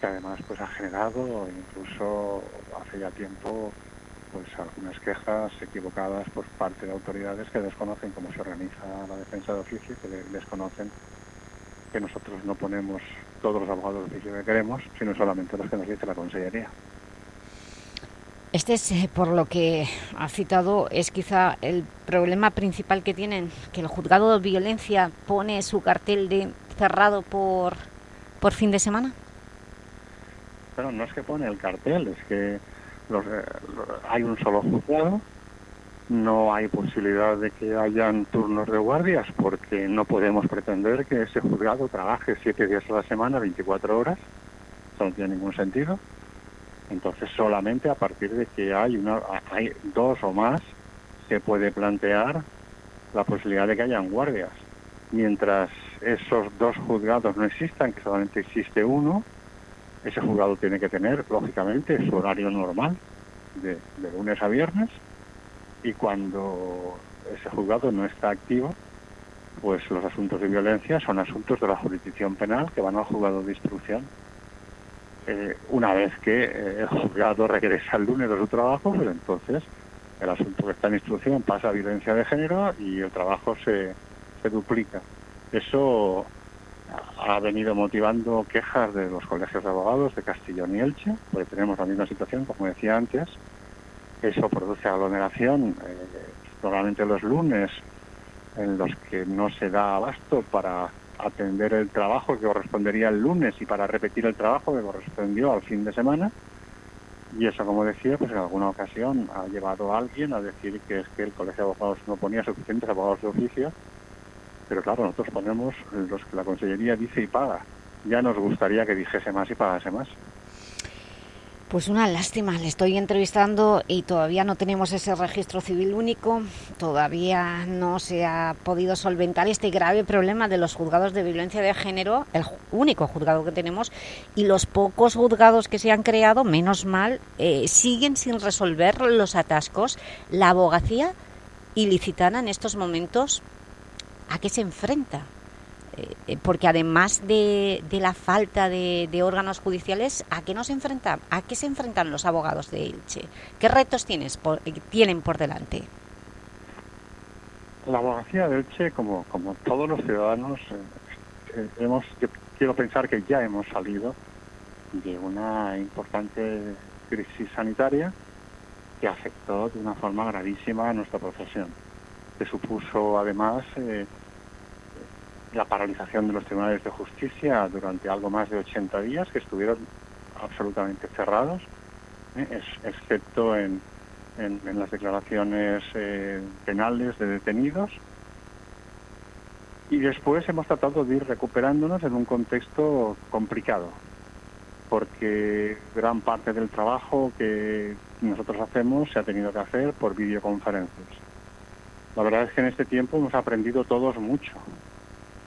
[SPEAKER 9] que además pues ha generado incluso hace ya tiempo pues algunas quejas equivocadas por parte de autoridades que desconocen cómo se organiza la defensa de oficio, que desconocen que nosotros no ponemos todos los abogados de oficio que queremos, sino solamente los que nos dice la Consellería.
[SPEAKER 3] Este es, eh, por lo que ha citado, es quizá el problema principal que tienen, que el juzgado de violencia pone su cartel de cerrado por, por fin de semana.
[SPEAKER 9] Pero no es que pone el cartel, es que los, eh, hay un solo juzgado no hay posibilidad de que hayan turnos de guardias porque no podemos pretender que ese juzgado trabaje siete días a la semana, 24 horas. Eso no tiene ningún sentido. Entonces solamente a partir de que hay, una, hay dos o más se puede plantear la posibilidad de que hayan guardias. Mientras esos dos juzgados no existan, que solamente existe uno, ese juzgado tiene que tener, lógicamente, su horario normal de, de lunes a viernes y cuando ese juzgado no está activo, pues los asuntos de violencia son asuntos de la jurisdicción penal que van al juzgado de instrucción. Eh, una vez que eh, el juzgado regresa el lunes de su trabajo, pues entonces el asunto que está en instrucción pasa a violencia de género y el trabajo se, se duplica. Eso ha venido motivando quejas de los colegios de abogados de Castellón y Elche, porque tenemos la misma situación, como decía antes, eso produce aglomeración, eh, normalmente los lunes, en los que no se da abasto para atender el trabajo que correspondería el lunes y para repetir el trabajo que correspondió al fin de semana. Y eso, como decía, pues en alguna ocasión ha llevado a alguien a decir que es que el Colegio de Abogados no ponía suficientes abogados de oficio, pero claro, nosotros ponemos los que la Consellería dice y paga. Ya nos gustaría que dijese más y pagase más.
[SPEAKER 3] Pues una lástima, le estoy entrevistando y todavía no tenemos ese registro civil único, todavía no se ha podido solventar este grave problema de los juzgados de violencia de género, el único juzgado que tenemos, y los pocos juzgados que se han creado, menos mal, eh, siguen sin resolver los atascos. La abogacía ilicitana en estos momentos, ¿a qué se enfrenta? eh, porque además de, la falta de, órganos judiciales, ¿a qué, nos enfrentan, ¿a qué se enfrentan los abogados de Elche? ¿Qué retos tienes por, tienen por delante?
[SPEAKER 9] La abogacía de Elche, como, todos los ciudadanos, eh, hemos, yo quiero pensar que ya hemos salido de una importante crisis sanitaria que afectó de una forma gravísima a nuestra profesión, que supuso además eh, la paralización de los tribunales de justicia durante algo más de 80 días, que estuvieron absolutamente cerrados, eh, excepto en, en, las declaraciones eh, penales de detenidos. Y después hemos tratado de ir recuperándonos en un contexto complicado, porque gran parte del trabajo que nosotros hacemos se ha tenido que hacer por videoconferencias. La verdad es que en este tiempo hemos aprendido todos mucho,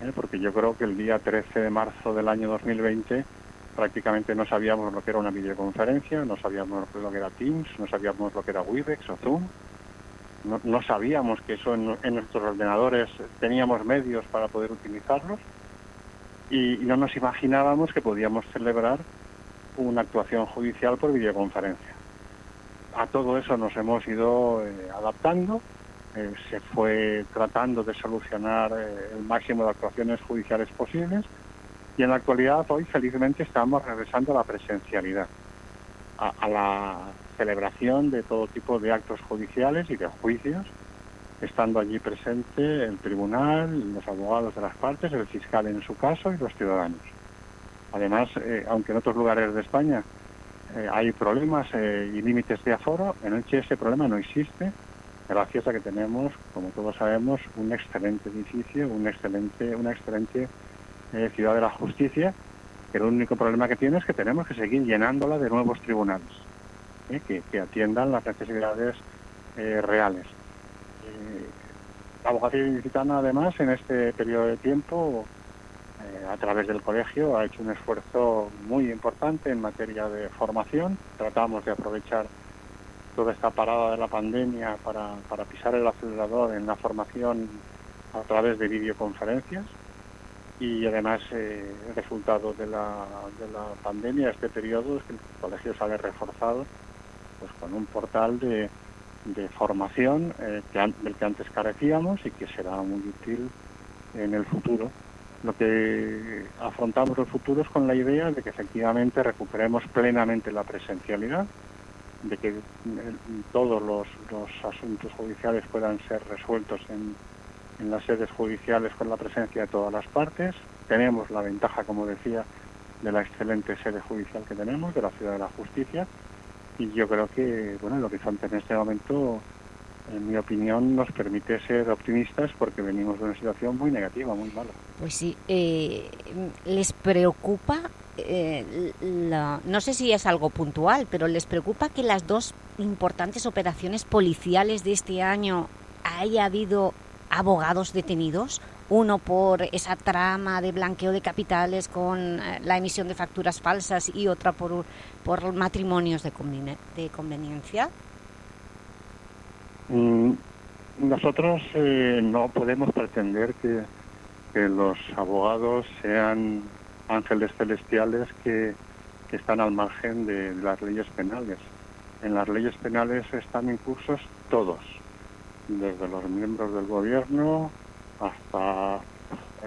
[SPEAKER 9] ¿eh? porque yo creo que el día 13 de marzo del año 2020 prácticamente no sabíamos lo que era una videoconferencia, no sabíamos lo que era Teams, no sabíamos lo que era Webex o Zoom, no, sabíamos que eso en, nuestros ordenadores teníamos medios para poder utilizarlos y, y no nos imaginábamos que podíamos celebrar una actuación judicial por videoconferencia. A todo eso nos hemos ido eh, adaptando, eh, se fue tratando de solucionar eh, el máximo de actuaciones judiciales posibles y en la actualidad hoy felizmente estamos regresando a la presencialidad, a, la celebración de todo tipo de actos judiciales y de juicios, estando allí presente el tribunal, los abogados de las partes, el fiscal en su caso y los ciudadanos. Además, eh, aunque en otros lugares de España hay problemas y límites de aforo, en Elche ese problema no existe, gracias a que tenemos, como todos sabemos, un excelente edificio, una excelente eh, ciudad de la justicia, que el único problema que tiene es que tenemos que seguir llenándola de nuevos tribunales, ¿eh? que, que, atiendan las necesidades eh, reales. la abogacía ilicitana, además, en este periodo de tiempo, a través del colegio, ha hecho un esfuerzo muy importante en materia de formación. Tratamos de aprovechar toda esta parada de la pandemia para, para pisar el acelerador en la formación a través de videoconferencias y además eh, el resultado de la, de la pandemia, este periodo, es que el colegio sale reforzado pues con un portal de, de formación eh, del que antes carecíamos y que será muy útil en el futuro. Lo que afrontamos el futuro es con la idea de que efectivamente recuperemos plenamente la presencialidad, de que todos los, los asuntos judiciales puedan ser resueltos en, en las sedes judiciales con la presencia de todas las partes. Tenemos la ventaja, como decía, de la excelente sede judicial que tenemos, de la Ciudad de la Justicia, y yo creo que bueno, el horizonte en este momento, en mi opinión, nos permite ser optimistas porque venimos de una situación muy negativa, muy mala.
[SPEAKER 3] Pues sí, eh, ¿les preocupa eh, no sé si es algo puntual, pero ¿les preocupa que las dos importantes operaciones policiales de este año haya habido abogados detenidos? Uno por esa trama de blanqueo de capitales con eh, la emisión de facturas falsas y otra por, por matrimonios de conveniencia.
[SPEAKER 9] Mm, nosotros eh, no podemos pretender que, los abogados sean ángeles celestiales que, están al margen de, las leyes penales. En las leyes penales están inclusos todos, desde los miembros del gobierno hasta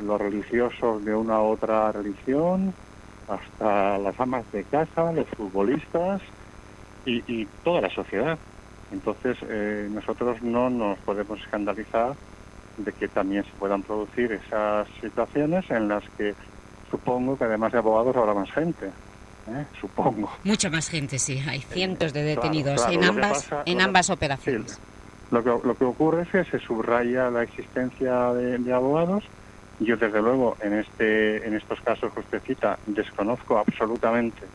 [SPEAKER 9] los religiosos de una u otra religión, hasta las amas de casa, los futbolistas y toda la sociedad. Entonces, eh, nosotros no nos podemos escandalizar de que también se puedan producir esas situaciones en las que supongo que además de abogados habrá más gente. ¿eh? Supongo.
[SPEAKER 3] Mucha más gente, sí. Hay cientos de detenidos claro, claro. en ambas, pasa, en ambas operaciones.
[SPEAKER 9] Sí, lo, que, lo que ocurre es que se subraya la existencia de, de abogados. Yo, desde luego, en, este, en estos casos que usted cita, desconozco absolutamente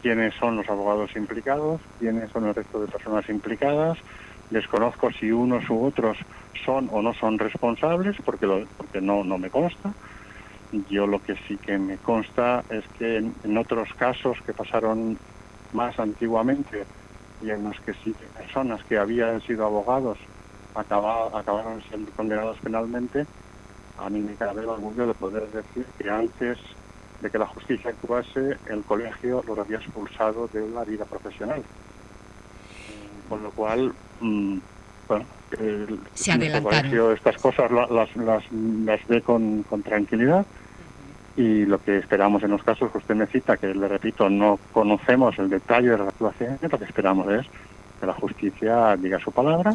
[SPEAKER 9] quiénes son los abogados implicados, quiénes son el resto de personas implicadas. Desconozco si unos u otros son o no son responsables, porque, porque no, no me consta. Yo lo que sí que me consta es que en, otros casos que pasaron más antiguamente y en los que sí personas que habían sido abogados acaba, acabaron siendo condenados penalmente, a mí me cabe el orgullo de poder decir que antes de que la justicia actuase, el colegio lo había expulsado de la vida profesional. Con lo cual, mm, bueno, el,
[SPEAKER 3] Se
[SPEAKER 9] el
[SPEAKER 3] adelantaron.
[SPEAKER 9] colegio estas cosas la- las, las, las ve con, con tranquilidad y lo que esperamos en los casos que usted me cita, que le repito, no conocemos el detalle de las actuaciones, lo que esperamos es que la justicia diga su palabra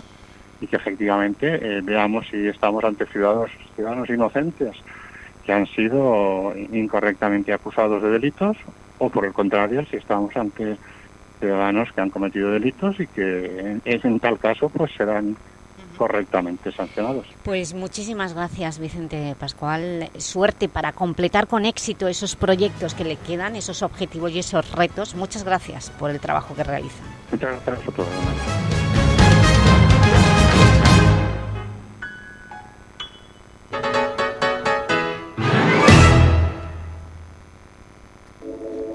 [SPEAKER 9] y que efectivamente eh, veamos si estamos ante ciudadanos, ciudadanos inocentes que han sido incorrectamente acusados de delitos o por el contrario si estamos ante ciudadanos que han cometido delitos y que en, en tal caso pues serán correctamente sancionados.
[SPEAKER 3] Pues muchísimas gracias, Vicente Pascual. Suerte para completar con éxito esos proyectos que le quedan, esos objetivos y esos retos. Muchas gracias por el trabajo que realiza.
[SPEAKER 9] Muchas gracias a todos.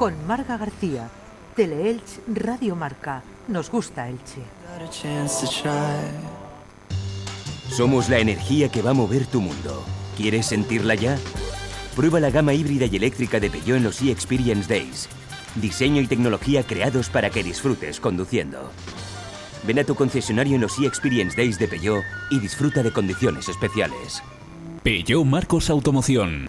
[SPEAKER 45] con Marga García. Teleelch Radio Marca. Nos gusta Elche.
[SPEAKER 46] Somos la energía que va a mover tu mundo. ¿Quieres sentirla ya? Prueba la gama híbrida y eléctrica de Peugeot en los e-Experience Days. Diseño y tecnología creados para que disfrutes conduciendo. Ven a tu concesionario en los e-Experience Days de Peugeot y disfruta de condiciones especiales.
[SPEAKER 47] Peugeot Marcos Automoción.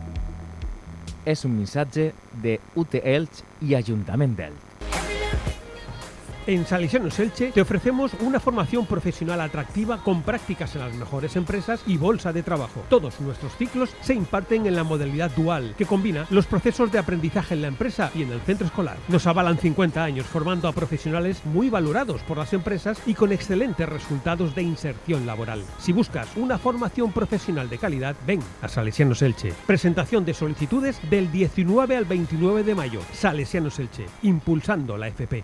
[SPEAKER 43] Es un missatge de UT Elche y Ayuntament d'Elche.
[SPEAKER 1] En Salesianos Elche te ofrecemos una formación profesional atractiva con prácticas en las mejores empresas y bolsa de trabajo. Todos nuestros ciclos se imparten en la modalidad dual, que combina los procesos de aprendizaje en la empresa y en el centro escolar. Nos avalan 50 años formando a profesionales muy valorados por las empresas y con excelentes resultados de inserción laboral. Si buscas una formación profesional de calidad, ven a Salesianos Elche. Presentación de solicitudes del 19 al 29 de mayo. Salesianos Elche, impulsando la FP.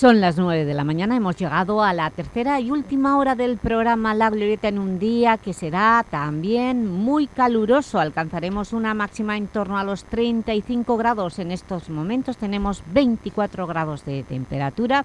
[SPEAKER 3] Son las 9 de la mañana, hemos llegado a la tercera y última hora del programa La Glorieta en un día que será también muy caluroso. Alcanzaremos una máxima en torno a los 35 grados. En estos momentos tenemos 24 grados de temperatura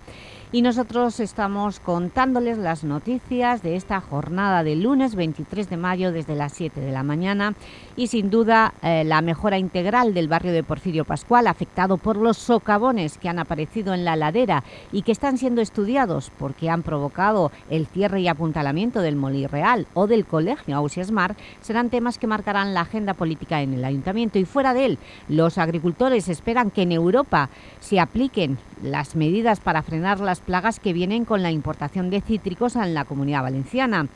[SPEAKER 3] y nosotros estamos contándoles las noticias de esta jornada del lunes 23 de mayo desde las 7 de la mañana y sin duda eh, la mejora integral del barrio de Porfirio Pascual afectado por los socavones que han aparecido en la ladera y que están siendo estudiados porque han provocado el cierre y apuntalamiento del Molí Real o del Colegio Ausiasmar, serán temas que marcarán la agenda política en el Ayuntamiento. Y fuera de él, los agricultores esperan que en Europa se apliquen las medidas para frenar las plagas que vienen con la importación de cítricos en la Comunidad Valenciana.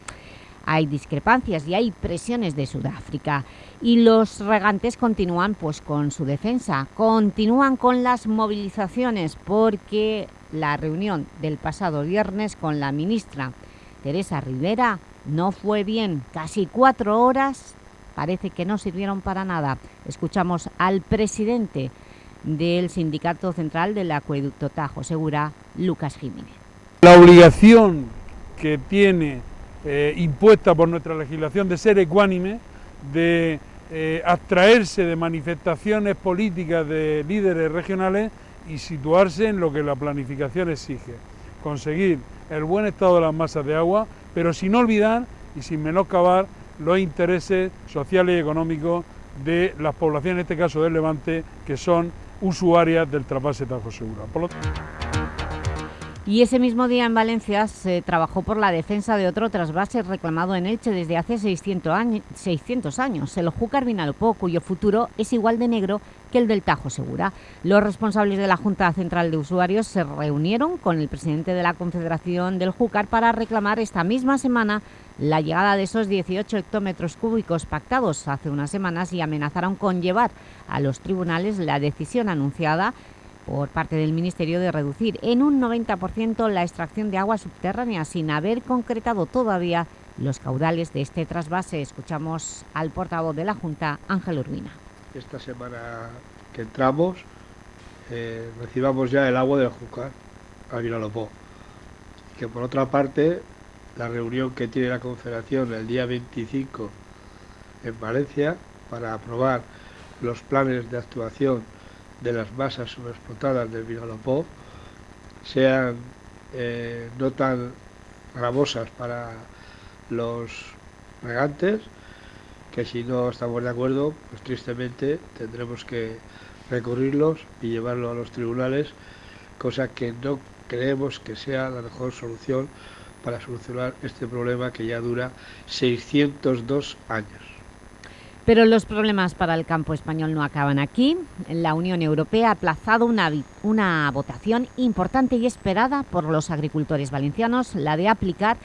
[SPEAKER 3] Hay discrepancias y hay presiones de Sudáfrica y los regantes continúan pues, con su defensa, continúan con las movilizaciones porque la reunión del pasado viernes con la ministra Teresa Rivera no fue bien. Casi cuatro horas parece que no sirvieron para nada. Escuchamos al presidente del Sindicato Central del Acueducto Tajo Segura, Lucas Jiménez.
[SPEAKER 5] La obligación que tiene eh, impuesta por nuestra legislación de ser ecuánime, de eh, abstraerse de manifestaciones políticas de líderes regionales y situarse en lo que la planificación exige. Conseguir el buen estado de las masas de agua, pero sin olvidar y sin menoscabar los intereses sociales y económicos de las poblaciones, en este caso del Levante, que son usuarias del trasvase Tajo Segura.
[SPEAKER 3] Y ese mismo día en Valencia se trabajó por la defensa de otro trasvase reclamado en Elche desde hace 600 años, 600 años el Júcar Vinalopó, cuyo futuro es igual de negro que el del Tajo Segura. Los responsables de la Junta Central de Usuarios se reunieron con el presidente de la Confederación del Júcar para reclamar esta misma semana la llegada de esos 18 hectómetros cúbicos pactados hace unas semanas y amenazaron con llevar a los tribunales la decisión anunciada por parte del Ministerio de reducir en un 90% la extracción de agua subterránea sin haber concretado todavía los caudales de este trasvase. Escuchamos al portavoz de la Junta, Ángel Urbina.
[SPEAKER 6] Esta semana que entramos eh, recibamos ya el agua del Júcar al Vinalopó. Que por otra parte, la reunión que tiene la Confederación el día 25 en Valencia para aprobar los planes de actuación de las masas subexplotadas del Vinalopó sean eh, no tan gravosas para los regantes, que si no estamos de acuerdo, pues tristemente tendremos que recurrirlos y llevarlo a los tribunales, cosa que no creemos que sea la mejor solución para solucionar este problema que ya dura 602 años.
[SPEAKER 3] Pero los problemas para el campo español no acaban aquí. La Unión Europea ha aplazado una, una votación importante y esperada por los agricultores valencianos, la de aplicar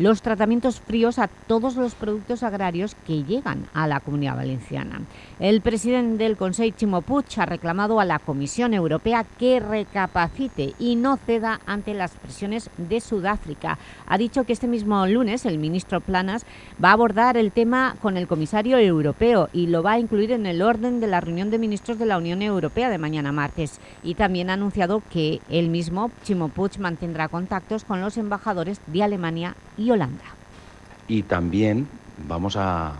[SPEAKER 3] los tratamientos fríos a todos los productos agrarios que llegan a la Comunidad Valenciana. El presidente del Consejo, Chimo Puig, ha reclamado a la Comisión Europea que recapacite y no ceda ante las presiones de Sudáfrica. Ha dicho que este mismo lunes el ministro Planas va a abordar el tema con el comisario europeo y lo va a incluir en el orden de la reunión de ministros de la Unión Europea de mañana martes. Y también ha anunciado que él mismo, Chimo Puig, mantendrá contactos con los embajadores de Alemania y
[SPEAKER 7] Y también vamos a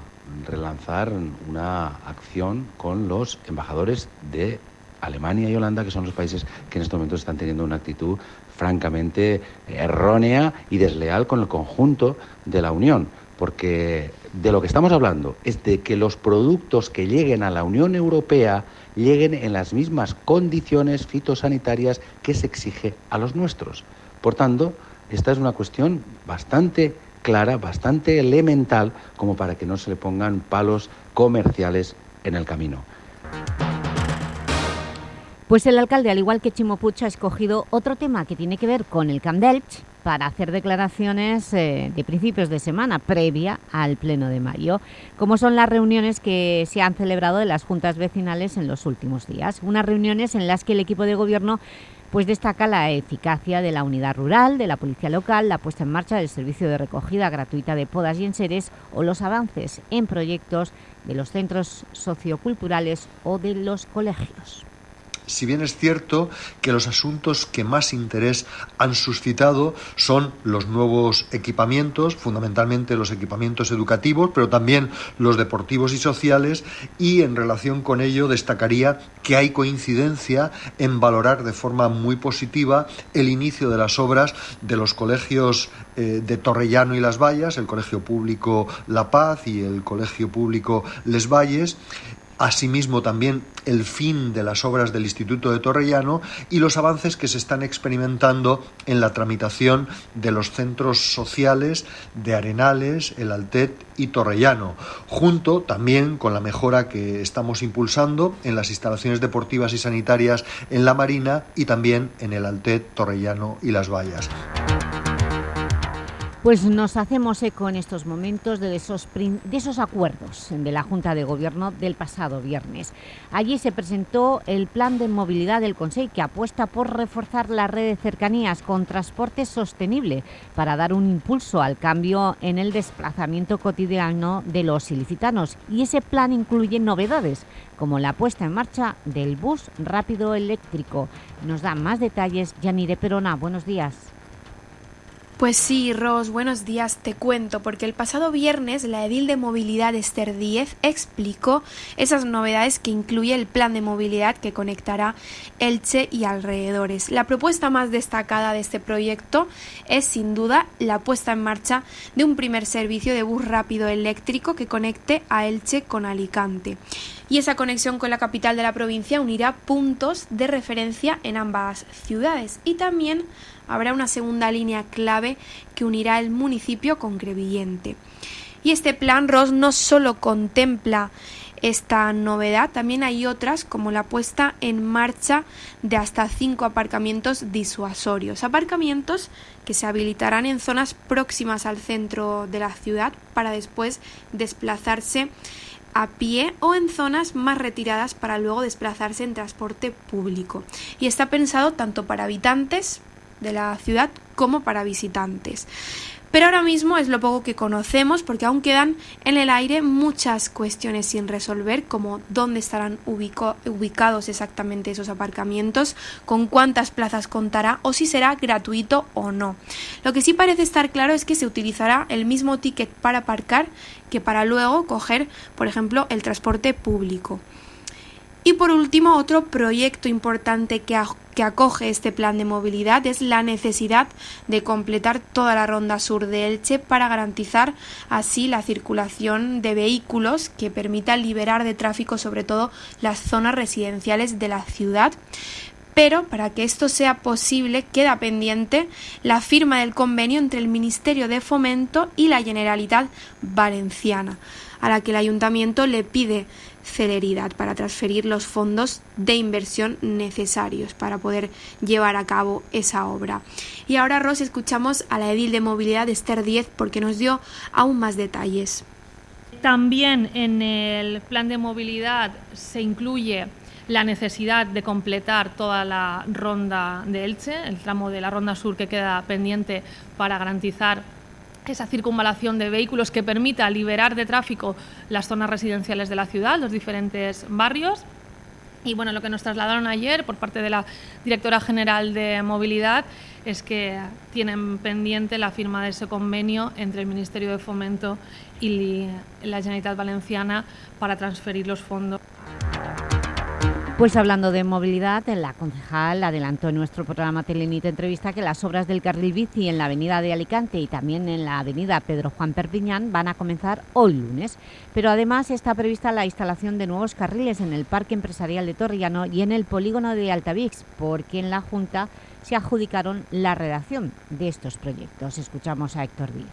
[SPEAKER 7] relanzar una acción con los embajadores de Alemania y Holanda, que son los países que en estos momentos están teniendo una actitud francamente errónea y desleal con el conjunto de la Unión. Porque de lo que estamos hablando es de que los productos que lleguen a la Unión Europea lleguen en las mismas condiciones fitosanitarias que se exige a los nuestros. Por tanto, esta es una cuestión bastante clara, bastante elemental, como para que no se le pongan palos comerciales en el camino.
[SPEAKER 3] Pues el alcalde, al igual que Chimo Puig, ha escogido otro tema que tiene que ver con el Camp Delch para hacer declaraciones eh, de principios de semana previa al pleno de mayo, como son las reuniones que se han celebrado en las juntas vecinales en los últimos días. Unas reuniones en las que el equipo de gobierno pues destaca la eficacia de la unidad rural, de la policía local, la puesta en marcha del servicio de recogida gratuita de podas y enseres o los avances en proyectos de los centros socioculturales o de los colegios.
[SPEAKER 8] Si bien es cierto que los asuntos que más interés han suscitado son los nuevos equipamientos, fundamentalmente los equipamientos educativos, pero también los deportivos y sociales, y en relación con ello destacaría que hay coincidencia en valorar de forma muy positiva el inicio de las obras de los colegios eh, de Torrellano y Las Vallas, el Colegio Público La Paz y el Colegio Público Les Valles, asimismo también el fin de las obras del Instituto de Torrellano y los avances que se están experimentando en la tramitación de los centros sociales de Arenales, El Altet y Torrellano, junto también con la mejora que estamos impulsando en las instalaciones deportivas y sanitarias en la Marina y también en El Altet, Torrellano y Las Vallas.
[SPEAKER 3] Pues nos hacemos eco en estos momentos de esos, de esos acuerdos de la Junta de Gobierno del pasado viernes. Allí se presentó el Plan de Movilidad del Consejo que apuesta por reforzar la red de cercanías con transporte sostenible para dar un impulso al cambio en el desplazamiento cotidiano de los ilicitanos. Y ese plan incluye novedades, como la puesta en marcha del bus rápido eléctrico. Nos da más detalles Yanire Perona. Buenos días.
[SPEAKER 10] Pues sí, Ros, buenos días, te cuento, porque el pasado viernes la edil de movilidad Esther Díez explicó esas novedades que incluye el plan de movilidad que conectará Elche y alrededores. La propuesta más destacada de este proyecto es sin duda la puesta en marcha de un primer servicio de bus rápido eléctrico que conecte a Elche con Alicante y esa conexión con la capital de la provincia unirá puntos de referencia en ambas ciudades y también habrá una segunda línea clave que unirá el municipio con Crevillente. Y este plan ROS no solo contempla esta novedad, también hay otras como la puesta en marcha de hasta cinco aparcamientos disuasorios, aparcamientos que se habilitarán en zonas próximas al centro de la ciudad para después desplazarse a pie o en zonas más retiradas para luego desplazarse en transporte público. Y está pensado tanto para habitantes de la ciudad como para visitantes. Pero ahora mismo es lo poco que conocemos porque aún quedan en el aire muchas cuestiones sin resolver, como dónde estarán ubicados exactamente esos aparcamientos, con cuántas plazas contará o si será gratuito o no. Lo que sí parece estar claro es que se utilizará el mismo ticket para aparcar que para luego coger, por ejemplo, el transporte público. Y por último, otro proyecto importante que, acoge este plan de movilidad es la necesidad de completar toda la ronda sur de Elche para garantizar así la circulación de vehículos que permita liberar de tráfico sobre todo las zonas residenciales de la ciudad. Pero para que esto sea posible queda pendiente la firma del convenio entre el Ministerio de Fomento y la Generalitat Valenciana, a la que el Ayuntamiento le pide celeridad para transferir los fondos de inversión necesarios para poder llevar a cabo esa obra. Y ahora, Ros, escuchamos a la edil de movilidad Esther 10 porque nos dio aún más detalles.
[SPEAKER 11] También en el plan de movilidad se incluye la necesidad de completar toda la ronda de Elche, el tramo de la ronda sur que queda pendiente para garantizar esa circunvalación de vehículos que permita liberar de tráfico las zonas residenciales de la ciudad, los diferentes barrios. Y bueno, lo que nos trasladaron ayer por parte de la directora general de movilidad es que tienen pendiente la firma de ese convenio entre el Ministerio de Fomento y la Generalitat Valenciana para transferir los fondos.
[SPEAKER 3] Pues hablando de movilidad, la concejal adelantó en nuestro programa Telenit Entrevista que las obras del carril bici en la avenida de Alicante y también en la avenida Pedro Juan Perpiñán van a comenzar hoy lunes. Pero además está prevista la instalación de nuevos carriles en el Parque Empresarial de Torrellano y en el polígono de Altavix, porque en la Junta se adjudicaron la redacción de estos proyectos. Escuchamos a Héctor Díaz.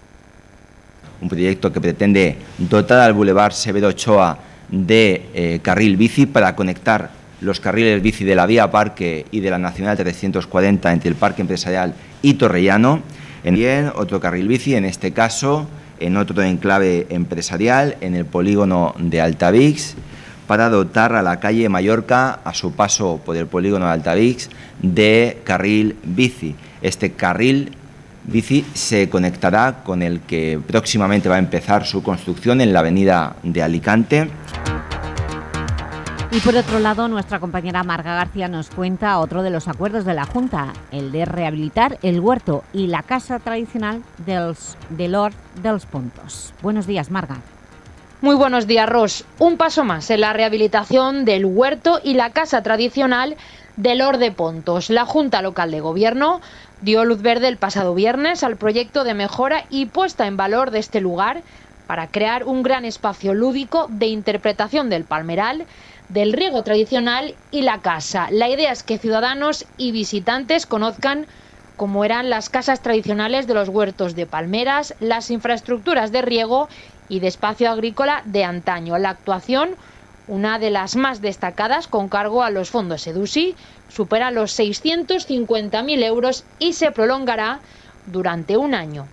[SPEAKER 12] Un proyecto que pretende dotar al Boulevard Severo Ochoa de eh, carril bici para conectar los carriles bici de la Vía Parque y de la Nacional 340 entre el Parque Empresarial y Torrellano. También otro carril bici, en este caso en otro enclave empresarial, en el polígono de Altavix, para dotar a la calle Mallorca, a su paso por el polígono de Altavix, de carril bici. Este carril bici se conectará con el que próximamente va a empezar su construcción en la avenida de Alicante.
[SPEAKER 3] Y por otro lado, nuestra compañera Marga García nos cuenta otro de los acuerdos de la Junta, el de rehabilitar el huerto y la casa tradicional dels, de Lord dels Pontos. Buenos días, Marga.
[SPEAKER 13] Muy buenos días, Ros. Un paso más en la rehabilitación del huerto y la casa tradicional de Lord de Pontos. La Junta Local de Gobierno dio luz verde el pasado viernes al proyecto de mejora y puesta en valor de este lugar para crear un gran espacio lúdico de interpretación del palmeral del riego tradicional y la casa. La idea es que ciudadanos y visitantes conozcan cómo eran las casas tradicionales de los huertos de palmeras, las infraestructuras de riego y de espacio agrícola de antaño. La actuación, una de las más destacadas con cargo a los fondos EDUSI, supera los 650.000 euros y se prolongará durante un año.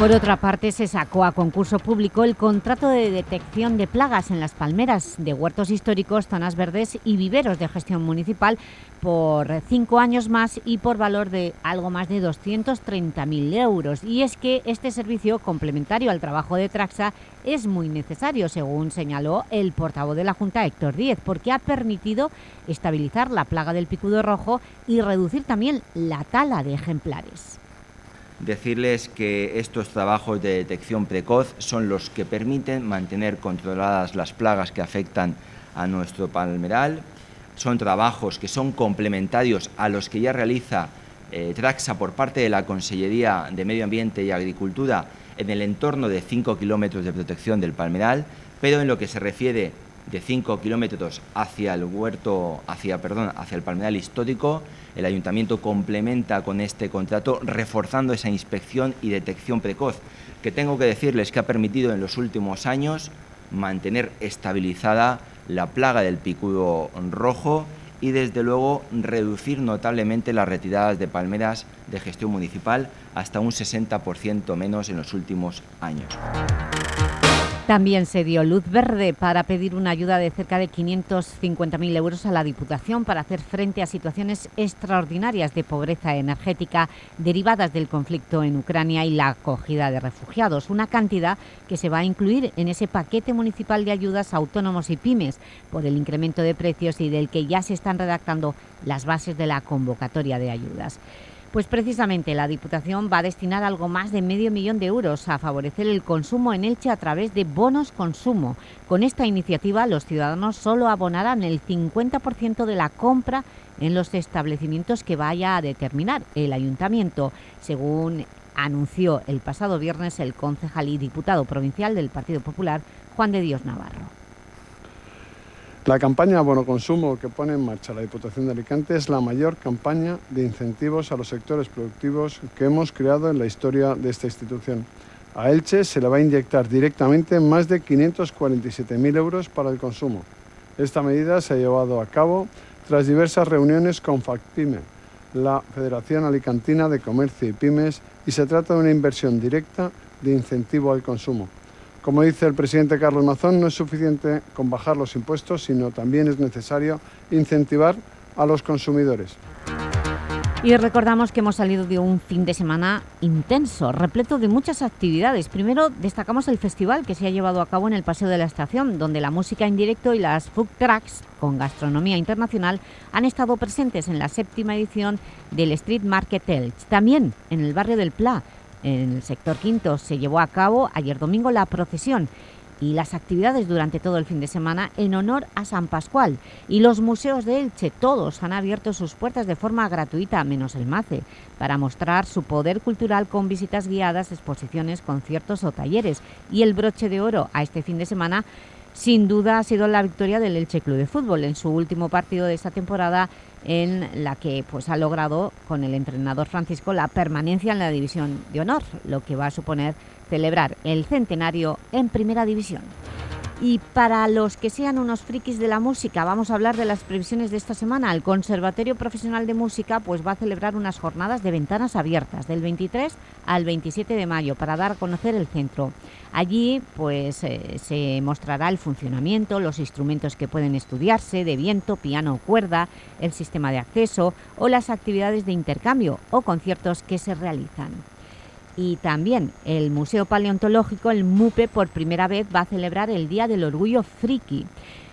[SPEAKER 3] Por otra parte, se sacó a concurso público el contrato de detección de plagas en las palmeras de huertos históricos, zonas verdes y viveros de gestión municipal por cinco años más y por valor de algo más de 230.000 euros. Y es que este servicio, complementario al trabajo de Traxa, es muy necesario, según señaló el portavoz de la Junta, Héctor Díez, porque ha permitido estabilizar la plaga del picudo rojo y reducir también la tala de ejemplares.
[SPEAKER 12] Decirles que estos trabajos de detección precoz son los que permiten mantener controladas las plagas que afectan a nuestro palmeral. Son trabajos que son complementarios a los que ya realiza eh, Traxa por parte de la Consellería de Medio Ambiente y Agricultura en el entorno de 5 kilómetros de protección del palmeral, pero en lo que se refiere de 5 kilómetros hacia el huerto, hacia, perdón, hacia el palmeral histórico, el ayuntamiento complementa con este contrato reforzando esa inspección y detección precoz, que tengo que decirles que ha permitido en los últimos años mantener estabilizada la plaga del picudo rojo y desde luego reducir notablemente las retiradas de palmeras de gestión municipal hasta un 60% menos en los últimos años.
[SPEAKER 3] También se dio luz verde para pedir una ayuda de cerca de 550.000 euros a la Diputación para hacer frente a situaciones extraordinarias de pobreza energética derivadas del conflicto en Ucrania y la acogida de refugiados, una cantidad que se va a incluir en ese paquete municipal de ayudas a autónomos y pymes por el incremento de precios y del que ya se están redactando las bases de la convocatoria de ayudas. Pues precisamente la Diputación va a destinar algo más de medio millón de euros a favorecer el consumo en Elche a través de bonos consumo. Con esta iniciativa los ciudadanos solo abonarán el 50% de la compra en los establecimientos que vaya a determinar el Ayuntamiento, según anunció el pasado viernes el concejal y diputado provincial del Partido Popular, Juan de Dios Navarro.
[SPEAKER 31] La campaña Bono Consumo que pone en marcha la Diputación de Alicante es la mayor campaña de incentivos a los sectores productivos que hemos creado en la historia de esta institución. A Elche se le va a inyectar directamente más de 547.000 euros para el consumo. Esta medida se ha llevado a cabo tras diversas reuniones con FACPIME, la Federación Alicantina de Comercio y Pymes, y se trata de una inversión directa de incentivo al consumo. Como dice el presidente Carlos Mazón, no es suficiente con bajar los impuestos, sino también es necesario incentivar a los consumidores.
[SPEAKER 3] Y recordamos que hemos salido de un fin de semana intenso, repleto de muchas actividades. Primero destacamos el festival que se ha llevado a cabo en el Paseo de la Estación, donde la música en directo y las food trucks con gastronomía internacional han estado presentes en la séptima edición del Street Market Elch. También en el barrio del Pla, en el sector quinto se llevó a cabo ayer domingo la procesión y las actividades durante todo el fin de semana en honor a San Pascual. Y los museos de Elche, todos han abierto sus puertas de forma gratuita, menos el MACE, para mostrar su poder cultural con visitas guiadas, exposiciones, conciertos o talleres. Y el broche de oro a este fin de semana sin duda ha sido la victoria del Elche Club de Fútbol en su último partido de esta temporada en la que pues, ha logrado con el entrenador Francisco la permanencia en la División de Honor, lo que va a suponer celebrar el centenario en Primera División. Y para los que sean unos frikis de la música, vamos a hablar de las previsiones de esta semana. El Conservatorio Profesional de Música pues, va a celebrar unas jornadas de ventanas abiertas del 23 al 27 de mayo para dar a conocer el centro. Allí pues, eh, se mostrará el funcionamiento, los instrumentos que pueden estudiarse, de viento, piano o cuerda, el sistema de acceso o las actividades de intercambio o conciertos que se realizan y también el Museo Paleontológico, el MUPE, por primera vez va a celebrar el Día del Orgullo Friki.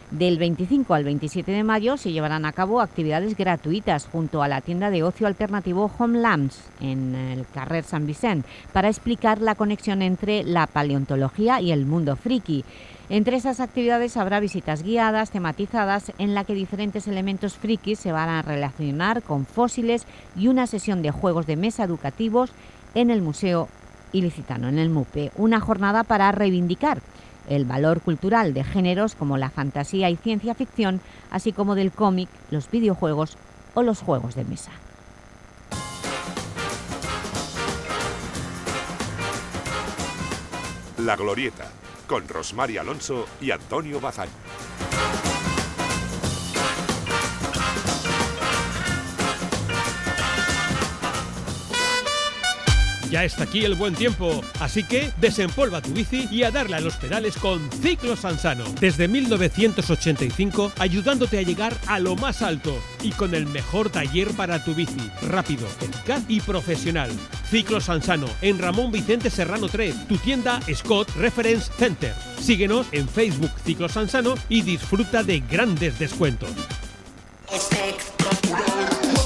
[SPEAKER 3] Del 25 al 27 de mayo se llevarán a cabo actividades gratuitas junto a la tienda de ocio alternativo Home Lamps en el Carrer San Vicent para explicar la conexión entre la paleontología y el mundo friki. Entre esas actividades habrá visitas guiadas, tematizadas, en la que diferentes elementos frikis se van a relacionar con fósiles y una sesión de juegos de mesa educativos en el Museo Ilicitano, en el MUPE. Una jornada para reivindicar el valor cultural de géneros como la fantasía y ciencia ficción, así como del cómic, los videojuegos o los juegos de mesa.
[SPEAKER 2] La Glorieta, con Rosmar Alonso y Antonio Bazán.
[SPEAKER 1] Ya está aquí el buen tiempo, así que desempolva tu bici y a darle a los pedales con Ciclo Sansano. Desde 1985, ayudándote a llegar a lo más alto y con el mejor taller para tu bici, rápido, eficaz y profesional. Ciclo Sansano, en Ramón Vicente Serrano 3, tu tienda Scott Reference Center. Síguenos en Facebook Ciclo Sansano y disfruta de grandes descuentos.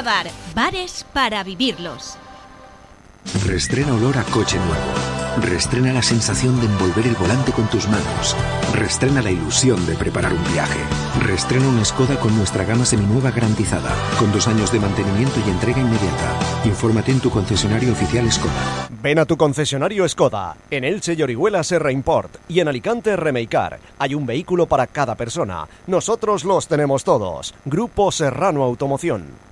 [SPEAKER 16] Bar, bares para vivirlos.
[SPEAKER 48] Restrena olor a coche nuevo. Restrena la sensación de envolver el volante con tus manos. Restrena la ilusión de preparar un viaje. Restrena una Skoda con nuestra gama seminueva garantizada, con dos años de mantenimiento y entrega inmediata. Infórmate en tu concesionario oficial Skoda.
[SPEAKER 21] Ven a tu concesionario Skoda. En Elche y Orihuela Serra Import y en Alicante Remeicar. Hay un vehículo para cada persona. Nosotros los tenemos todos. Grupo Serrano Automoción.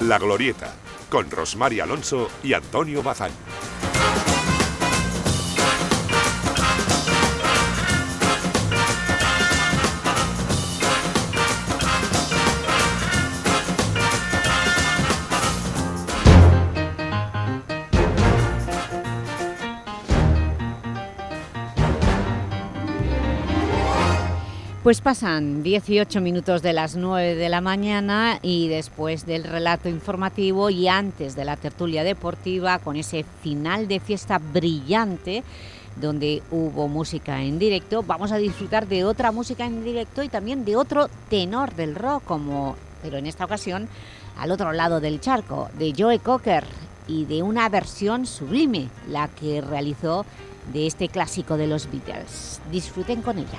[SPEAKER 2] La Glorieta, con Rosmar Alonso y Antonio Bazán.
[SPEAKER 3] Pues pasan 18 minutos de las 9 de la mañana y después del relato informativo y antes de la tertulia deportiva con ese final de fiesta brillante donde hubo música en directo, vamos a disfrutar de otra música en directo y también de otro tenor del rock, como, pero en esta ocasión al otro lado del charco, de Joe Cocker y de una versión sublime, la que realizó de este clásico de los Beatles. Disfruten con ella.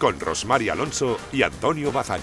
[SPEAKER 2] Con Rosmar Alonso y Antonio Bazán.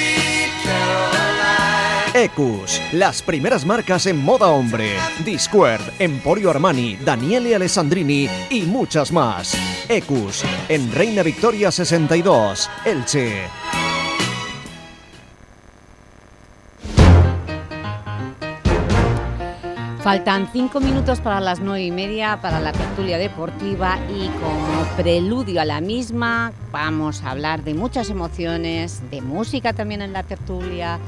[SPEAKER 21] Ecus, las primeras marcas en moda hombre. Discord, Emporio Armani, Daniele Alessandrini y muchas más. Ecus, en Reina Victoria 62, Elche.
[SPEAKER 3] Faltan cinco minutos para las nueve y media para la tertulia deportiva y como preludio a la misma vamos a hablar de muchas emociones, de música también en la tertulia,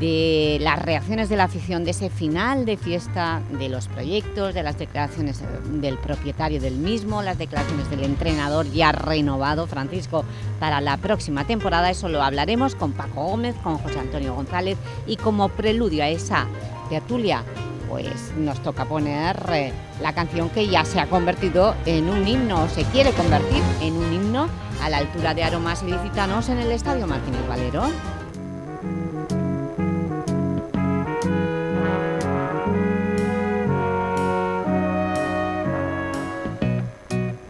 [SPEAKER 3] de las reacciones de la afición, de ese final de fiesta, de los proyectos, de las declaraciones del propietario del mismo, las declaraciones del entrenador ya renovado, Francisco, para la próxima temporada. Eso lo hablaremos con Paco Gómez, con José Antonio González y como preludio a esa tertulia pues nos toca poner eh, la canción que ya se ha convertido en un himno, o se quiere convertir en un himno a la altura de aromas ilicitanos en el Estadio Martínez Valero.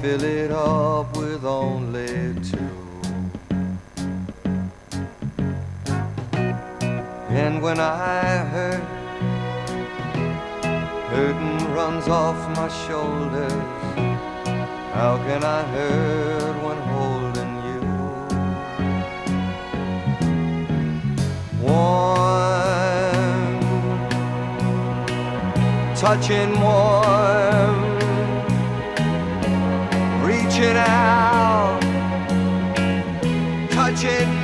[SPEAKER 49] Fill it up with only two. And when I hurt, hurting runs off my shoulders. How can I hurt when holding you? Warm, touching warm, out. Touch
[SPEAKER 3] it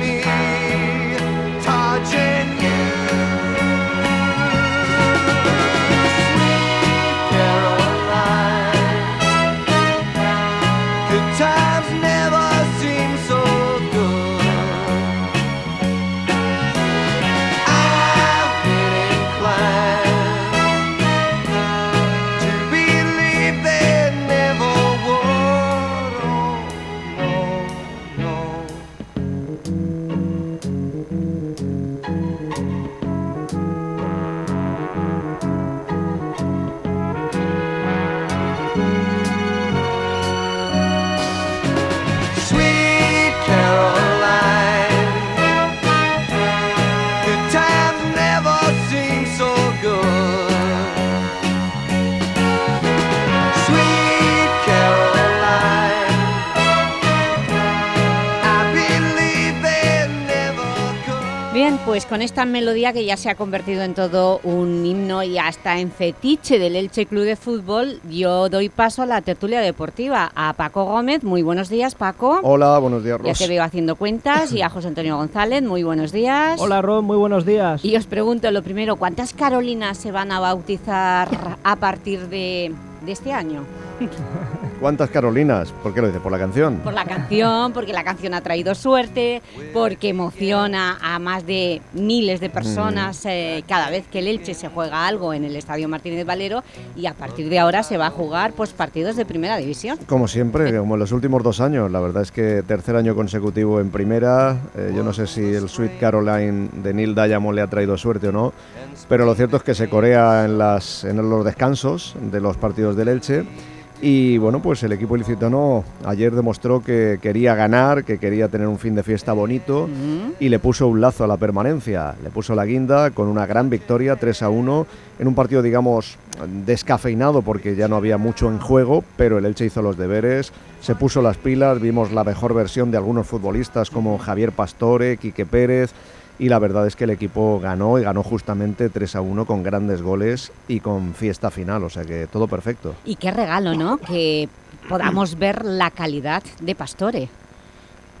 [SPEAKER 3] pues con esta melodía que ya se ha convertido en todo un himno y hasta en fetiche del Elche Club de Fútbol, yo doy paso a la tertulia deportiva. A Paco Gómez, muy buenos días, Paco.
[SPEAKER 50] Hola, buenos días,
[SPEAKER 3] Ya
[SPEAKER 50] Ros.
[SPEAKER 3] te veo haciendo cuentas. Y a José Antonio González, muy buenos días.
[SPEAKER 50] Hola,
[SPEAKER 51] Ron, muy buenos días.
[SPEAKER 3] Y os pregunto lo primero, ¿cuántas Carolinas se van a bautizar a partir de, de este año?
[SPEAKER 50] ¿Cuántas Carolinas? ¿Por qué lo dices? ¿Por la canción?
[SPEAKER 3] Por la canción, porque la canción ha traído suerte, porque emociona a más de miles de personas eh, cada vez que el Elche se juega algo en el Estadio Martínez Valero y a partir de ahora se va a jugar pues partidos de primera división.
[SPEAKER 50] Como siempre, como en los últimos dos años. La verdad es que tercer año consecutivo en primera. Eh, yo no sé si el Sweet Caroline de Neil Diamond le ha traído suerte o no, pero lo cierto es que se corea en, las, en los descansos de los partidos del Elche.
[SPEAKER 21] Y bueno, pues el equipo ilicitano ayer demostró que quería ganar, que quería tener un fin de fiesta bonito y le puso un lazo a la permanencia. Le puso la guinda con una gran victoria, 3 a 1, en un partido, digamos, descafeinado porque ya no había mucho en juego, pero el Elche hizo los deberes, se puso las pilas, vimos la mejor versión de algunos futbolistas como Javier Pastore, Quique Pérez y la verdad es que el equipo ganó y ganó justamente 3 a 1 con grandes goles y con fiesta final, o sea que todo perfecto.
[SPEAKER 3] Y qué regalo, ¿no? Que podamos ver la calidad de Pastore,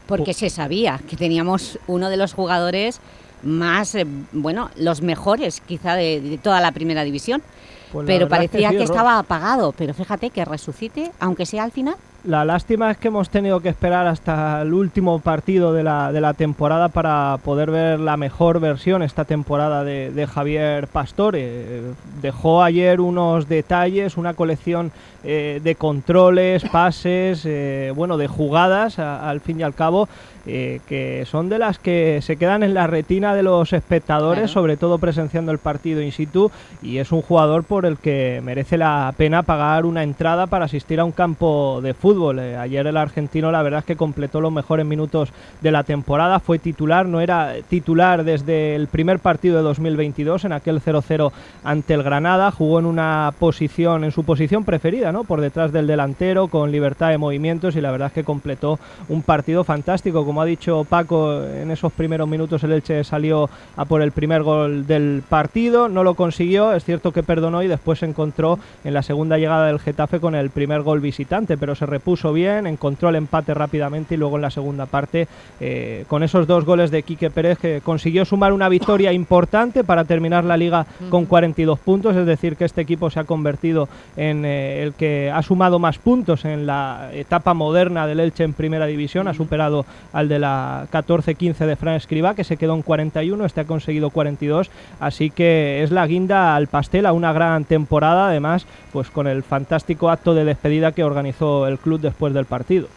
[SPEAKER 3] porque se sabía que teníamos uno de los jugadores más, eh, bueno, los mejores quizá de, de toda la primera división,
[SPEAKER 52] Pues
[SPEAKER 3] pero
[SPEAKER 52] verdad es que
[SPEAKER 3] parecía
[SPEAKER 52] sí,
[SPEAKER 3] que, estaba apagado, pero fíjate que resucite, aunque sea al final.
[SPEAKER 52] La lástima es que hemos tenido que esperar hasta el último partido de la, de la temporada para poder ver la mejor versión esta temporada de, de Javier Pastore. Eh, Dejó ayer unos detalles, una colección eh, de controles, pases, eh, bueno, de jugadas a- al fin y al cabo, eh, que son de las que se quedan en la retina de los espectadores,
[SPEAKER 53] Claro.
[SPEAKER 52] sobre todo presenciando el partido in situ, y es un jugador por el que merece la pena pagar una entrada para asistir a un campo de fútbol. Eh, ayer el argentino la verdad es que completó los mejores minutos de la temporada, fue titular, no era titular desde el primer partido de 2022 en aquel 0-0 ante el Granada, jugó en una posición, en su posición preferida, ¿no? por detrás del delantero, con libertad de movimientos y la verdad es que completó un partido fantástico. Como ha dicho Paco, en esos primeros minutos el Elche salió a por el primer gol del partido, no lo consiguió, es cierto que perdonó y después se encontró en la segunda llegada del Getafe con el primer gol visitante, pero se repuso bien, encontró el empate rápidamente y luego en la segunda parte eh, con esos dos goles de Quique Pérez que consiguió sumar una victoria importante para terminar la liga con 42 puntos, es decir que este equipo se ha convertido en eh, el que ha sumado más puntos en la etapa moderna del Elche en primera división, ha superado al de la 14-15 de Fran Escribá que se quedó en 41, este ha conseguido 42, así que es la guinda al pastel a una gran temporada, además pues con el fantástico acto de despedida que organizó el club después del partido.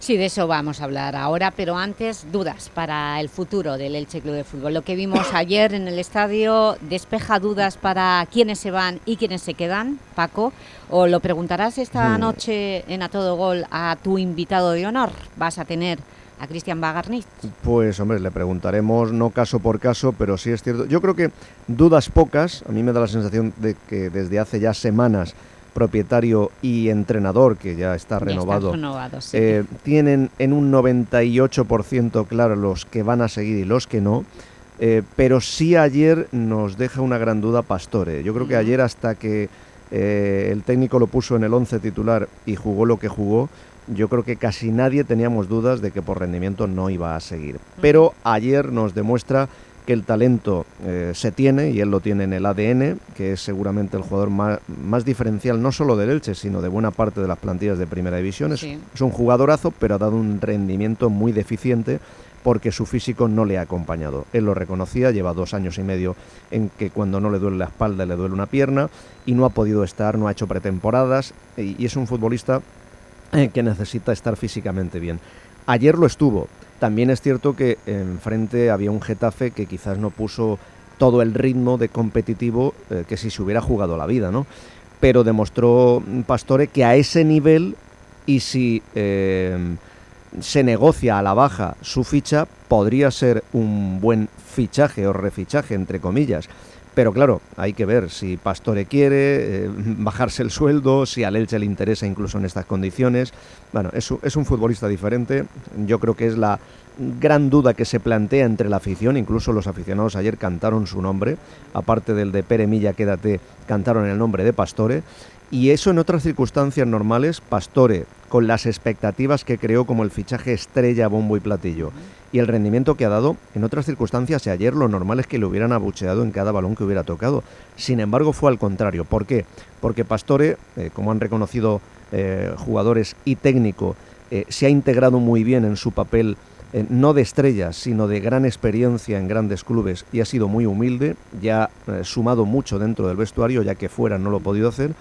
[SPEAKER 3] Sí, de eso vamos a hablar ahora, pero antes, dudas para el futuro del Elche Club de Fútbol. Lo que vimos ayer en el estadio despeja dudas para quiénes se van y quiénes se quedan, Paco, o lo preguntarás esta
[SPEAKER 21] Hmm.
[SPEAKER 3] noche en A Todo Gol a tu invitado de honor. Vas a tener a Cristian Bagarnich.
[SPEAKER 21] Pues hombre, le preguntaremos no caso por caso, pero sí es cierto. Yo creo que dudas pocas, a mí me da la sensación de que desde hace ya semanas propietario y entrenador, que ya está
[SPEAKER 3] Ya
[SPEAKER 21] renovado,
[SPEAKER 3] sí.
[SPEAKER 21] eh, tienen en un 98% claro los que van a seguir y los que no. eh, pero sí ayer nos deja una gran duda Pastore. Yo creo que ayer hasta que eh, el técnico lo puso en el 11 titular y jugó lo que jugó, yo creo que casi nadie teníamos dudas de que por rendimiento no iba a seguir. Pero ayer nos demuestra que el talento eh, se tiene y él lo tiene en el ADN, que es seguramente el jugador más, más diferencial no solo del Elche, sino de buena parte de las plantillas de primera división. Es, un jugadorazo, pero ha dado un rendimiento muy deficiente porque su físico no le ha acompañado. Él lo reconocía, lleva dos años y medio en que cuando no le duele la espalda le duele una pierna y no ha podido estar, no ha hecho pretemporadas y, y es un futbolista eh, que necesita estar físicamente bien. Ayer lo estuvo. También es cierto que enfrente había un Getafe que quizás no puso todo el ritmo de competitivo eh, que si se hubiera jugado la vida, ¿no? Pero demostró mm, Pastore que a ese nivel y si eh, se negocia a la baja su ficha, podría ser un buen fichaje o refichaje, entre comillas. Pero claro, hay que ver si Pastore quiere eh, bajarse el sueldo, si al Elche le interesa incluso en estas condiciones. Bueno, es, es un futbolista diferente. Yo creo que es la gran duda que se plantea entre la afición. Incluso los aficionados ayer cantaron su nombre. Aparte del de Pere Milla, quédate, cantaron el nombre de Pastore. Y eso en otras circunstancias normales, Pastore, con las expectativas que creó como el fichaje estrella, bombo y platillo, y el rendimiento que ha dado, en otras circunstancias, y ayer lo normal es que le hubieran abucheado en cada balón que hubiera tocado. Sin embargo, fue al contrario. ¿Por qué? Porque Pastore, eh, como han reconocido eh, jugadores y técnico, eh, se ha integrado muy bien en su papel no de estrellas, sino de gran experiencia en grandes clubes y ha sido muy humilde, ya ha sumado mucho dentro del vestuario, ya que fuera no lo ha podido hacer.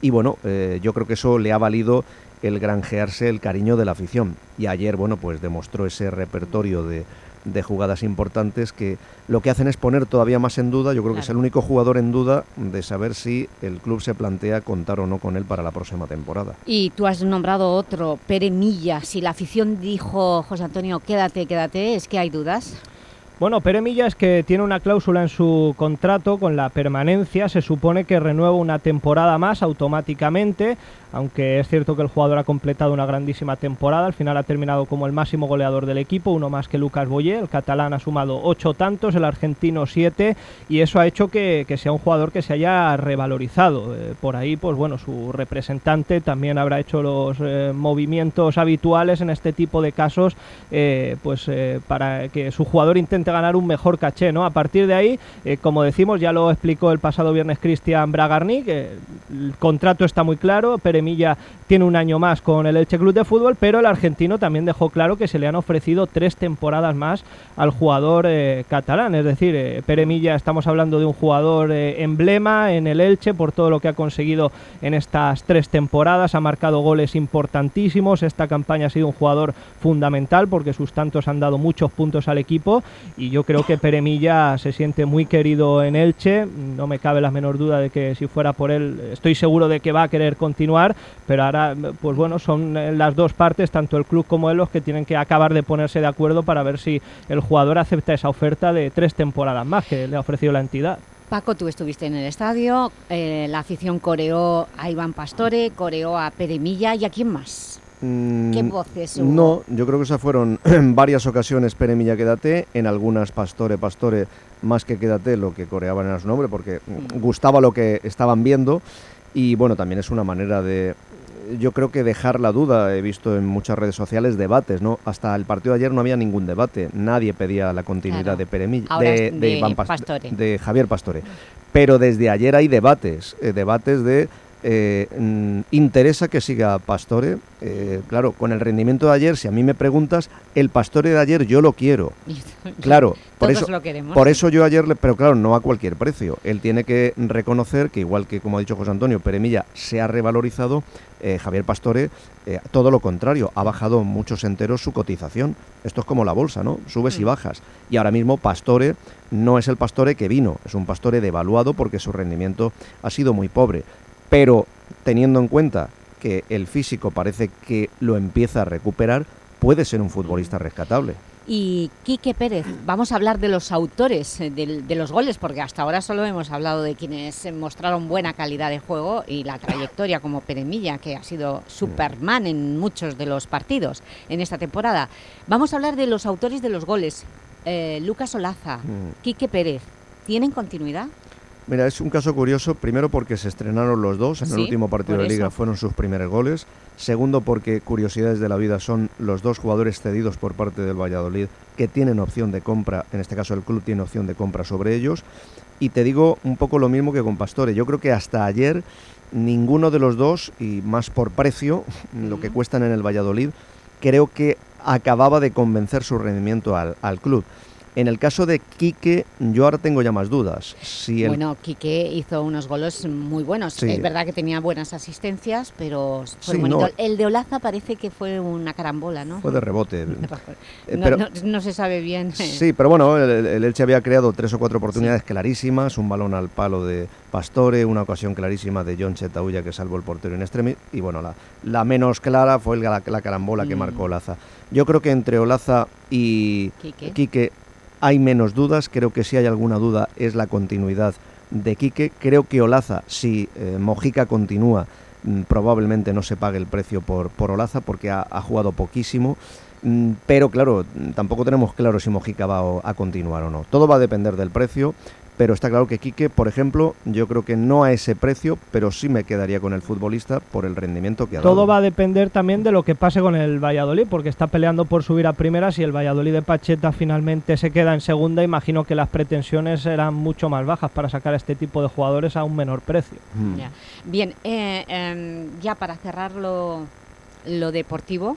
[SPEAKER 21] Y bueno, yo creo que eso le ha valido el granjearse el cariño de la afición. Y ayer, bueno, pues demostró ese repertorio de,
[SPEAKER 50] de jugadas importantes que lo que hacen es poner todavía más en duda, yo creo que es el único jugador en duda de saber si el club se plantea contar o no con él para la próxima temporada.
[SPEAKER 3] Y tú has nombrado otro, Pere Milla. Si la afición dijo, José Antonio, quédate, quédate, ¿es que hay dudas?
[SPEAKER 52] Bueno, Pere Milla es que tiene una cláusula en su contrato con la permanencia, se supone que renueva una temporada más automáticamente, aunque es cierto que el jugador ha completado una grandísima temporada, al final ha terminado como el máximo goleador del equipo, uno más que Lucas Boyer, el catalán ha sumado ocho tantos, el argentino siete, y eso ha hecho que, sea un jugador que se haya revalorizado. Eh, por ahí, pues bueno, su representante también habrá hecho los eh, movimientos habituales en este tipo de casos, eh, pues para que su jugador intente ganar un mejor caché, ¿no? A partir de ahí, como decimos, ya lo explicó el pasado viernes Cristian Bragarni, que el contrato está muy claro, pero Milla tiene un año más con el Elche Club de Fútbol, pero el argentino también dejó claro que se le han ofrecido tres temporadas más al jugador eh, catalán. Es decir, eh, Pere Milla estamos hablando de un jugador eh, emblema en el Elche por todo lo que ha conseguido en estas tres temporadas. Ha marcado goles importantísimos. Esta campaña ha sido un jugador fundamental porque sus tantos han dado muchos puntos al equipo y yo creo que Pere Milla se siente muy querido en Elche. No me cabe la menor duda de que si fuera por él, estoy seguro de que va a querer continuar pero ahora, pues bueno, son eh, las dos partes, tanto el club como él, los que tienen que acabar de ponerse de acuerdo para ver si el jugador acepta esa oferta de tres temporadas más que le ha ofrecido la entidad.
[SPEAKER 3] Paco, tú estuviste en el estadio, eh, la afición coreó a Iván Pastore, coreó a Peremilla y a quién más.
[SPEAKER 50] Mm,
[SPEAKER 3] ¿Qué voces hubo?
[SPEAKER 50] No, yo creo que esas fueron en varias ocasiones Peremilla Quédate, en algunas Pastore, Pastore, más que Quédate, lo que coreaban era su nombre, porque mm. gustaba lo que estaban viendo y bueno, también es una manera de, yo creo que dejar la duda, he visto en muchas redes sociales debates, ¿no? Hasta el partido de ayer no había ningún debate, nadie pedía la continuidad de Peremilla, de, de, Javier Pastore. Pero desde ayer hay debates, eh, debates de eh, interesa que siga Pastore. Eh, claro, con el rendimiento de ayer, si a mí me preguntas, el Pastore de ayer yo lo quiero. Claro, por eso, por eso yo ayer, le, pero claro, no a cualquier precio. Él tiene que reconocer que igual que como ha dicho José Antonio, Peremilla se ha revalorizado, eh, Javier Pastore, todo lo contrario, ha bajado muchos enteros su cotización. Esto es como la bolsa, ¿no? Subes y mm. bajas. Y ahora mismo Pastore no es el Pastore que vino, es un Pastore devaluado porque su rendimiento ha sido muy pobre pero teniendo en cuenta que el físico parece que lo empieza a recuperar, puede ser un futbolista rescatable.
[SPEAKER 3] Y Quique Pérez, vamos a hablar de los autores eh, de, los goles, porque hasta ahora solo hemos hablado de quienes mostraron buena calidad de juego y la trayectoria como Peremilla, que ha sido Superman en muchos de los partidos en esta temporada. Vamos a hablar de los autores de los goles. Eh, Lucas Olaza, mm. Quique Pérez, ¿tienen continuidad?
[SPEAKER 50] Mira, es un caso curioso, primero porque se estrenaron los dos en el último partido de Liga, fueron sus primeros goles. Segundo porque, curiosidades de la vida, son los dos jugadores cedidos por parte del Valladolid que tienen opción de compra, en este caso el club tiene opción de compra sobre ellos. Y te digo un poco lo mismo que con Pastore, yo creo que hasta ayer ninguno de los dos, y más por precio, lo que cuestan en el Valladolid, creo que acababa de convencer su rendimiento al, al club. En el caso de Quique, yo ahora tengo ya más dudas.
[SPEAKER 3] Si Bueno, Quique hizo unos goles muy buenos. Es verdad que tenía buenas asistencias, pero fue bonito. El de Olaza parece que fue una carambola, ¿no?
[SPEAKER 50] Fue de rebote.
[SPEAKER 3] Eh, no, se sabe bien.
[SPEAKER 50] Sí, pero bueno, el, Elche había creado tres o cuatro oportunidades clarísimas, un balón al palo de Pastore, una ocasión clarísima de John Chetauya que salvó el portero en extremis, y bueno, la, la menos clara fue la, carambola que mm. marcó Olaza. Yo creo que entre Olaza y Quique hay menos dudas, creo que si hay alguna duda es la continuidad de Quique. Creo que Olaza, si eh, Mojica continúa, mm, probablemente no se pague el precio por, por Olaza porque ha, ha jugado poquísimo. Mm, pero claro, tampoco tenemos claro si Mojica va a continuar o no. Todo va a depender del precio pero está claro que Quique, por ejemplo, yo creo que no a ese precio, pero sí me quedaría con el futbolista por el rendimiento que ha
[SPEAKER 52] dado. Todo va a depender también de lo que pase con el Valladolid, porque está peleando por subir a primera. Si el Valladolid de Pacheta finalmente se queda en segunda, imagino que las pretensiones serán mucho más bajas para sacar a este tipo de jugadores a un menor precio.
[SPEAKER 3] Mm. Bien, eh, em, ya para cerrar lo, deportivo,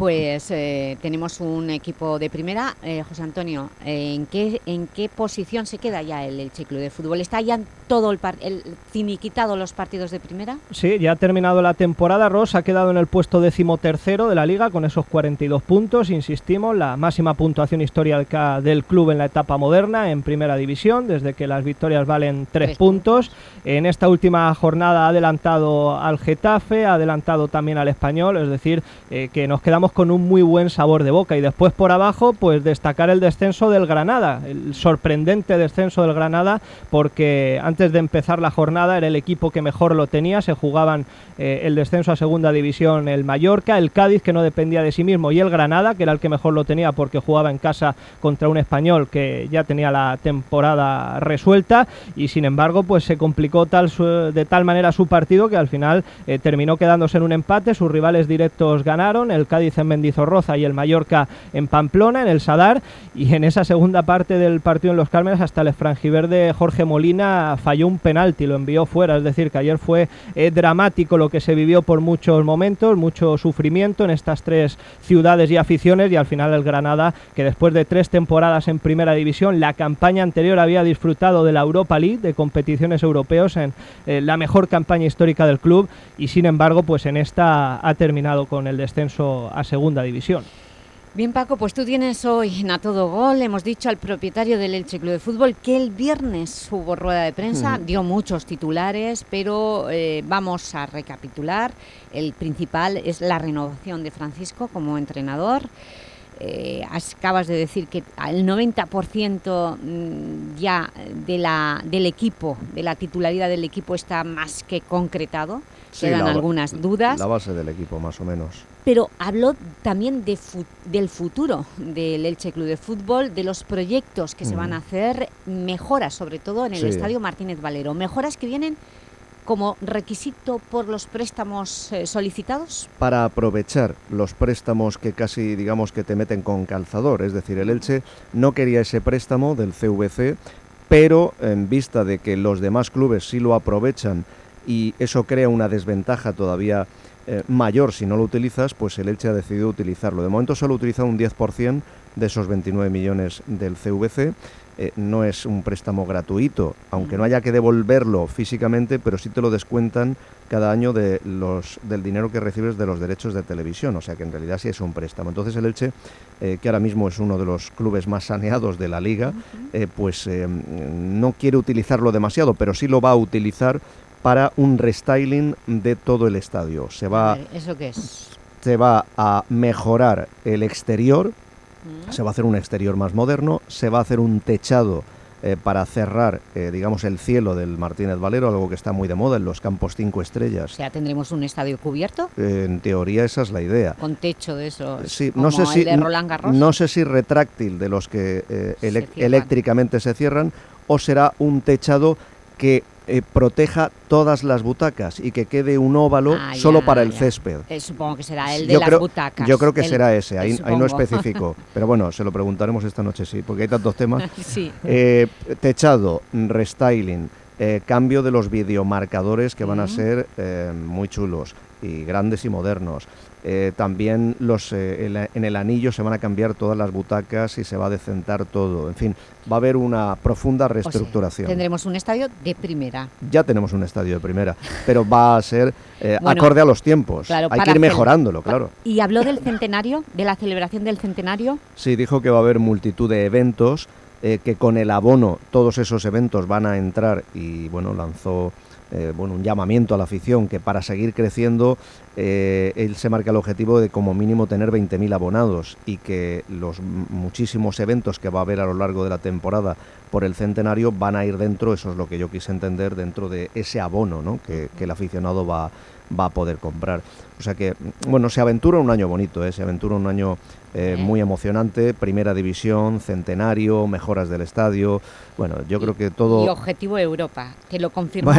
[SPEAKER 3] Pues eh, tenemos un equipo de primera. Eh, José Antonio, eh, ¿en, qué, ¿en qué posición se queda ya el Elche Club de Fútbol? ¿Está ya todo el, el finiquitado los partidos de primera?
[SPEAKER 52] Sí, ya ha terminado la temporada. Ross ha quedado en el puesto decimotercero de la Liga con esos 42 puntos. Insistimos, la máxima puntuación histórica del club en la etapa moderna en primera división, desde que las victorias valen tres puntos. En esta última jornada ha adelantado al Getafe, ha adelantado también al Español, es decir, que nos quedamos con un muy buen sabor de boca. Y después por abajo, pues destacar el descenso del Granada, el sorprendente descenso del Granada, porque antes de empezar la jornada era el equipo que mejor lo tenía, se jugaban eh, el descenso a segunda división el Mallorca, el Cádiz que no dependía de sí mismo y el Granada, que era el que mejor lo tenía porque jugaba en casa contra un español que ya tenía la temporada resuelta y sin embargo pues se complicó tal de tal manera su partido que al final eh, terminó quedándose en un empate, sus rivales directos ganaron, el Cádiz en Mendizorroza y el Mallorca en Pamplona, en el Sadar, y en esa segunda parte del partido en Los Cármenes hasta el franjiverde Jorge Molina falló un penalti, lo envió fuera, es decir, que ayer fue eh, dramático lo que se vivió por muchos momentos, mucho sufrimiento en estas tres ciudades y aficiones. Y al final el Granada, que después de tres temporadas en primera división, la campaña anterior había disfrutado de la Europa League, de competiciones europeos, en eh, la mejor campaña histórica del club. Y sin embargo, pues en esta ha terminado con el descenso a segunda división.
[SPEAKER 3] Bien Paco, pues tú tienes hoy en A Todo Gol, hemos dicho al propietario del Elche Club de Fútbol que el viernes hubo rueda de prensa, dio muchos titulares, pero eh, vamos a recapitular. El principal es la renovación de Francisco como entrenador. Eh, acabas de decir que el 90% mm, ya de la, del equipo, de la titularidad del equipo está más que concretado, quedan algunas dudas.
[SPEAKER 50] La base del equipo, más o menos.
[SPEAKER 3] Pero habló también de del futuro del Elche Club de Fútbol, de los proyectos que se van a hacer, mejoras sobre todo en el Estadio Martínez Valero, mejoras que vienen como requisito por los préstamos eh, solicitados?
[SPEAKER 50] Para aprovechar los préstamos que casi digamos que te meten con calzador, es decir, el Elche no quería ese préstamo del CVC, pero en vista de que los demás clubes sí lo aprovechan y eso crea una desventaja todavía eh, mayor si no lo utilizas, pues el Elche ha decidido utilizarlo. De momento solo ha utilizado un 10% de esos 29 millones del CVC eh, no es un préstamo gratuito, aunque no haya que devolverlo físicamente, pero sí te lo descuentan cada año de los, del dinero que recibes de los derechos de televisión, o sea que en realidad sí es un préstamo. Entonces el Elche, eh, que ahora mismo es uno de los clubes más saneados de la liga, eh, pues no quiere utilizarlo demasiado, pero sí lo va a utilizar para un restyling de todo el estadio. Se va,
[SPEAKER 3] ¿Eso qué es?
[SPEAKER 50] Se va a mejorar el exterior, se va a hacer un exterior más moderno, se va a hacer un techado eh, para cerrar, eh, digamos, el cielo del Martínez Valero, algo que está muy de moda en los campos cinco estrellas.
[SPEAKER 3] O sea, ¿tendremos un estadio cubierto?
[SPEAKER 50] Eh, en teoría esa es la idea.
[SPEAKER 3] Con techo de eso,
[SPEAKER 50] sí, no sé si, No sé si retráctil de los que eléctricamente se cierran o será un techado que eh, proteja todas las butacas y que quede un óvalo
[SPEAKER 3] ah,
[SPEAKER 50] solo para el césped.
[SPEAKER 3] Eh, supongo que será el de las butacas.
[SPEAKER 50] Yo creo que será ese, ahí, no especifico. Pero bueno, se lo preguntaremos esta noche, sí, porque hay tantos temas. Eh, techado, restyling, cambio de los videomarcadores que van a ser muy chulos y grandes y modernos. Eh, también los, eh, en el anillo se van a cambiar todas las butacas y se va a decentar todo. En fin, va a haber una profunda reestructuración.
[SPEAKER 3] tendremos un estadio de primera.
[SPEAKER 50] Ya tenemos un estadio de primera, pero va a ser eh, acorde a los tiempos. Hay que ir mejorándolo, claro.
[SPEAKER 3] ¿Y habló del centenario, de la celebración del centenario?
[SPEAKER 50] Sí, dijo que va a haber multitud de eventos, que con el abono todos esos eventos van a entrar y bueno, lanzó eh, bueno, un llamamiento a la afición que para seguir creciendo eh, él se marca el objetivo de como mínimo tener 20.000 abonados y que los muchísimos eventos que va a haber a lo largo de la temporada por el centenario van a ir dentro, eso es lo que yo quise entender, dentro de ese abono ¿no? que, que el aficionado va, va a poder comprar. O sea que, bueno, se aventura un año bonito, ¿eh? se aventura un año eh, muy emocionante, primera división, centenario, mejoras del estadio. Bueno, yo creo que todo.
[SPEAKER 3] Y objetivo Europa, que lo confirmó.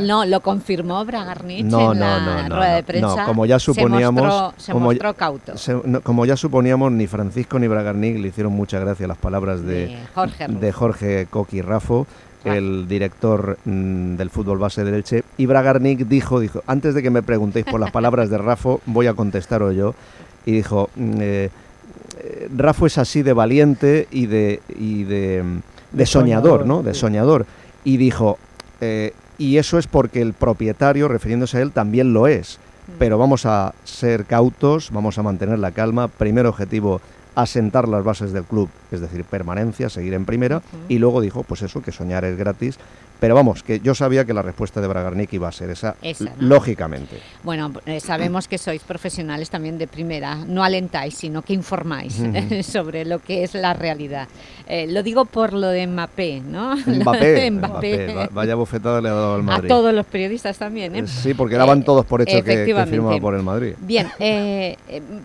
[SPEAKER 3] no, lo confirmó Bragarnich en la rueda de prensa.
[SPEAKER 50] como ya suponíamos.
[SPEAKER 3] Se mostró, cauto.
[SPEAKER 50] como ya suponíamos, ni Francisco ni Bragarnik le hicieron mucha gracia las palabras de,
[SPEAKER 3] Jorge,
[SPEAKER 50] de Jorge Coqui Rafo el director mm, del fútbol base del Elche, y Bragarnik dijo, dijo, antes de que me preguntéis por las palabras de Rafo, voy a contestaros yo, y dijo, mm, eh, Rafa es así de valiente y de, y de, mm, de soñador, ¿no? De soñador. Y dijo, eh, y eso es porque el propietario, refiriéndose a él, también lo es. Pero vamos a ser cautos, vamos a mantener la calma. Primer objetivo, asentar las bases del club, es decir, permanencia, seguir en primera. Y luego dijo, pues eso, que soñar es gratis. Pero vamos, que yo sabía que la respuesta de Bragarnik iba a ser esa,
[SPEAKER 3] Esa, ¿no?
[SPEAKER 50] lógicamente.
[SPEAKER 3] Bueno, eh, sabemos que sois profesionales también de primera, no alentáis, sino que informáis sobre lo que es la realidad. Eh, lo digo por lo de Mbappé, ¿no?
[SPEAKER 50] Mbappé,
[SPEAKER 3] Mbappé.
[SPEAKER 50] Mbappé, va- vaya bofetada le ha dado al
[SPEAKER 3] A
[SPEAKER 50] Madrid.
[SPEAKER 3] todos los periodistas también, ¿eh?
[SPEAKER 50] Eh, Sí, porque daban todos por hecho que- que, firmaba por el Madrid.
[SPEAKER 3] Bien,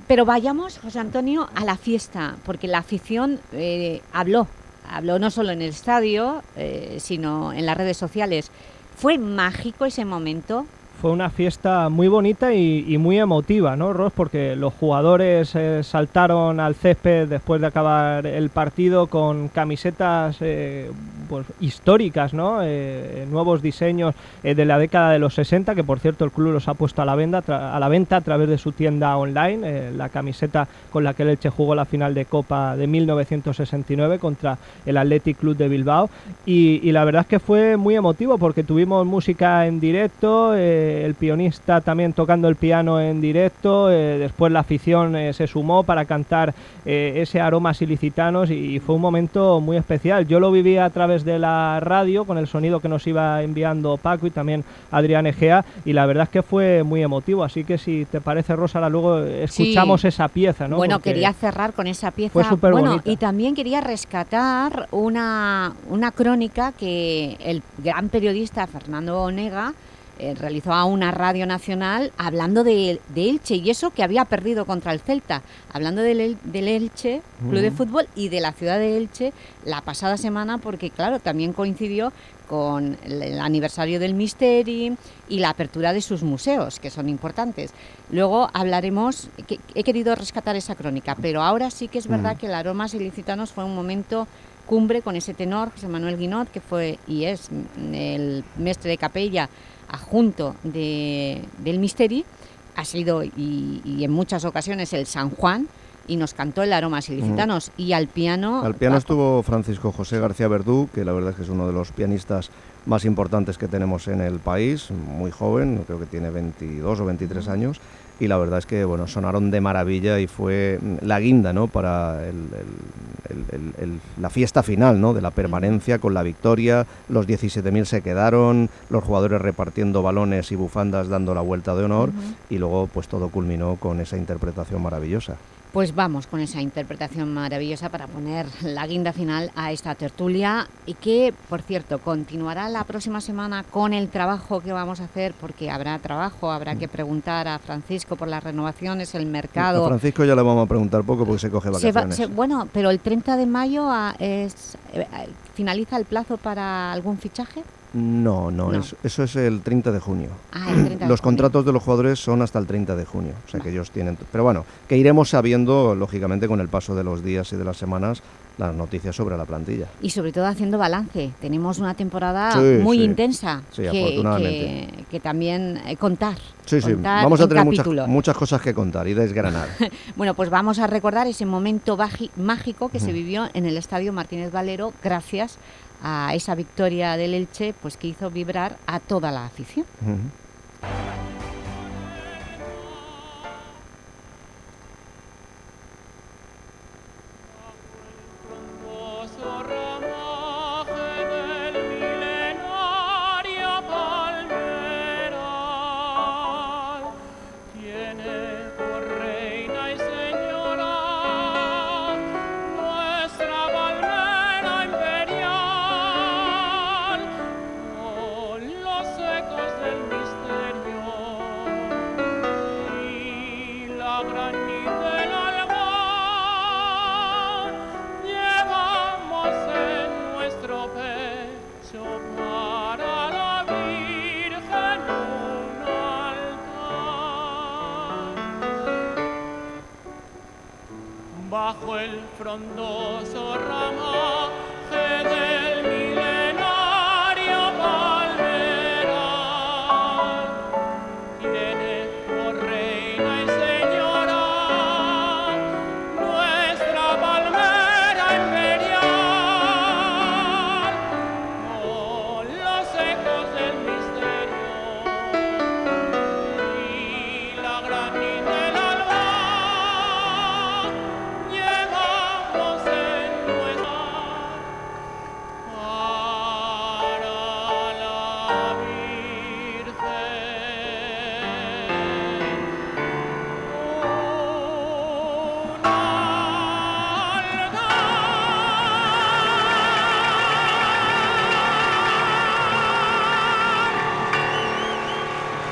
[SPEAKER 3] pero vayamos, José Antonio, a la fiesta, porque la afición eh, habló, habló no solo en el estadio, eh, sino en las redes sociales. ¿Fue mágico ese momento?
[SPEAKER 52] Fue una fiesta muy bonita y, muy emotiva, ¿no, Ross? Porque los jugadores eh, saltaron al césped después de acabar el partido con camisetas eh, pues, históricas, ¿no? Eh, nuevos diseños eh, de la década de los 60, que por cierto el club los ha puesto a la, venda, a la venta a través de su tienda online, eh, la camiseta con la que el Elche jugó la final de Copa de 1969 contra el Athletic Club de Bilbao. Y, la verdad es que fue muy emotivo porque tuvimos música en directo, eh, el pianista también tocando el piano en directo, eh, después la afición eh, se sumó para cantar eh, ese aromas ilicitanos y fue un momento muy especial. Yo lo viví a través de la radio con el sonido que nos iba enviando Paco y también Adrián Egea y la verdad es que fue muy emotivo. Así que si te parece, Rosala, luego escuchamos
[SPEAKER 3] Sí.
[SPEAKER 52] esa pieza, ¿no?
[SPEAKER 3] Bueno,
[SPEAKER 52] Porque-
[SPEAKER 3] quería cerrar con esa pieza.
[SPEAKER 52] Fue
[SPEAKER 3] bueno, y también quería rescatar una, una crónica que el gran periodista Fernando Onega eh, realizó a una radio nacional hablando de, de Elche y eso que había perdido contra el Celta, hablando del, El- del Elche, Club de. Fútbol, y de la ciudad de Elche la pasada semana, porque claro, también coincidió con el, el aniversario del Misteri y la apertura de sus museos, que son importantes. Luego hablaremos, que- he querido rescatar esa crónica, pero ahora sí que es verdad que el Aromas Ilicitanos fue un momento cumbre con ese tenor, José Manuel Guinot, que fue y es mm, el mestre de capella adjunto de, del Misteri, ha sido y, y en muchas ocasiones el San Juan, y nos cantó el Aromas Ilicitanos, y al piano...
[SPEAKER 50] Al piano estuvo Francisco José García Verdú, que la verdad es que es uno de los pianistas más importantes que tenemos en el país, muy joven, creo que tiene 22 o 23 años, y la verdad es que bueno, sonaron de maravilla y fue mm, la guinda ¿no? para el- la fiesta final ¿no? de la permanencia con la victoria, los 17.000 se quedaron, los jugadores repartiendo balones y bufandas dando la vuelta de honor, y luego pues todo culminó con esa interpretación maravillosa.
[SPEAKER 3] Pues vamos con esa interpretación maravillosa para poner la guinda final a esta tertulia y que, por cierto, continuará la próxima semana con el trabajo que vamos a hacer porque habrá trabajo, habrá que preguntar a Francisco por las renovaciones, el
[SPEAKER 50] A
[SPEAKER 3] mercado.
[SPEAKER 50] Francisco ya le vamos a preguntar poco porque se coge
[SPEAKER 3] Se va-
[SPEAKER 50] vacaciones.
[SPEAKER 3] se- bueno, pero el 30 de mayo ah, es, eh, finaliza el plazo para algún fichaje.
[SPEAKER 50] No, no,
[SPEAKER 3] No.
[SPEAKER 50] es- eso es el 30 de junio.
[SPEAKER 3] Ah, el 30 de
[SPEAKER 50] Los
[SPEAKER 3] junio.
[SPEAKER 50] contratos de los jugadores son hasta el 30 de junio, o sea que ellos tienen... Pero bueno, que iremos sabiendo, lógicamente, con el paso de los días y de las semanas, las noticias sobre la plantilla.
[SPEAKER 3] Y sobre todo haciendo balance. Tenemos una temporada
[SPEAKER 50] Sí,
[SPEAKER 3] muy
[SPEAKER 50] sí.
[SPEAKER 3] intensa
[SPEAKER 50] Sí,
[SPEAKER 3] que,
[SPEAKER 50] afortunadamente.
[SPEAKER 3] que- que también eh, contar.
[SPEAKER 50] Sí, sí, vamos a
[SPEAKER 3] en
[SPEAKER 50] tener muchas, cosas que contar y desgranar.
[SPEAKER 3] Bueno, pues vamos a recordar ese momento mágico que se vivió en el Estadio Martínez Valero gracias a esa victoria del Elche pues que hizo vibrar a toda la afición.
[SPEAKER 54] Bajo el frondoso ramal